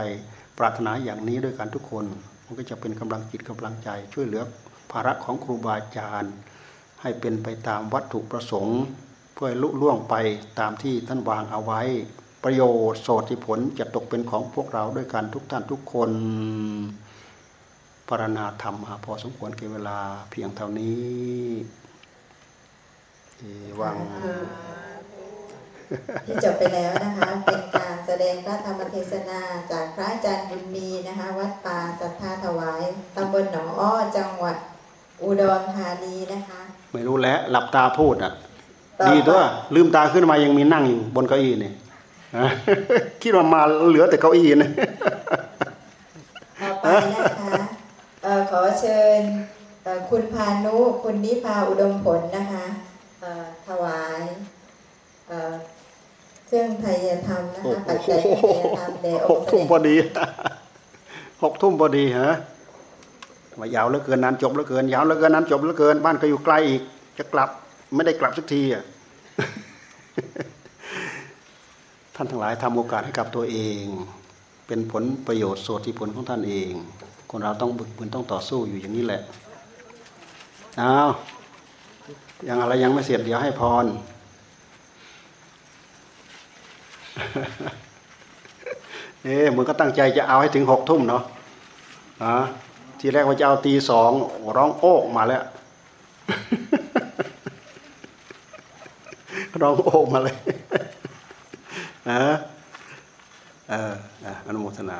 ปรารถนาอย่างนี้ด้วยกันทุกคน มันก็จะเป็นกำลังจิตกำลังใจ ช่วยเหลือภาระของครูบาอาจารย์ ให้เป็นไปตามวัตถุประสงค์ เพื่อลุล่วงไปตามที่ท่านวางเอาไว้ ประโยชน์โสติผลจะตกเป็นของพวกเราด้วยกันทุกท่านทุกคน ปรณาธรรมมาพอสมควรเก็บเวลาเพียงเท่านี้วังที่จบไปแล้วนะคะ เป็นการแสดงพระธรรมเทศนาจากพระอาจารย์บุญมีนะคะ วัดป่าสัทธาถวายตำบลหนองอ้อจังหวัดอุดรธานีนะคะ ไม่รู้แล้วหลับตาพูดอะ ดีตัวลืมตาขึ้นมายังมีนั่งอยู่บนเก้าอี้นี่คิดว่ามาเหลือแต่เก้าอี้นี่ต่อไปนะคะข อเชิญคุณพานุคุณนิพาอุดมผลนะคะถวายเครื่องไทยธรรมนะคะปัจจัยไทยธรรมแด่องค์หกทุ่มพอดีหกทุ่มพอดีฮะมายาวเหลือเกินนานจบเหลือเกิน ยาวเหลือเกินนานจบเหลือเกิน บ้านก็อยู่ไกลอีก จะกลับไม่ได้กลับสักทีอะท่านทั้งหลายทำโอกาสให้กับตัวเอง เป็นผลประโยชน์โสติผลของท่านเอง คนเราต้องบึกบึนต้องต่อสู้อยู่อย่างนี้แหละเอาอย่างอะไรยังไม่เสร็จเดี๋ยวให้พรเอ๊ะมึงก็ตั้งใจจะเอาให้ถึงหกทุ่มเนาะอะทีแรกว่าจะเอาตีสองร้องโอกมาแล้วร้องโอกมาเลยนะเอออนุโมทนา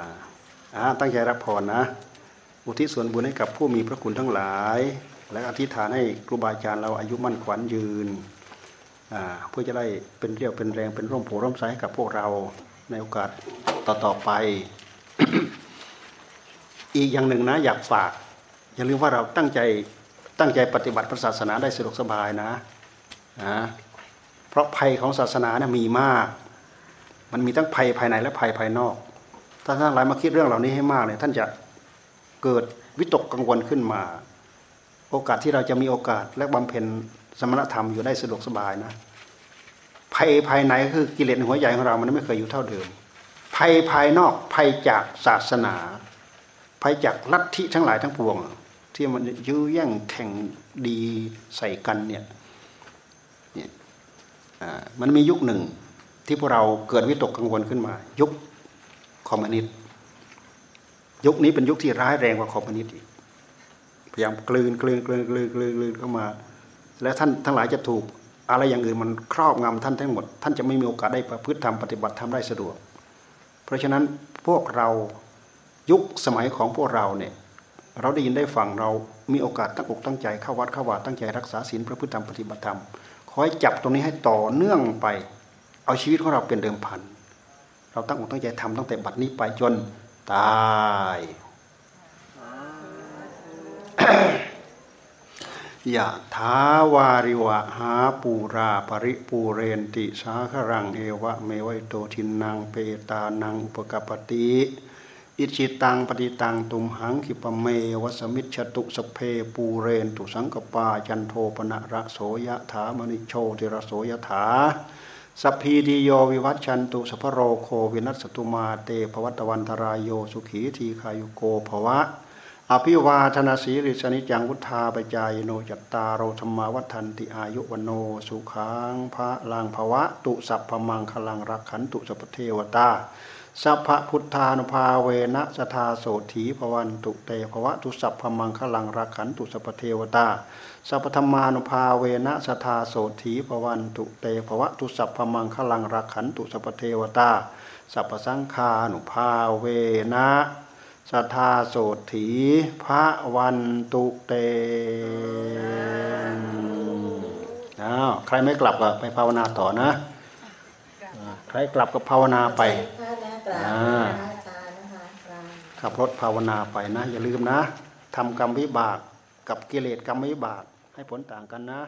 อ่าตั้งใจรับพรนะ อุทิศส่วนบุญให้กับผู้มีพระคุณทั้งหลาย และอธิษฐานให้ครูบาอาจารย์เราอายุมั่นขวัญยืนเพื่อจะได้เป็นเรี่ยวเป็นแรงเป็นร่มโพร่มไสให้กับพวกเราในโอกาสต่อๆไป อีกอย่างหนึ่งนะอยากฝาก อย่าลืมว่าเราตั้งใจตั้งใจปฏิบัติพระศาสนาได้สะดวกสบายนะนะเพราะภัยของศาสนานะมีมาก มันมีทั้งภัยภายในและภัยภายนอก ถ้าท่านหลายมาคิดเรื่องเหล่านี้ให้มากเนี่ยท่านจะ เกิดวิตกกังวลขึ้นมา โอกาสที่เราจะมีโอกาสและบำเพ็ญสมณธรรมอยู่ได้สะดวกสบายนะภัยภายในคือกิเลสหัวใจของเรามันไม่เคยอยู่เท่าเดิม ภัยภายนอกภัยจากศาสนา ภัยจากลัทธิทั้งหลายทั้งปวง ที่มันยื้อแย่งแข่งดีใส่กันเนี่ยเนี่ยมันมียุคหนึ่งที่พวกเราเกิดวิตกกังวลขึ้นมา ยุคคอมมิวนิสต์ ยุคนี้เป็นยุคที่ร้ายแรงกว่าคอมมิวนิสต์อีกพยายามกลืนกลืนกลืนกลืนกลืนกลืนเข้ามา และท่านทั้งหลายจะถูก อะไรอย่างอื่นมันครอบงำท่านทั้งหมด ท่านจะไม่มีโอกาสได้ประพฤติธรรมปฏิบัติธรรมได้สะดวก เพราะฉะนั้นพวกเรายุคสมัยของพวกเราเนี่ยเราได้ยินได้ฟังเรามีโอกาสตั้งอกตั้งใจเข้าวัดเข้าวาตั้งใจรักษาศีลประพฤติธรรมปฏิบัติธรรมขอให้จับตรงนี้ให้ต่อเนื่องไป เอาชีวิตของเราเป็นเดิมพัน เราตั้งอกตั้งใจทำตั้งแต่บัดนี้ไปจน ตาย ยะถาวาริวะหาปูราปริปูเรนติสาครังเอวะเมวัยโตทินนางเปตานังอุปกัปปติอิจฉิตังปัตถิตังตุมหัง ขิปปเมว สมิชฌตุ สัพเพปูเรนตุสังกัปปาจันโทปัณณะระโสยะถามณิโชติระโสยะถา สัพพีติโยวิวัชชันตุสัพพโรโควินัสสตุมาเตภวัตวันตราโยสุขีทีฆายุโกภวะ อภิวาทนสีลิสสะ นิจจังวุฑฒาปจายิโนจัตตาโรธัมมาวัฑฒันติอายุ วัณโณสุขังพระลังภวะ ตุสัพพมังคลังรักขันตุสัพเทวตาสัพพพุทธานุภาเวนะสทาโสถีภวันตุเตภวะ ตุสัพพมังคลังรักขันตุสัพพเทวตาสัพพธรรมานุภาเวนะสทาโสถีภวันตุเตภวะตุสัพพมังคลังรักขันตุสัพพเทวตา สัพพสังฆานุภาเวนะสัทธาโสถีพระวันตุเตอ้าวใครไม่กลับก็ไปภาวนาต่อนะอ่าใครกลับก็ภาวนาไปพระนะกราบอ่าพระอาจารย์นะคะกราบขับรถภาวนาไปนะ อย่าลืมนะทำกรรมวิบาก กับกิเลสกรรมวิบากให้ผลต่างกันนะ